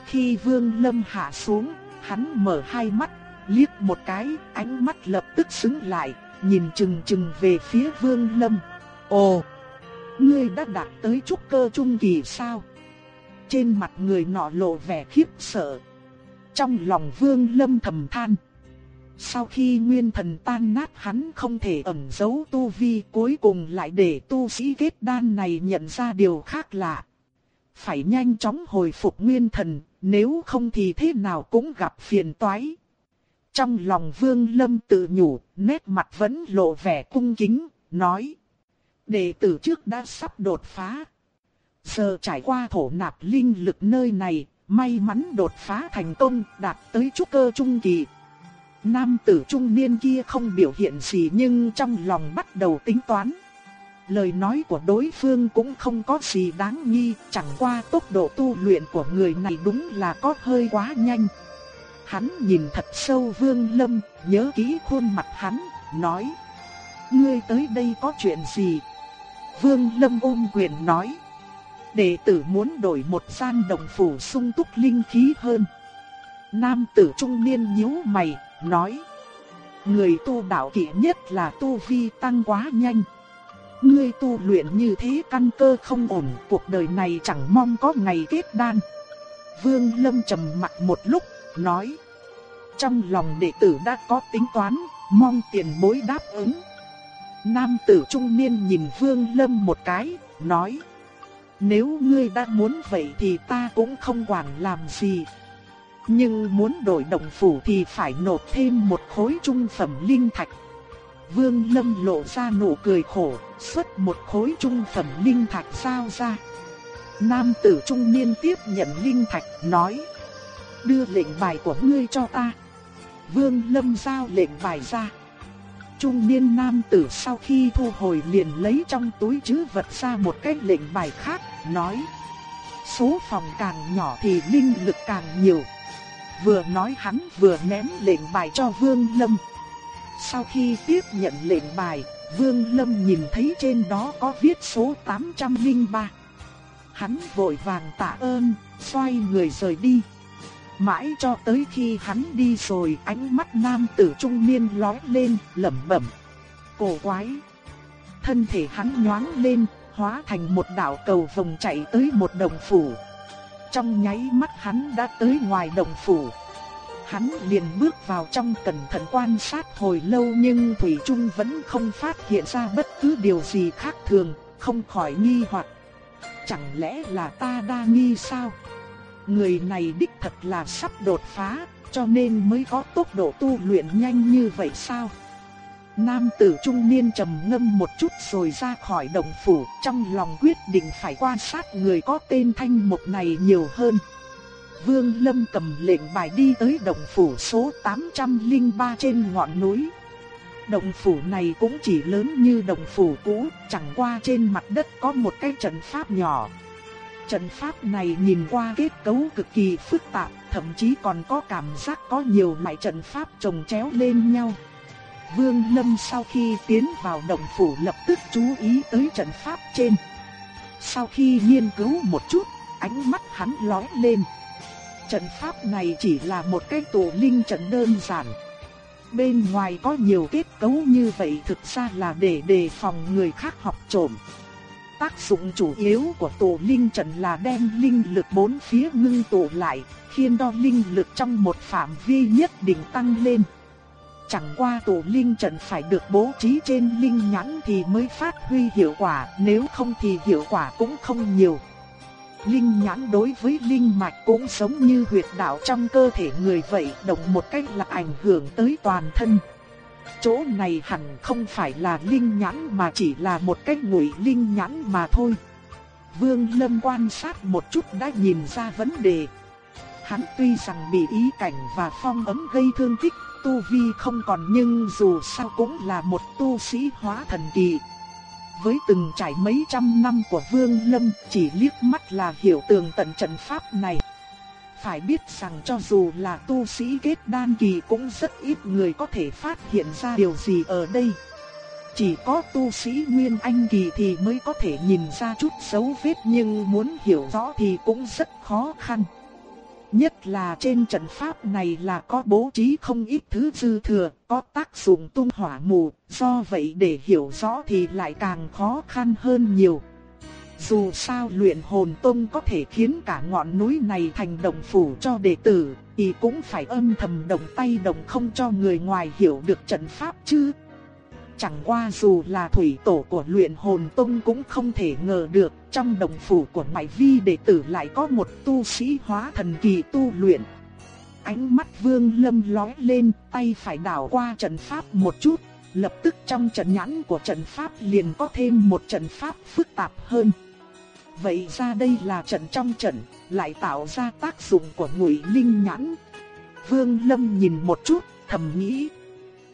Khi Vương Lâm hạ xuống, Hắn mở hai mắt, liếc một cái, ánh mắt lập tức sững lại, nhìn chừng chừng về phía Vương Lâm. Ồ, ngươi đã đạt tới trúc cơ trung kỳ sao? Trên mặt người nọ lộ vẻ khiếp sợ. Trong lòng Vương Lâm thầm than. Sau khi nguyên thần tan nát hắn không thể ẩn giấu tu vi cuối cùng lại để tu sĩ kết đan này nhận ra điều khác lạ. Phải nhanh chóng hồi phục nguyên thần, nếu không thì thế nào cũng gặp phiền toái. Trong lòng Vương Lâm tự nhủ, nét mặt vẫn lộ vẻ cung kính, nói. Đệ tử trước đã sắp đột phá. Giờ trải qua thổ nạp linh lực nơi này, may mắn đột phá thành công, đạt tới trúc cơ trung kỳ. Nam tử trung niên kia không biểu hiện gì nhưng trong lòng bắt đầu tính toán. Lời nói của đối phương cũng không có gì đáng nghi, chẳng qua tốc độ tu luyện của người này đúng là có hơi quá nhanh. Hắn nhìn thật sâu Vương Lâm, nhớ kỹ khuôn mặt hắn, nói: "Ngươi tới đây có chuyện gì?" Vương Lâm ôm quyền nói: "Đệ tử muốn đổi một gian đồng phủ sung túc linh khí hơn." Nam tử trung niên nhíu mày, nói: "Người tu đạo kỵ nhất là tu vi tăng quá nhanh." Ngươi tu luyện như thế căn cơ không ổn, cuộc đời này chẳng mong có ngày kết đan. Vương Lâm trầm mặt một lúc, nói. Trong lòng đệ tử đã có tính toán, mong tiền bối đáp ứng. Nam tử trung niên nhìn Vương Lâm một cái, nói. Nếu ngươi đã muốn vậy thì ta cũng không quản làm gì. Nhưng muốn đổi động phủ thì phải nộp thêm một khối trung phẩm linh thạch. Vương Lâm lộ ra nụ cười khổ, xuất một khối trung phẩm linh thạch sao ra. Nam tử trung niên tiếp nhận linh thạch, nói: "Đưa lệnh bài của ngươi cho ta." Vương Lâm giao lệnh bài ra. Trung niên nam tử sau khi thu hồi liền lấy trong túi chứ vật ra một cái lệnh bài khác, nói: "Số phòng càng nhỏ thì linh lực càng nhiều." Vừa nói hắn vừa ném lệnh bài cho Vương Lâm. Sau khi tiếp nhận lệnh bài, Vương Lâm nhìn thấy trên đó có viết số 803. Hắn vội vàng tạ ơn, xoay người rời đi. Mãi cho tới khi hắn đi rồi ánh mắt nam tử trung niên lóe lên, lẩm bẩm. Cổ quái! Thân thể hắn nhoáng lên, hóa thành một đạo cầu vòng chạy tới một đồng phủ. Trong nháy mắt hắn đã tới ngoài đồng phủ. Hắn liền bước vào trong cẩn thận quan sát hồi lâu nhưng Thủy Trung vẫn không phát hiện ra bất cứ điều gì khác thường, không khỏi nghi hoặc. Chẳng lẽ là ta đa nghi sao? Người này đích thật là sắp đột phá, cho nên mới có tốc độ tu luyện nhanh như vậy sao? Nam tử trung niên trầm ngâm một chút rồi ra khỏi động phủ, trong lòng quyết định phải quan sát người có tên Thanh Mục này nhiều hơn. Vương Lâm cầm lệnh bài đi tới động phủ số 803 trên ngọn núi. Động phủ này cũng chỉ lớn như động phủ cũ, chẳng qua trên mặt đất có một cái trận pháp nhỏ. Trận pháp này nhìn qua kết cấu cực kỳ phức tạp, thậm chí còn có cảm giác có nhiều loại trận pháp chồng chéo lên nhau. Vương Lâm sau khi tiến vào động phủ lập tức chú ý tới trận pháp trên. Sau khi nghiên cứu một chút, ánh mắt hắn lóe lên. Trận pháp này chỉ là một cái tổ linh trận đơn giản. Bên ngoài có nhiều kết cấu như vậy thực ra là để đề phòng người khác học trộm. Tác dụng chủ yếu của tổ linh trận là đem linh lực bốn phía ngưng tụ lại, khiến đo linh lực trong một phạm vi nhất định tăng lên. Chẳng qua tổ linh trận phải được bố trí trên linh nhãn thì mới phát huy hiệu quả, nếu không thì hiệu quả cũng không nhiều. Linh nhãn đối với linh mạch cũng giống như huyệt đạo trong cơ thể người vậy, động một cách là ảnh hưởng tới toàn thân. Chỗ này hẳn không phải là linh nhãn mà chỉ là một cái ngụy linh nhãn mà thôi. Vương Lâm quan sát một chút đã nhìn ra vấn đề. Hắn tuy rằng bị ý cảnh và phong ấm gây thương tích, tu vi không còn nhưng dù sao cũng là một tu sĩ hóa thần kỳ với từng trải mấy trăm năm của Vương Lâm, chỉ liếc mắt là hiểu tường tận trận pháp này. Phải biết rằng cho dù là tu sĩ kết đan kỳ cũng rất ít người có thể phát hiện ra điều gì ở đây. Chỉ có tu sĩ Nguyên Anh kỳ thì mới có thể nhìn ra chút dấu vết nhưng muốn hiểu rõ thì cũng rất khó khăn. Nhất là trên trận pháp này là có bố trí không ít thứ dư thừa, có tác dụng tung hỏa mù, do vậy để hiểu rõ thì lại càng khó khăn hơn nhiều. Dù sao luyện hồn tông có thể khiến cả ngọn núi này thành đồng phủ cho đệ tử, thì cũng phải âm thầm động tay động không cho người ngoài hiểu được trận pháp chứ. Chẳng qua dù là thủy tổ của luyện hồn tông cũng không thể ngờ được, trong đồng phủ của Mại Vi đệ tử lại có một tu sĩ hóa thần kỳ tu luyện. Ánh mắt Vương Lâm lóe lên, tay phải đảo qua trận pháp một chút, lập tức trong trận nhãn của trận pháp liền có thêm một trận pháp phức tạp hơn. Vậy ra đây là trận trong trận. lại tạo ra tác dụng của ngụy linh nhãn. Vương Lâm nhìn một chút, thầm nghĩ.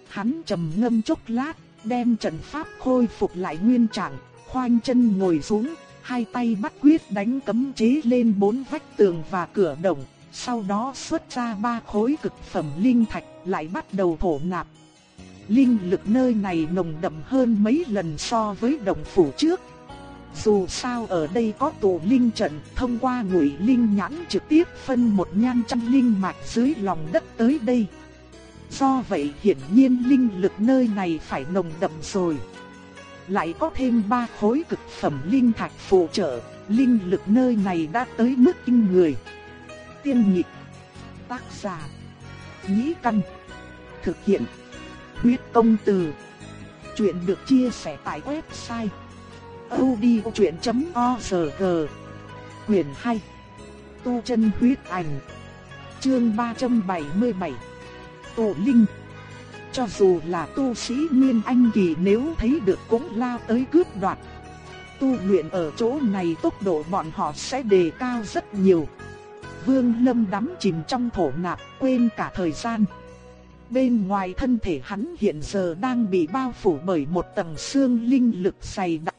Hắn trầm ngâm chốc lát, đem trận pháp khôi phục lại nguyên trạng, khoanh chân ngồi xuống, hai tay bắt quyết đánh cấm chế lên bốn vách tường và cửa động, sau đó xuất ra ba khối cực phẩm linh thạch, lại bắt đầu thổ nạp. Linh lực nơi này nồng đậm hơn mấy lần so với động phủ trước. Dù sao ở đây có tù linh trận, thông qua ngụy linh nhãn trực tiếp phân một nhan trăm linh mạch dưới lòng đất tới đây. Do vậy hiển nhiên linh lực nơi này phải nồng đậm rồi. Lại có thêm ba khối cực phẩm linh thạch phụ trợ, linh lực nơi này đã tới mức kinh người. Tiên nhị tác giả, nhĩ căn, thực hiện, huyết công từ. Chuyện được chia sẻ tại website odchuyện.org Quyền 2 Tu chân huyết ảnh. Chương 377 Tổ Linh. Cho dù là tu sĩ Nguyên Anh Kỳ nếu thấy được cũng lao tới cướp đoạt. Tu luyện ở chỗ này tốc độ bọn họ sẽ đề cao rất nhiều. Vương Lâm đắm chìm trong thổ nạp, quên cả thời gian. Bên ngoài thân thể hắn hiện giờ đang bị bao phủ bởi một tầng xương linh lực dày đặc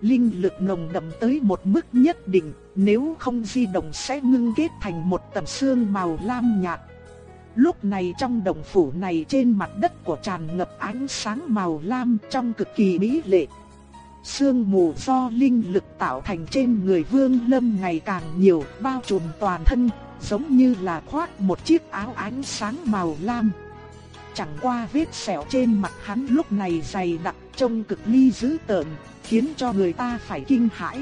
linh lực nồng đậm tới một mức nhất định, nếu không di động sẽ ngưng kết thành một tầng xương màu lam nhạt. Lúc này trong đồng phủ này trên mặt đất của tràn ngập ánh sáng màu lam trong cực kỳ mỹ lệ. Sương mù do linh lực tạo thành trên người Vương Lâm ngày càng nhiều, bao trùm toàn thân, giống như là khoác một chiếc áo ánh sáng màu lam. Chẳng qua vết sẹo trên mặt hắn lúc này dày đặc trông cực ly dữ tợn, khiến cho người ta phải kinh hãi.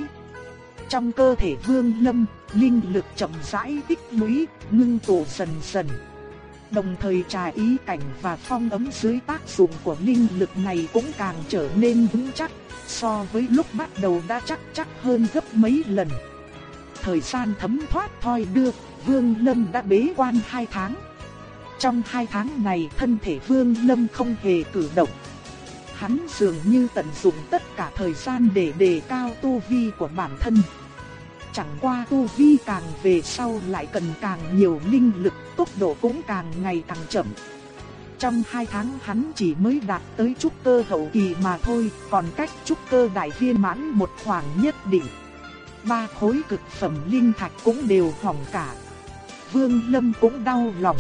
Trong cơ thể Vương Lâm, linh lực chậm rãi tích lũy, ngưng tụ dần dần. Đồng thời trà ý cảnh và phong ấm dưới tác dụng của linh lực này cũng càng trở nên vững chắc, so với lúc bắt đầu đã chắc chắc hơn gấp mấy lần. Thời gian thấm thoát thoi đưa, Vương Lâm đã bế quan hai tháng. Trong hai tháng này thân thể Vương Lâm không hề cử động, hắn dường như tận dụng tất cả thời gian để đề cao tu vi của bản thân. Chẳng qua tu vi càng về sau lại cần càng nhiều linh lực, tốc độ cũng càng ngày càng chậm. Trong hai tháng hắn chỉ mới đạt tới trúc cơ hậu kỳ mà thôi, còn cách trúc cơ đại viên mãn một khoảng nhất định. Ba khối cực phẩm linh thạch cũng đều hỏng cả. Vương Lâm cũng đau lòng.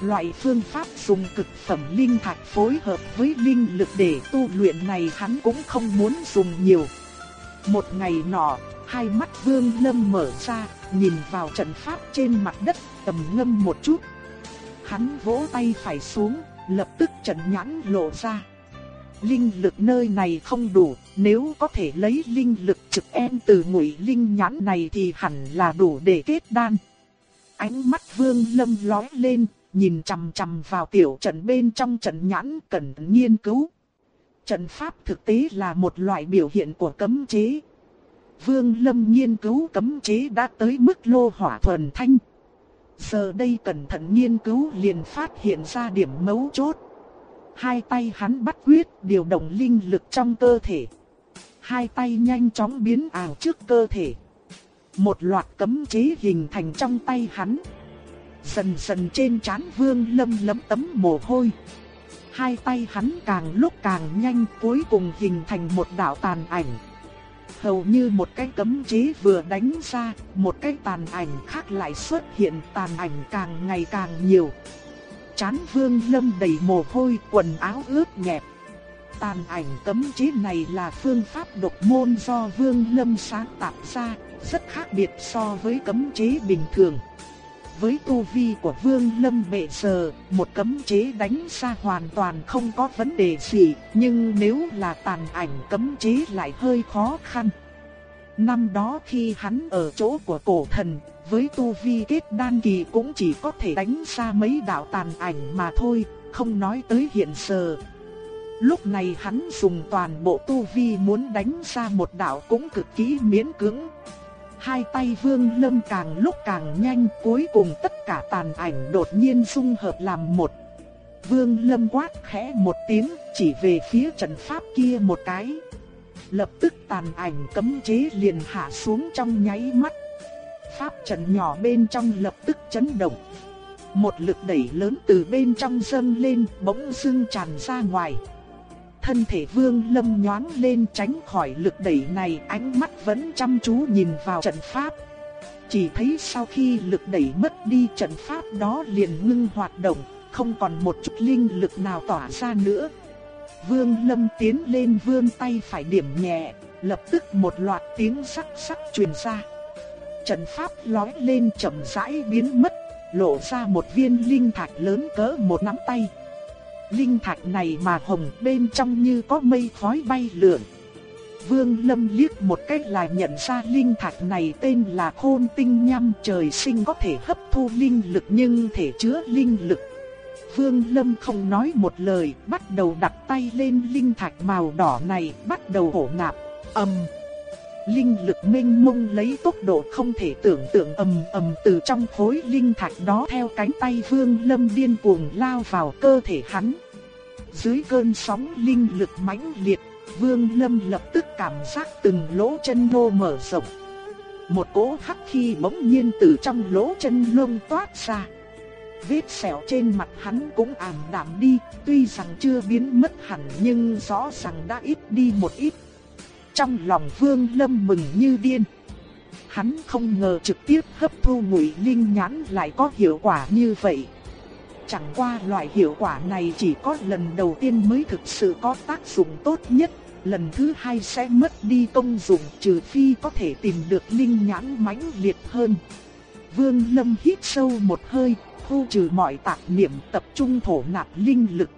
Loại phương pháp dùng cực phẩm linh thạch phối hợp với linh lực để tu luyện này hắn cũng không muốn dùng nhiều. Một ngày nọ, hai mắt Vương Lâm mở ra, nhìn vào trận pháp trên mặt đất, tầm ngâm một chút. Hắn vỗ tay phải xuống, lập tức trận nhãn lộ ra. Linh lực nơi này không đủ, nếu có thể lấy linh lực trực em từ ngụy linh nhãn này thì hẳn là đủ để kết đan. Ánh mắt Vương Lâm lóe lên, nhìn chằm chằm vào tiểu trận bên trong trận nhãn cần nghiên cứu. Trận pháp thực tế là một loại biểu hiện của cấm chế. Vương Lâm nghiên cứu cấm chế đã tới mức lô hỏa thuần thanh. Giờ đây cẩn thận nghiên cứu liền phát hiện ra điểm mấu chốt. Hai tay hắn bắt quyết điều động linh lực trong cơ thể. Hai tay nhanh chóng biến ảo trước cơ thể. Một loạt cấm chế hình thành trong tay hắn. Dần dần trên trán Vương Lâm lấm tấm mồ hôi. Hai tay hắn càng lúc càng nhanh cuối cùng hình thành một đạo tàn ảnh. Hầu như một cái cấm chế vừa đánh ra, một cái tàn ảnh khác lại xuất hiện tàn ảnh càng ngày càng nhiều. Chán Vương Lâm đầy mồ hôi, quần áo ướt nhẹp. Tàn ảnh cấm chế này là phương pháp độc môn do Vương Lâm sáng tạo ra, rất khác biệt so với cấm chế bình thường. Với tu vi của Vương Lâm bệ giờ, một cấm chế đánh ra hoàn toàn không có vấn đề gì, nhưng nếu là tàn ảnh cấm chế lại hơi khó khăn. Năm đó khi hắn ở chỗ của cổ thần, với tu vi kết đan kỳ cũng chỉ có thể đánh ra mấy đạo tàn ảnh mà thôi, không nói tới hiện giờ. Lúc này hắn dùng toàn bộ tu vi muốn đánh ra một đạo cũng cực kỳ miễn cưỡng, hai tay Vương Lâm càng lúc càng nhanh, cuối cùng tất cả tàn ảnh đột nhiên dung hợp làm một. Vương Lâm quát khẽ một tiếng, chỉ về phía trận pháp kia một cái. Lập tức tàn ảnh cấm chế liền hạ xuống trong nháy mắt. Pháp trận nhỏ bên trong lập tức chấn động. Một lực đẩy lớn từ bên trong dâng lên bỗng dưng tràn ra ngoài. Thân thể vương lâm nhoáng lên tránh khỏi lực đẩy này ánh mắt vẫn chăm chú nhìn vào trận pháp. Chỉ thấy sau khi lực đẩy mất đi trận pháp đó liền ngưng hoạt động, không còn một chút linh lực nào tỏa ra nữa. Vương lâm tiến lên vươn tay phải điểm nhẹ, lập tức một loạt tiếng sắc sắc truyền ra. Trận pháp lói lên chậm rãi biến mất, lộ ra một viên linh thạch lớn cỡ một nắm tay. Linh thạch này mà hồng bên trong như có mây khói bay lượn. Vương Lâm liếc một cách là nhận ra linh thạch này tên là khôn tinh nhâm trời sinh có thể hấp thu linh lực nhưng thể chứa linh lực. Vương Lâm không nói một lời, bắt đầu đặt tay lên linh thạch màu đỏ này, bắt đầu hổ ngạp ầm. Linh lực mênh mông lấy tốc độ không thể tưởng tượng ầm ầm từ trong khối linh thạch đó theo cánh tay Vương Lâm điên cuồng lao vào cơ thể hắn. Dưới cơn sóng linh lực mãnh liệt, Vương Lâm lập tức cảm giác từng lỗ chân lô mở rộng. Một cỗ hắc khí bỗng nhiên từ trong lỗ chân lông toát ra. Vết sẹo trên mặt hắn cũng ảm đạm đi, tuy rằng chưa biến mất hẳn nhưng rõ ràng đã ít đi một ít. Trong lòng Vương Lâm mừng như điên. Hắn không ngờ trực tiếp hấp thu ngụy linh nhãn lại có hiệu quả như vậy. Chẳng qua loại hiệu quả này chỉ có lần đầu tiên mới thực sự có tác dụng tốt nhất, lần thứ hai sẽ mất đi công dụng trừ phi có thể tìm được linh nhãn mãnh liệt hơn. Vương Lâm hít sâu một hơi, thu trừ mọi tạp niệm tập trung thổ nạp linh lực.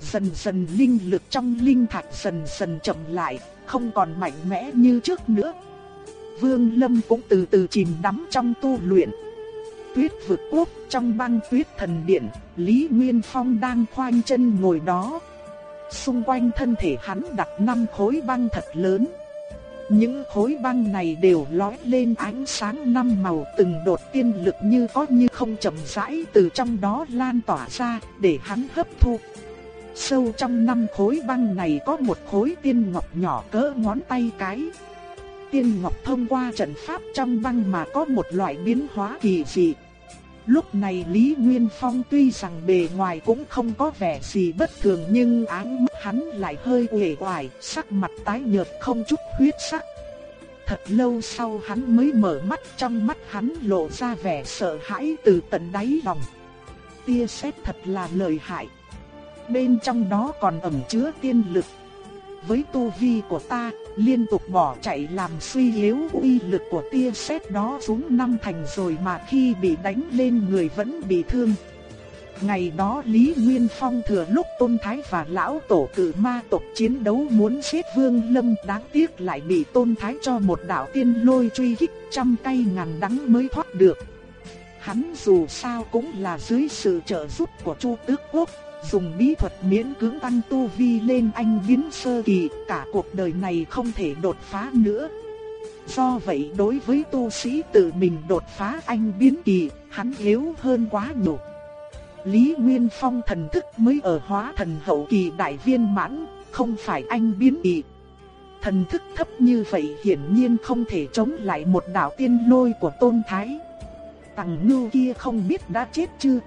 Dần dần linh lực trong linh thạch dần dần chậm lại, không còn mạnh mẽ như trước nữa. Vương Lâm cũng từ từ chìm đắm trong tu luyện. Tuyết vực quốc trong băng tuyết thần điện, Lý Nguyên Phong đang khoanh chân ngồi đó. Xung quanh thân thể hắn đặt năm khối băng thật lớn. Những khối băng này đều lói lên ánh sáng năm màu từng đột tiên lực như có như không chậm rãi từ trong đó lan tỏa ra để hắn hấp thu. Sâu trong năm khối băng này có một khối tiên ngọc nhỏ cỡ ngón tay cái. Tiên ngọc thông qua trận pháp trong băng mà có một loại biến hóa kỳ dị. Lúc này Lý Nguyên Phong tuy rằng bề ngoài cũng không có vẻ gì bất thường nhưng áng mắt hắn lại hơi uể oải, sắc mặt tái nhợt không chút huyết sắc. Thật lâu sau hắn mới mở mắt trong mắt hắn lộ ra vẻ sợ hãi từ tận đáy lòng. Tia sét thật là lợi hại. Bên trong đó còn ẩn chứa tiên lực. Với tu vi của ta, liên tục bỏ chạy làm suy yếu uy lực của tia sét đó xuống năm thành rồi mà khi bị đánh lên người vẫn bị thương. Ngày đó Lý Nguyên Phong thừa lúc Tôn Thái và Lão Tổ cử ma tộc chiến đấu muốn giết Vương Lâm đáng tiếc lại bị Tôn Thái cho một đạo tiên lôi truy kích trăm cây ngàn đắng mới thoát được. Hắn dù sao cũng là dưới sự trợ giúp của Chu Tước Quốc, dùng bí thuật miễn cưỡng tăng tu vi lên anh biến sơ kỳ, cả cuộc đời này không thể đột phá nữa. Do vậy đối với tu sĩ tự mình đột phá anh biến kỳ, hắn yếu hơn quá nhiều. Lý Nguyên Phong thần thức mới ở hóa thần hậu kỳ đại viên mãn, không phải anh biến kỳ. Thần thức thấp như vậy hiển nhiên không thể chống lại một đạo tiên lôi của tôn thái. Tằng ngưu kia không biết đã chết chưa?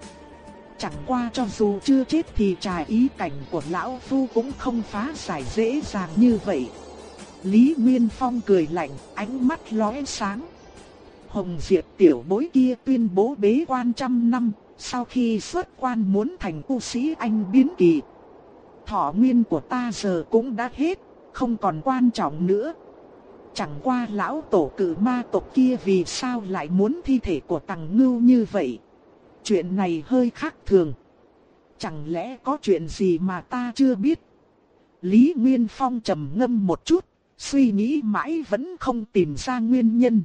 Chẳng qua cho dù chưa chết thì trà ý cảnh của lão phu cũng không phá giải dễ dàng như vậy. Lý Nguyên Phong cười lạnh, ánh mắt lóe sáng. Hồng Diệp tiểu bối kia tuyên bố bế quan trăm năm, sau khi xuất quan muốn thành tu sĩ anh biến kỳ. Thọ nguyên của ta giờ cũng đã hết, không còn quan trọng nữa. Chẳng qua lão tổ cử ma tộc kia vì sao lại muốn thi thể của tàng ngưu như vậy. Chuyện này hơi khác thường. Chẳng lẽ có chuyện gì mà ta chưa biết? Lý Nguyên Phong trầm ngâm một chút, suy nghĩ mãi vẫn không tìm ra nguyên nhân.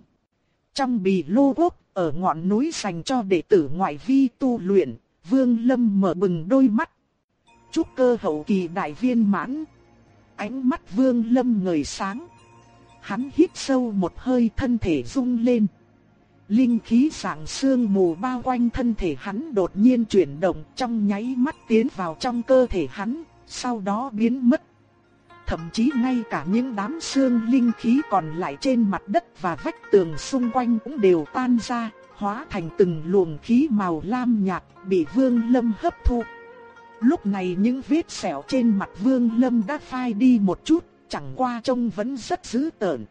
Trong bì lô quốc, ở ngọn núi dành cho đệ tử ngoại vi tu luyện, Vương Lâm mở bừng đôi mắt. Chúc cơ hậu kỳ đại viên mãn. Ánh mắt Vương Lâm ngời sáng. Hắn hít sâu một hơi thân thể rung lên. Linh khí dạng xương mù bao quanh thân thể hắn đột nhiên chuyển động trong nháy mắt tiến vào trong cơ thể hắn, sau đó biến mất thậm chí ngay cả những đám xương linh khí còn lại trên mặt đất và vách tường xung quanh cũng đều tan ra, hóa thành từng luồng khí màu lam nhạt bị Vương Lâm hấp thu. Lúc này những vết sẹo trên mặt Vương Lâm đã phai đi một chút, chẳng qua trông vẫn rất dữ tợn.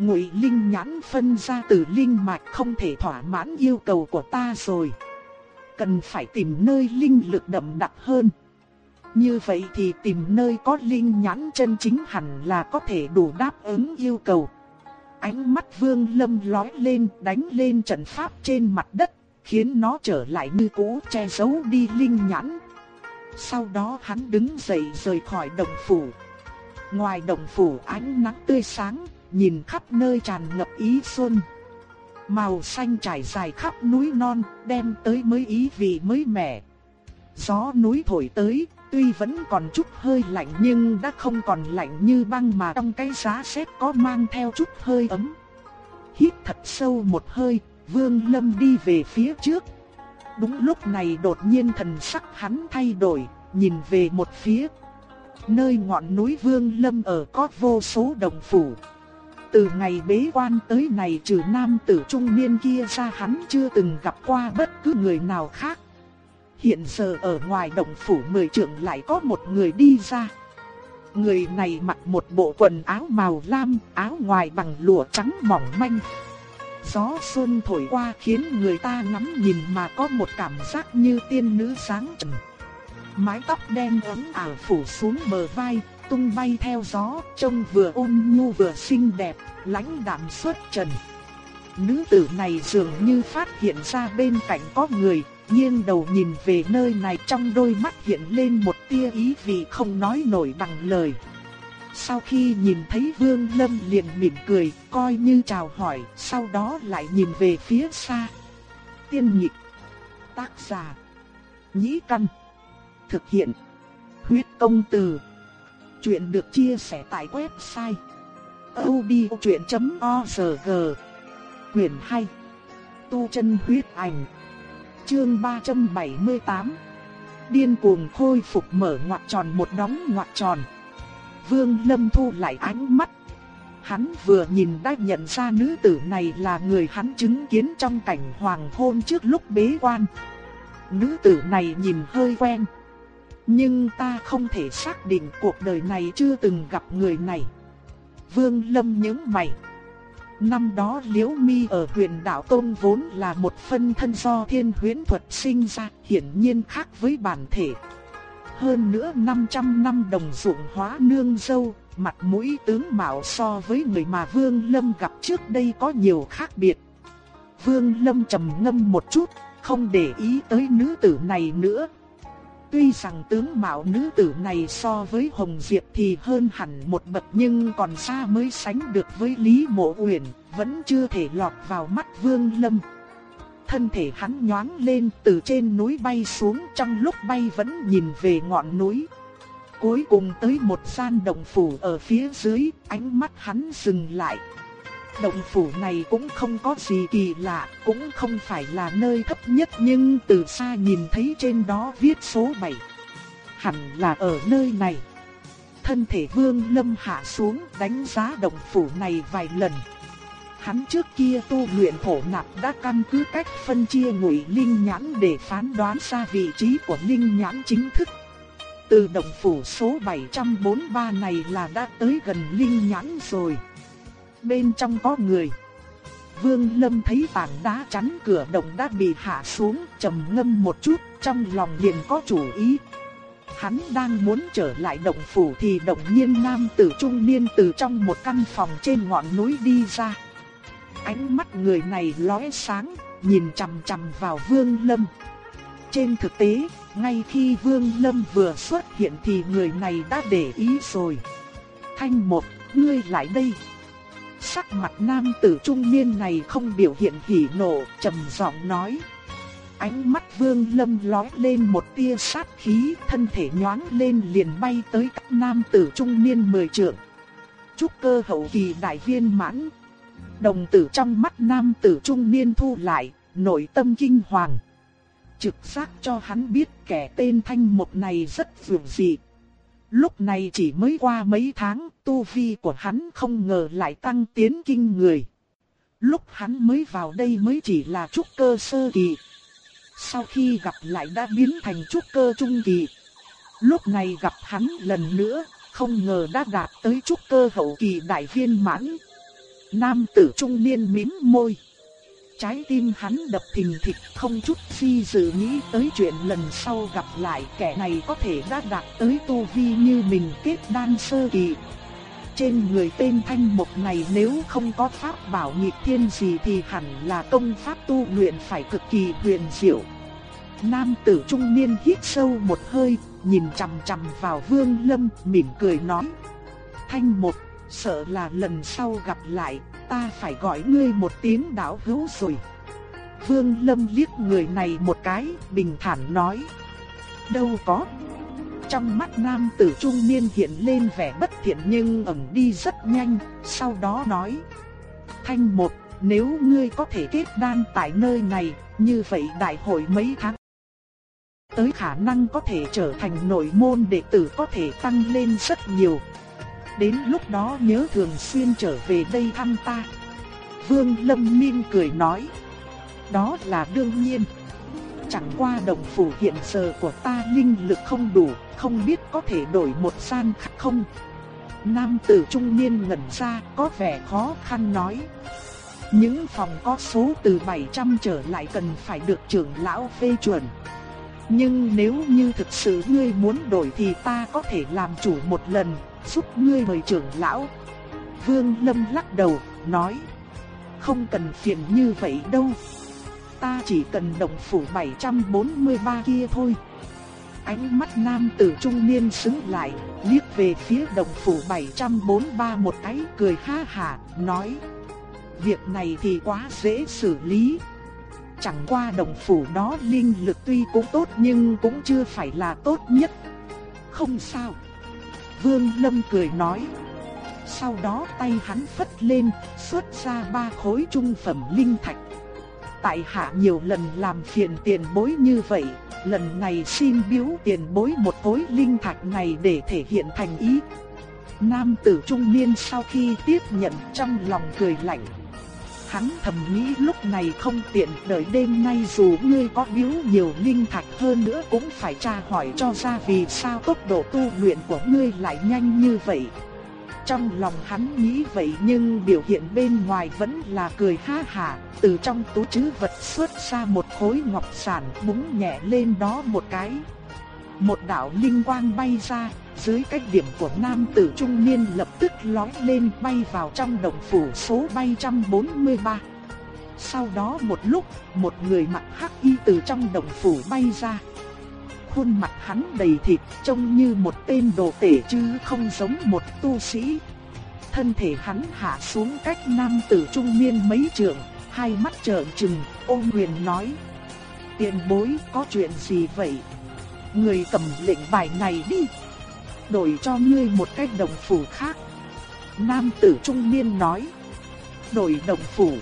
Ngụy Linh nhãn phân ra từ linh mạch không thể thỏa mãn yêu cầu của ta rồi. Cần phải tìm nơi linh lực đậm đặc hơn. Như vậy thì tìm nơi có linh nhãn chân chính hẳn là có thể đủ đáp ứng yêu cầu. Ánh mắt Vương Lâm lói lên đánh lên trận pháp trên mặt đất, khiến nó trở lại như cũ che giấu đi linh nhãn. Sau đó hắn đứng dậy rời khỏi động phủ. Ngoài động phủ ánh nắng tươi sáng, nhìn khắp nơi tràn ngập ý xuân. Màu xanh trải dài khắp núi non, đem tới mới ý vị mới mẻ. Gió núi thổi tới, tuy vẫn còn chút hơi lạnh nhưng đã không còn lạnh như băng mà trong cái giá rét có mang theo chút hơi ấm. Hít thật sâu một hơi, Vương Lâm đi về phía trước. Đúng lúc này đột nhiên thần sắc hắn thay đổi, nhìn về một phía. Nơi ngọn núi Vương Lâm ở có vô số đồng phủ. Từ ngày bế quan tới này trừ nam tử trung niên kia ra hắn chưa từng gặp qua bất cứ người nào khác. Hiện giờ ở ngoài động phủ mười trưởng lại có một người đi ra. Người này mặc một bộ quần áo màu lam, áo ngoài bằng lụa trắng mỏng manh. Gió xuân thổi qua khiến người ta ngắm nhìn mà có một cảm giác như tiên nữ sáng trần. Mái tóc đen ấm ảo phủ xuống bờ vai, tung bay theo gió, trông vừa ôn nhu vừa xinh đẹp, lãnh đạm xuất trần. Nữ tử này dường như phát hiện ra bên cạnh có người, nghiêng đầu nhìn về nơi này trong đôi mắt hiện lên một tia ý vị không nói nổi bằng lời. Sau khi nhìn thấy Vương Lâm liền mỉm cười, coi như chào hỏi, sau đó lại nhìn về phía xa. Tiên nhịp, tác giả, nhĩ căn, thực hiện, huyết công từ. Chuyện được chia sẻ tại website odchuyện.org Quyền 2 Tu chân huyết ảnh, Chương 378 Điên cuồng khôi phục mở ngoặc tròn một đóng ngoặc tròn. Vương Lâm thu lại ánh mắt. Hắn vừa nhìn đã nhận ra nữ tử này là người hắn chứng kiến trong cảnh hoàng hôn trước lúc bế quan. Nữ tử này nhìn hơi quen. Nhưng ta không thể xác định cuộc đời này chưa từng gặp người này Vương Lâm nhớ mày Năm đó Liễu Mi ở huyền đạo Tôn vốn là một phân thân do thiên huyễn thuật sinh ra, hiển nhiên khác với bản thể. Hơn nữa 500 năm đồng dụng hóa nương dâu, mặt mũi tướng mạo so với người mà Vương Lâm gặp trước đây có nhiều khác biệt. Vương Lâm trầm ngâm một chút, không để ý tới nữ tử này nữa, Tuy rằng tướng mạo nữ tử này so với Hồng Diệp thì hơn hẳn một bậc nhưng còn xa mới sánh được với Lý Mộ Uyển, vẫn chưa thể lọt vào mắt Vương Lâm. Thân thể hắn nhoáng lên từ trên núi bay xuống trong lúc bay vẫn nhìn về ngọn núi. Cuối cùng tới một gian động phủ ở phía dưới, ánh mắt hắn dừng lại. Động phủ này cũng không có gì kỳ lạ, cũng không phải là nơi thấp nhất nhưng từ xa nhìn thấy trên đó viết số 7. Hẳn là ở nơi này. Thân thể vương lâm hạ xuống đánh giá động phủ này vài lần. Hắn trước kia tu luyện thổ nạp đã căn cứ cách phân chia ngụy linh nhãn để phán đoán ra vị trí của linh nhãn chính thức. Từ động phủ số 743 này là đã tới gần linh nhãn rồi bên trong có người. Vương Lâm thấy tảng đá chắn cửa động đã bị hạ xuống, trầm ngâm một chút, trong lòng liền có chủ ý. Hắn đang muốn trở lại động phủ thì động nhiên nam tử trung niên từ trong một căn phòng trên ngọn núi đi ra. Ánh mắt người này lóe sáng, nhìn chằm chằm vào Vương Lâm. Trên thực tế, ngay khi Vương Lâm vừa xuất hiện thì người này đã để ý rồi. Thanh một, ngươi lại đây. Sắc mặt nam tử trung niên này không biểu hiện hỉ nộ, trầm giọng nói. Ánh mắt vương lâm lói lên một tia sát khí, thân thể nhoáng lên liền bay tới các nam tử trung niên mười trượng. Trúc cơ hậu kỳ đại viên mãn. Đồng tử trong mắt nam tử trung niên thu lại, nội tâm kinh hoàng. Trực giác cho hắn biết kẻ tên thanh một này rất vượt dịp. Lúc này chỉ mới qua mấy tháng, tu vi của hắn không ngờ lại tăng tiến kinh người. Lúc hắn mới vào đây mới chỉ là trúc cơ sơ kỳ. Sau khi gặp lại đã biến thành trúc cơ trung kỳ. Lúc này gặp hắn lần nữa, không ngờ đã đạt tới trúc cơ hậu kỳ đại viên mãn. Nam tử trung niên mím môi. Trái tim hắn đập thình thịch không chút suy dự nghĩ tới chuyện lần sau gặp lại kẻ này có thể đã đạt tới tu vi như mình kết đan sơ kỳ. Trên người tên thanh mục này nếu không có pháp bảo nghịch thiên gì thì hẳn là công pháp tu luyện phải cực kỳ huyền diệu. Nam tử trung niên hít sâu một hơi, nhìn chằm chằm vào Vương Lâm, mỉm cười nói: "Thanh Mục, sợ là lần sau gặp lại, ta phải gọi ngươi một tiếng đạo hữu rồi." Vương Lâm liếc người này một cái, bình thản nói: "Đâu có." Trong mắt nam tử trung niên hiện lên vẻ bất thiện nhưng ẩn đi rất nhanh, sau đó nói: "Thanh một, nếu ngươi có thể kết đan tại nơi này, như vậy đại hội mấy tháng tới khả năng có thể trở thành nội môn đệ tử có thể tăng lên rất nhiều. Đến lúc đó nhớ thường xuyên trở về đây thăm ta. Vương Lâm Minh cười nói. Đó là đương nhiên. Chẳng qua đồng phủ hiện giờ của ta linh lực không đủ, không biết có thể đổi một gian khác không. Nam tử trung niên ngẩn ra có vẻ khó khăn nói. Những phòng có số từ 700 trở lại cần phải được trưởng lão phê chuẩn. Nhưng nếu như thực sự ngươi muốn đổi thì ta có thể làm chủ một lần, giúp ngươi mời trưởng lão. Vương Lâm lắc đầu, nói. Không cần phiền như vậy đâu. Ta chỉ cần động phủ 743 kia thôi. Ánh mắt nam tử trung niên sững lại, liếc về phía động phủ 743 một cái cười ha hà, nói. Việc này thì quá dễ xử lý, Chẳng qua động phủ đó linh lực tuy cũng tốt nhưng cũng chưa phải là tốt nhất. Không sao. Vương Lâm cười nói. Sau đó tay hắn phất lên, xuất ra ba khối trung phẩm linh thạch. Tại hạ nhiều lần làm phiền tiền bối như vậy, lần này xin biếu tiền bối một khối linh thạch này để thể hiện thành ý. Nam tử trung niên sau khi tiếp nhận trong lòng cười lạnh, Hắn thầm nghĩ lúc này không tiện đợi đêm nay dù ngươi có biếu nhiều linh thạch hơn nữa cũng phải tra hỏi cho ra vì sao tốc độ tu luyện của ngươi lại nhanh như vậy. Trong lòng hắn nghĩ vậy nhưng biểu hiện bên ngoài vẫn là cười ha hà, từ trong túi trữ vật xuất ra một khối ngọc sản búng nhẹ lên đó một cái. Một đạo linh quang bay ra, dưới cách điểm của nam tử trung niên lập tức lói lên bay vào trong đồng phủ số bay 143. Sau đó một lúc, một người mặc hắc y từ trong đồng phủ bay ra. Khuôn mặt hắn đầy thịt, trông như một tên đồ tể chứ không giống một tu sĩ. Thân thể hắn hạ xuống cách nam tử trung niên mấy trượng, hai mắt trợn trừng, ôm huyền nói. Tiền bối có chuyện gì vậy? Người cầm lệnh bài này đi đổi cho ngươi một cái đồng phủ khác. Nam tử trung niên nói, đổi đồng phủ.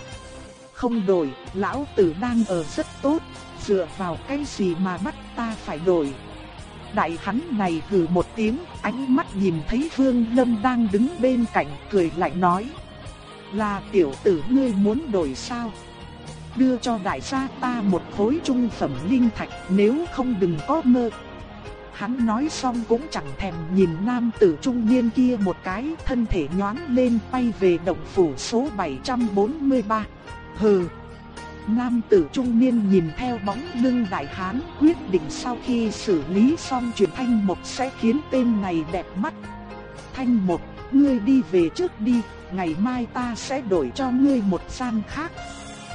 Không đổi, lão tử đang ở rất tốt, dựa vào cái gì mà bắt ta phải đổi. Đại hắn này hừ một tiếng, ánh mắt nhìn thấy Vương Lâm đang đứng bên cạnh cười lại nói. Là tiểu tử ngươi muốn đổi sao? Đưa cho đại gia ta một khối trung phẩm linh thạch nếu không đừng có mơ. Hắn nói xong cũng chẳng thèm nhìn nam tử trung niên kia một cái, thân thể nhoáng lên bay về động phủ số 743. Hừ. Nam tử trung niên nhìn theo bóng lưng đại hán, quyết định sau khi xử lý xong chuyện thanh một sẽ khiến tên này đẹp mắt. Thanh một, ngươi đi về trước đi, ngày mai ta sẽ đổi cho ngươi một gian khác.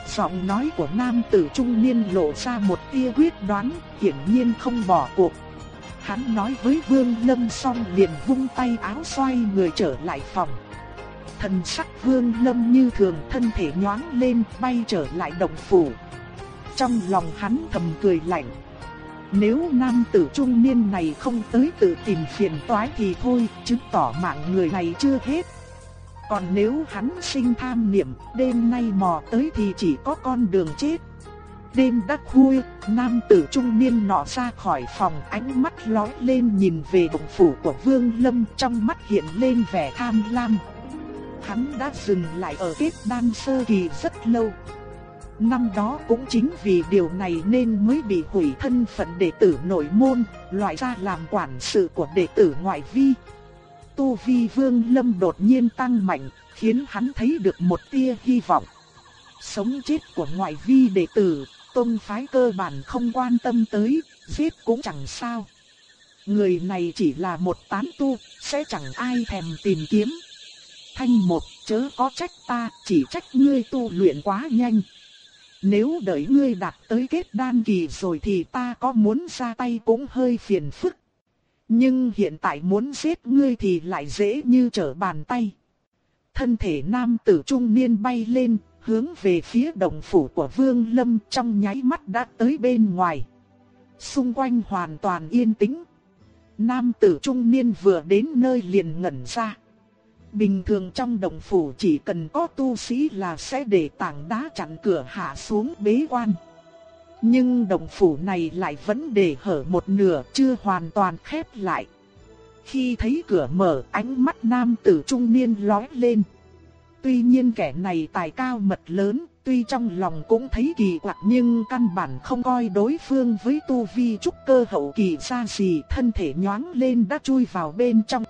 Giọng nói của nam tử trung niên lộ ra một tia quyết đoán, hiển nhiên không bỏ cuộc. Hắn nói với Vương Lâm xong liền vung tay áo xoay người trở lại phòng. Thần sắc Vương Lâm như thường thân thể nhoáng lên bay trở lại động phủ. Trong lòng hắn thầm cười lạnh. Nếu nam tử trung niên này không tới tự tìm phiền toái thì thôi, chứng tỏ mạng người này chưa hết. Còn nếu hắn sinh tham niệm, đêm nay mò tới thì chỉ có con đường chết. Đêm đã khuya, nam tử trung niên nọ ra khỏi phòng ánh mắt lói lên nhìn về động phủ của Vương Lâm trong mắt hiện lên vẻ tham lam. Hắn đã dừng lại ở kết đan sơ kỳ rất lâu. Năm đó cũng chính vì điều này nên mới bị hủy thân phận đệ tử nội môn, loại ra làm quản sự của đệ tử ngoại vi. Tu vi Vương Lâm đột nhiên tăng mạnh, khiến hắn thấy được một tia hy vọng. Sống chết của ngoại vi đệ tử, tôn phái cơ bản không quan tâm tới, giết cũng chẳng sao. Người này chỉ là một tán tu, sẽ chẳng ai thèm tìm kiếm. Thanh một, chớ có trách ta, chỉ trách ngươi tu luyện quá nhanh. Nếu đợi ngươi đạt tới kết đan kỳ rồi thì ta có muốn ra tay cũng hơi phiền phức. Nhưng hiện tại muốn giết ngươi thì lại dễ như trở bàn tay. Thân thể nam tử trung niên bay lên, hướng về phía đồng phủ của Vương Lâm trong nháy mắt đã tới bên ngoài. Xung quanh hoàn toàn yên tĩnh. Nam tử trung niên vừa đến nơi liền ngẩn ra. Bình thường trong đồng phủ chỉ cần có tu sĩ là sẽ để tảng đá chặn cửa hạ xuống bế quan. Nhưng đồng phủ này lại vẫn để hở một nửa chưa hoàn toàn khép lại. Khi thấy cửa mở ánh mắt nam tử trung niên lóe lên. Tuy nhiên kẻ này tài cao mật lớn, tuy trong lòng cũng thấy kỳ quặc nhưng căn bản không coi đối phương với tu vi trúc cơ hậu kỳ xa gì thân thể nhoáng lên đã chui vào bên trong.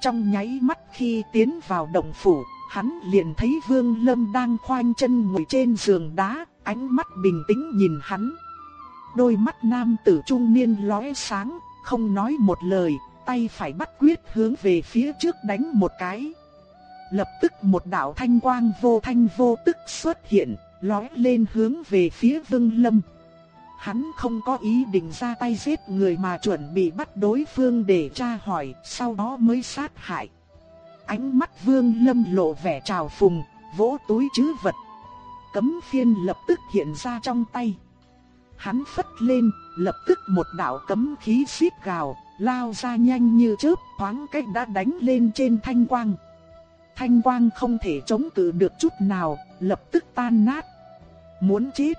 Trong nháy mắt khi tiến vào động phủ, hắn liền thấy Vương Lâm đang khoanh chân ngồi trên giường đá, ánh mắt bình tĩnh nhìn hắn. Đôi mắt nam tử trung niên lóe sáng, không nói một lời, tay phải bắt quyết hướng về phía trước đánh một cái. Lập tức một đạo thanh quang vô thanh vô tức xuất hiện, lóe lên hướng về phía Vương Lâm. Hắn không có ý định ra tay giết người mà chuẩn bị bắt đối phương để tra hỏi, sau đó mới sát hại. Ánh mắt Vương Lâm lộ vẻ trào phùng, vỗ túi chứ vật. Cấm phiên lập tức hiện ra trong tay. Hắn phất lên, lập tức một đạo cấm khí xít gào, lao ra nhanh như chớp, thoáng cách đã đánh lên trên thanh quang. Thanh quang không thể chống cự được chút nào, lập tức tan nát. Muốn chết.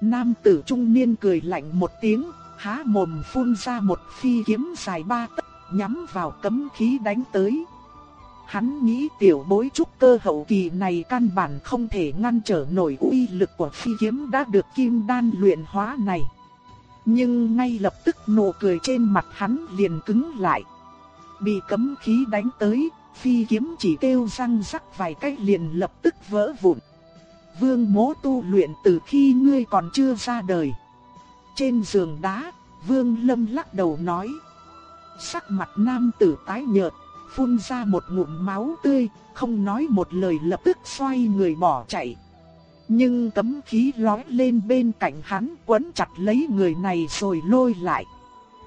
Nam tử trung niên cười lạnh một tiếng, há mồm phun ra một phi kiếm dài ba tấc, nhắm vào cấm khí đánh tới. Hắn nghĩ tiểu bối trúc cơ hậu kỳ này căn bản không thể ngăn trở nổi uy lực của phi kiếm đã được kim đan luyện hóa này. Nhưng ngay lập tức nụ cười trên mặt hắn liền cứng lại. Bị cấm khí đánh tới, phi kiếm chỉ kêu răng rắc vài cái liền lập tức vỡ vụn. Vương mố tu luyện từ khi ngươi còn chưa ra đời. Trên giường đá, Vương Lâm lắc đầu nói. Sắc mặt nam tử tái nhợt, phun ra một ngụm máu tươi, không nói một lời lập tức xoay người bỏ chạy. Nhưng cấm khí lói lên bên cạnh hắn quấn chặt lấy người này rồi lôi lại.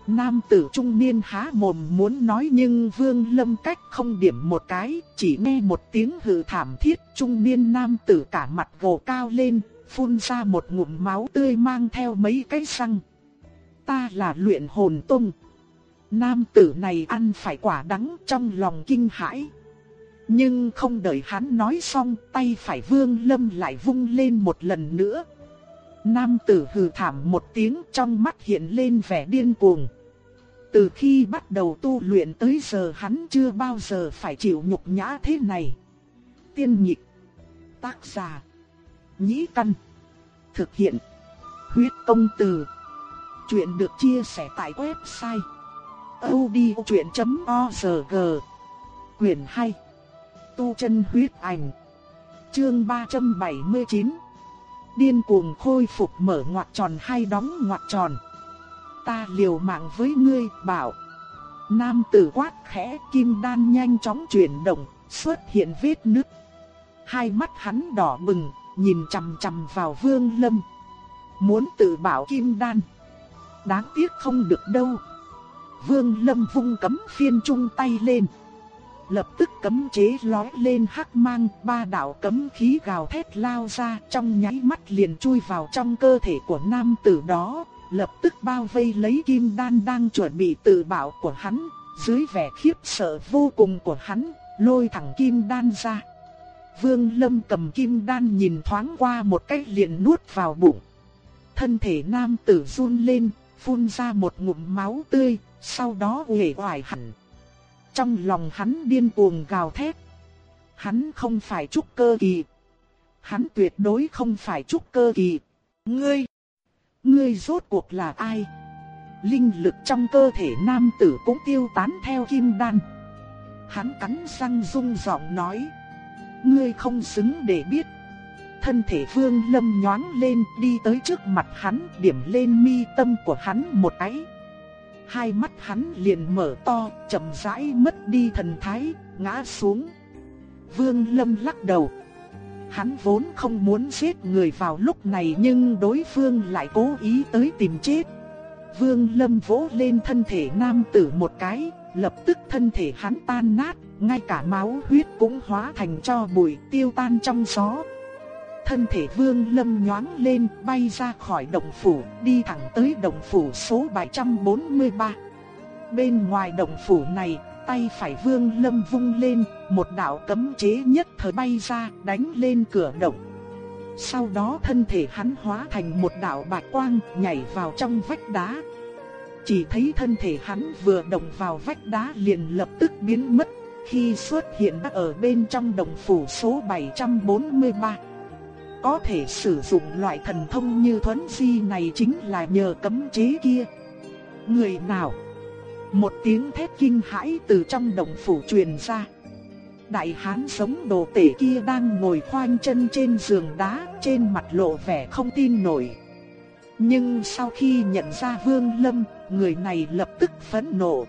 Nam tử trung niên há mồm muốn nói nhưng vương lâm cách không điểm một cái, chỉ nghe một tiếng hừ thảm thiết, trung niên nam tử cả mặt gồ cao lên, phun ra một ngụm máu tươi mang theo mấy cái răng. Ta là luyện hồn tông Nam tử này ăn phải quả đắng trong lòng kinh hãi. Nhưng không đợi hắn nói xong, tay phải vương lâm lại vung lên một lần nữa. Nam tử hừ thảm một tiếng trong mắt hiện lên vẻ điên cuồng. Từ khi bắt đầu tu luyện tới giờ hắn chưa bao giờ phải chịu nhục nhã thế này. Tiên nhịp. Tác giả. Nhĩ căn. Thực hiện. Huyết công từ. Chuyện được chia sẻ tại website odchuyện.org Quyền 2. Tu chân huyết ảnh. Chương 379. Điên cuồng khôi phục mở ngoặc tròn hay đóng ngoặc tròn ta liều mạng với ngươi, bảo. Nam tử quát khẽ kim đan nhanh chóng chuyển động, xuất hiện vết nứt. Hai mắt hắn đỏ bừng, nhìn chằm chằm vào vương lâm. Muốn tự bảo kim đan. Đáng tiếc không được đâu. Vương lâm vung cấm phiên trung tay lên. Lập tức cấm chế lói lên hắc mang, ba đạo cấm khí gào thét lao ra trong nháy mắt liền chui vào trong cơ thể của nam tử đó, lập tức bao vây lấy kim đan đang chuẩn bị tự bảo của hắn, dưới vẻ khiếp sợ vô cùng của hắn, lôi thẳng kim đan ra. Vương Lâm cầm kim đan nhìn thoáng qua một cái liền nuốt vào bụng. thân thể nam tử run lên, phun ra một ngụm máu tươi, sau đó uể oải hẳn. Trong lòng hắn điên cuồng gào thét. Hắn không phải trúc cơ kỳ. Hắn tuyệt đối không phải trúc cơ kỳ. Ngươi, ngươi rốt cuộc là ai? Linh lực trong cơ thể nam tử cũng tiêu tán theo kim đan. Hắn cắn răng rung giọng nói. Ngươi không xứng để biết. Thân thể vương lâm nhoáng lên đi tới trước mặt hắn điểm lên mi tâm của hắn một cái. Hai mắt hắn liền mở to, chậm rãi mất đi thần thái, ngã xuống. Vương lâm lắc đầu. Hắn vốn không muốn giết người vào lúc này nhưng đối phương lại cố ý tới tìm chết. Vương Lâm vỗ lên thân thể nam tử một cái, lập tức thân thể hắn tan nát, ngay cả máu huyết cũng hóa thành cho bụi tiêu tan trong gió. Thân thể Vương Lâm nhoáng lên, bay ra khỏi động phủ, đi thẳng tới động phủ số 743. Bên ngoài động phủ này, tay phải Vương Lâm vung lên, một đạo cấm chế nhất thời bay ra, đánh lên cửa động. Sau đó thân thể hắn hóa thành một đạo bạch quang nhảy vào trong vách đá. Chỉ thấy thân thể hắn vừa động vào vách đá liền lập tức biến mất, khi xuất hiện đã ở bên trong đồng phủ số 743. Có thể sử dụng loại thần thông như thuấn di này chính là nhờ cấm chế kia. Người nào? Một tiếng thét kinh hãi từ trong động phủ truyền ra. Đại hán sống đồ tể kia đang ngồi khoanh chân trên giường đá, trên mặt lộ vẻ không tin nổi. Nhưng sau khi nhận ra Vương Lâm, người này lập tức phẫn nộ.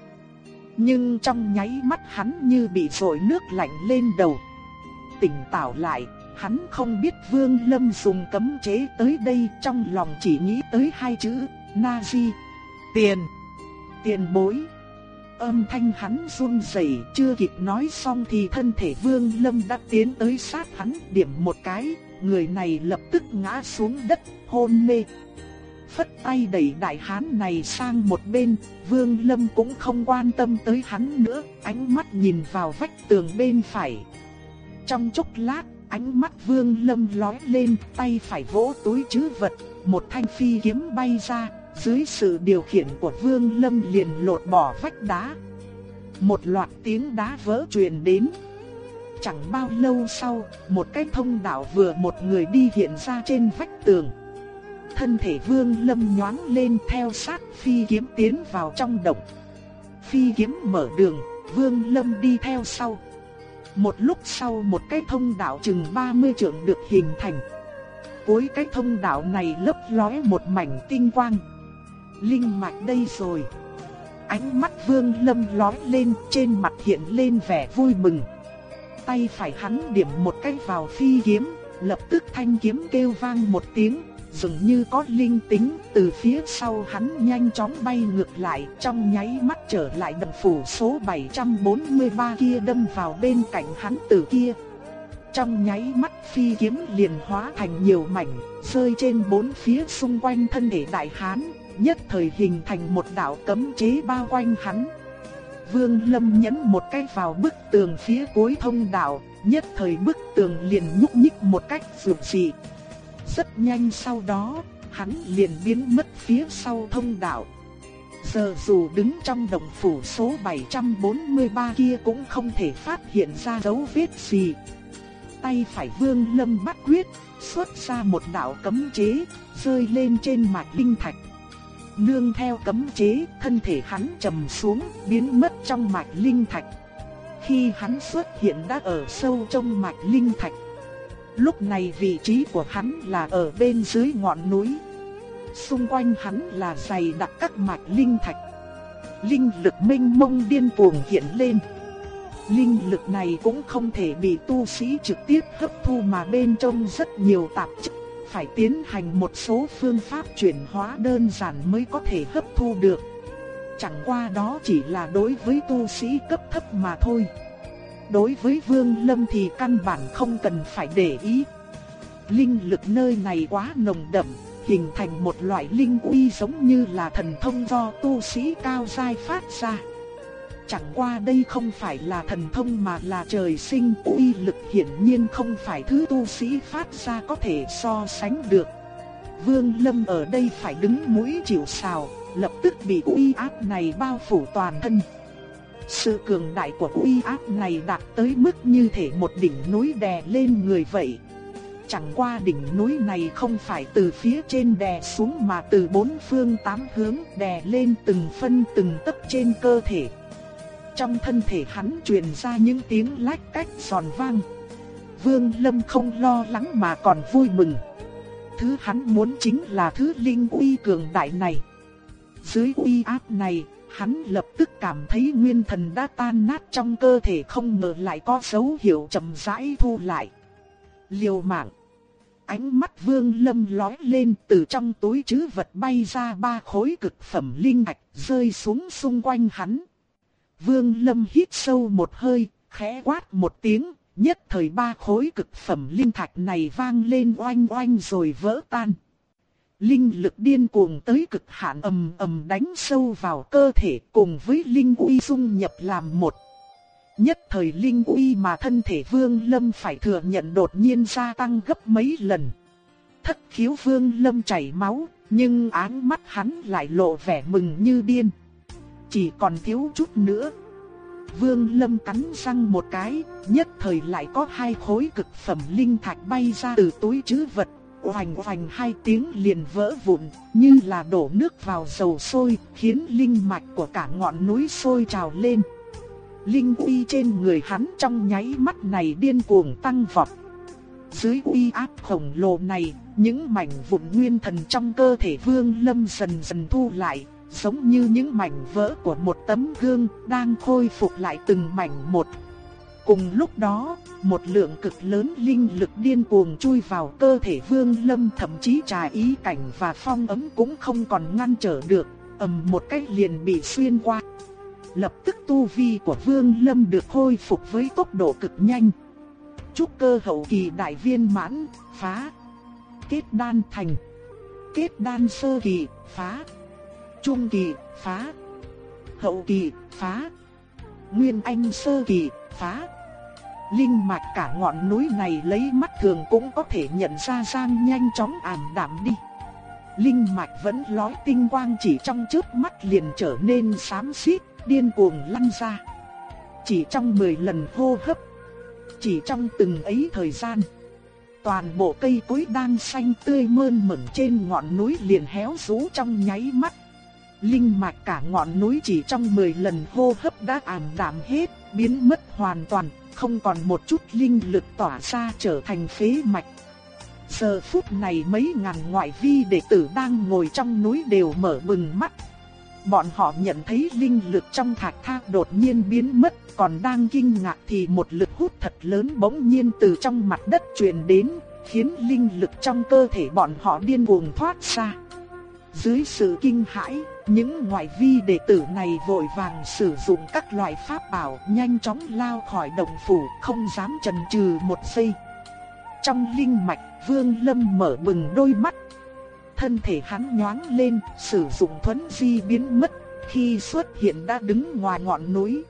Nhưng trong nháy mắt hắn như bị rội nước lạnh lên đầu. Tỉnh táo lại, hắn không biết Vương Lâm dùng cấm chế tới đây trong lòng chỉ nghĩ tới hai chữ, Nazi, tiền, tiền bối. Âm thanh hắn run rẩy, chưa kịp nói xong thì thân thể Vương Lâm đã tiến tới sát hắn, điểm một cái, người này lập tức ngã xuống đất, hôn mê. Phất tay đẩy đại hán này sang một bên, Vương Lâm cũng không quan tâm tới hắn nữa, ánh mắt nhìn vào vách tường bên phải. Trong chốc lát, ánh mắt Vương Lâm lóe lên, tay phải vỗ túi trữ vật, một thanh phi kiếm bay ra, dưới sự điều khiển của Vương Lâm liền lột bỏ vách đá. Một loạt tiếng đá vỡ truyền đến. Chẳng bao lâu sau, một cái thông đạo vừa một người đi hiện ra trên vách tường. Thân thể Vương Lâm nhoáng lên theo sát phi kiếm tiến vào trong động. Phi kiếm mở đường, Vương Lâm đi theo sau. Một lúc sau một cái thông đạo chừng 30 trượng được hình thành. Cuối cái thông đạo này lấp lóe một mảnh tinh quang. Linh mạch đây rồi. Ánh mắt Vương Lâm lóe lên, trên mặt hiện lên vẻ vui mừng. Tay phải hắn điểm một cái vào phi kiếm, lập tức thanh kiếm kêu vang một tiếng, dường như có linh tính, từ phía sau hắn nhanh chóng bay ngược lại, trong nháy mắt trở lại đồng phủ số 743 kia đâm vào bên cạnh hắn từ kia. Trong nháy mắt phi kiếm liền hóa thành nhiều mảnh, rơi trên bốn phía xung quanh thân thể đại hán, nhất thời hình thành một đạo cấm chế bao quanh hắn. Vương Lâm nhấn một cái vào bức tường phía cuối thông đạo, nhất thời bức tường liền nhúc nhích một cách dường dị. Rất nhanh sau đó, hắn liền biến mất phía sau thông đạo. Giờ dù đứng trong đồng phủ số 743 kia cũng không thể phát hiện ra dấu vết gì. Tay phải vương lâm bắt quyết, xuất ra một đạo cấm chế, rơi lên trên mạch linh thạch. Nương theo cấm chế, thân thể hắn trầm xuống, biến mất trong mạch linh thạch. Khi hắn xuất hiện đã ở sâu trong mạch linh thạch, Lúc này vị trí của hắn là ở bên dưới ngọn núi. Xung quanh hắn là dày đặc các mạch linh thạch. Linh lực minh mông điên cuồng hiện lên. Linh lực này cũng không thể bị tu sĩ trực tiếp hấp thu mà bên trong rất nhiều tạp chất, phải tiến hành một số phương pháp chuyển hóa đơn giản mới có thể hấp thu được. Chẳng qua đó chỉ là đối với tu sĩ cấp thấp mà thôi. Đối với Vương Lâm thì căn bản không cần phải để ý. Linh lực nơi này quá nồng đậm, hình thành một loại linh uy giống như là thần thông do tu sĩ cao giai phát ra. Chẳng qua đây không phải là thần thông mà là trời sinh uy lực hiển nhiên không phải thứ tu sĩ phát ra có thể so sánh được. Vương Lâm ở đây phải đứng mũi chịu sào, lập tức bị uy áp này bao phủ toàn thân. Sự cường đại của uy áp này đạt tới mức như thể một đỉnh núi đè lên người vậy. Chẳng qua đỉnh núi này không phải từ phía trên đè xuống mà từ bốn phương tám hướng đè lên từng phân từng tấc trên cơ thể. Trong thân thể hắn truyền ra những tiếng lách cách giòn vang. Vương Lâm không lo lắng mà còn vui mừng. Thứ hắn muốn chính là thứ linh uy cường đại này. Dưới uy áp này, hắn lập tức cảm thấy nguyên thần đã tan nát trong cơ thể không ngờ lại có dấu hiệu chậm rãi thu lại. Liều mạng. Ánh mắt vương lâm lói lên từ trong túi chứ vật bay ra ba khối cực phẩm linh thạch rơi xuống xung quanh hắn. Vương lâm hít sâu một hơi, khẽ quát một tiếng, nhất thời ba khối cực phẩm linh thạch này vang lên oanh oanh rồi vỡ tan. Linh lực điên cuồng tới cực hạn ầm ầm đánh sâu vào cơ thể cùng với linh uy dung nhập làm một. Nhất thời linh uy mà thân thể Vương Lâm phải thừa nhận đột nhiên gia tăng gấp mấy lần. Thất khiếu Vương Lâm chảy máu, nhưng áng mắt hắn lại lộ vẻ mừng như điên. Chỉ còn thiếu chút nữa. Vương Lâm cắn răng một cái, nhất thời lại có hai khối cực phẩm linh thạch bay ra từ túi trữ vật oành oành hai tiếng liền vỡ vụn, như là đổ nước vào dầu sôi, khiến linh mạch của cả ngọn núi sôi trào lên. Linh uy trên người hắn trong nháy mắt này điên cuồng tăng vọt. Dưới uy áp khổng lồ này, những mảnh vụn nguyên thần trong cơ thể Vương Lâm dần dần thu lại, giống như những mảnh vỡ của một tấm gương đang khôi phục lại từng mảnh một. Cùng lúc đó, một lượng cực lớn linh lực điên cuồng chui vào cơ thể Vương Lâm thậm chí trà ý cảnh và phong ấm cũng không còn ngăn trở được, ầm một cách liền bị xuyên qua. Lập tức tu vi của Vương Lâm được khôi phục với tốc độ cực nhanh. Trúc cơ hậu kỳ đại viên mãn, phá. Kết đan thành. Kết đan sơ kỳ, phá. Trung kỳ, phá. Hậu kỳ, phá. Nguyên anh sơ kỳ, phá. Linh mạch cả ngọn núi này lấy mắt thường cũng có thể nhận ra Giang nhanh chóng ảm đạm đi. Linh mạch vẫn lói tinh quang chỉ trong chớp mắt liền trở nên xám xít, điên cuồng lăn ra. Chỉ trong 10 lần hô hấp, chỉ trong từng ấy thời gian, toàn bộ cây cối đang xanh tươi mơn mởn trên ngọn núi liền héo rũ trong nháy mắt. Linh mạch cả ngọn núi chỉ trong 10 lần hô hấp đã ảm đạm hết, biến mất hoàn toàn, không còn một chút linh lực tỏa ra trở thành phế mạch. Giờ phút này mấy ngàn ngoại vi đệ tử đang ngồi trong núi đều mở bừng mắt. Bọn họ nhận thấy linh lực trong thạch thác đột nhiên biến mất, còn đang kinh ngạc thì một lực hút thật lớn bỗng nhiên từ trong mặt đất truyền đến, khiến linh lực trong cơ thể bọn họ điên cuồng thoát ra. Dưới sự kinh hãi, những ngoại vi đệ tử này vội vàng sử dụng các loại pháp bảo nhanh chóng lao khỏi động phủ không dám chần chừ một giây. Trong linh mạch vương lâm mở bừng đôi mắt. Thân thể hắn nhoáng lên sử dụng thuấn di biến mất khi xuất hiện đã đứng ngoài ngọn núi.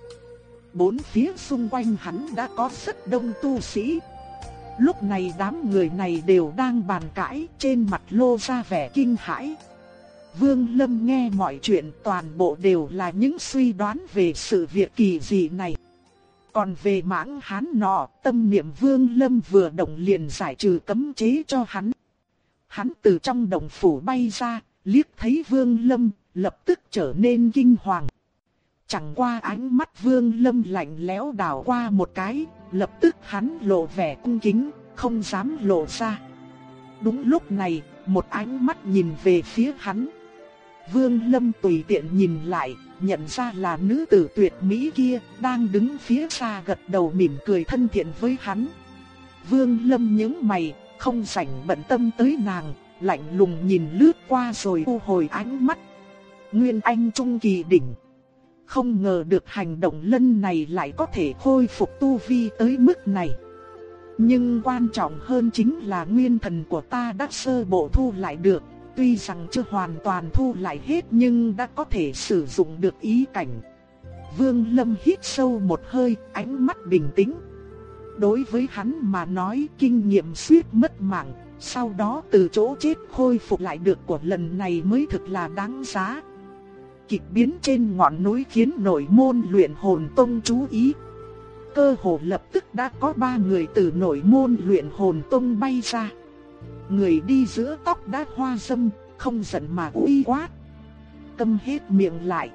Bốn phía xung quanh hắn đã có rất đông tu sĩ. Lúc này đám người này đều đang bàn cãi trên mặt lô ra vẻ kinh hãi. Vương Lâm nghe mọi chuyện toàn bộ đều là những suy đoán về sự việc kỳ dị này. Còn về mãng hán nọ, tâm niệm Vương Lâm vừa động liền giải trừ cấm chế cho hắn. Hắn từ trong đồng phủ bay ra, liếc thấy Vương Lâm, lập tức trở nên kinh hoàng. Chẳng qua ánh mắt Vương Lâm lạnh lẽo đảo qua một cái, lập tức hắn lộ vẻ cung kính, không dám lộ ra. Đúng lúc này, một ánh mắt nhìn về phía hắn. Vương Lâm tùy tiện nhìn lại, nhận ra là nữ tử tuyệt mỹ kia, đang đứng phía xa gật đầu mỉm cười thân thiện với hắn. Vương Lâm nhướng mày, không rảnh bận tâm tới nàng, lạnh lùng nhìn lướt qua rồi thu hồi ánh mắt. Nguyên Anh Trung Kỳ đỉnh. Không ngờ được hành động lân này lại có thể khôi phục tu vi tới mức này. Nhưng quan trọng hơn chính là nguyên thần của ta đã sơ bộ thu lại được tuy rằng chưa hoàn toàn thu lại hết nhưng đã có thể sử dụng được ý cảnh. Vương Lâm hít sâu một hơi, ánh mắt bình tĩnh. Đối với hắn mà nói kinh nghiệm suýt mất mạng, Sau đó từ chỗ chết khôi phục lại được của lần này mới thực là đáng giá. Kịch biến trên ngọn núi khiến nội môn luyện hồn tông chú ý. Cơ hồ lập tức đã có ba người từ nội môn luyện hồn tông bay ra. Người đi giữa tóc đã hoa râm, không giận mà uy quát. Câm hết miệng lại.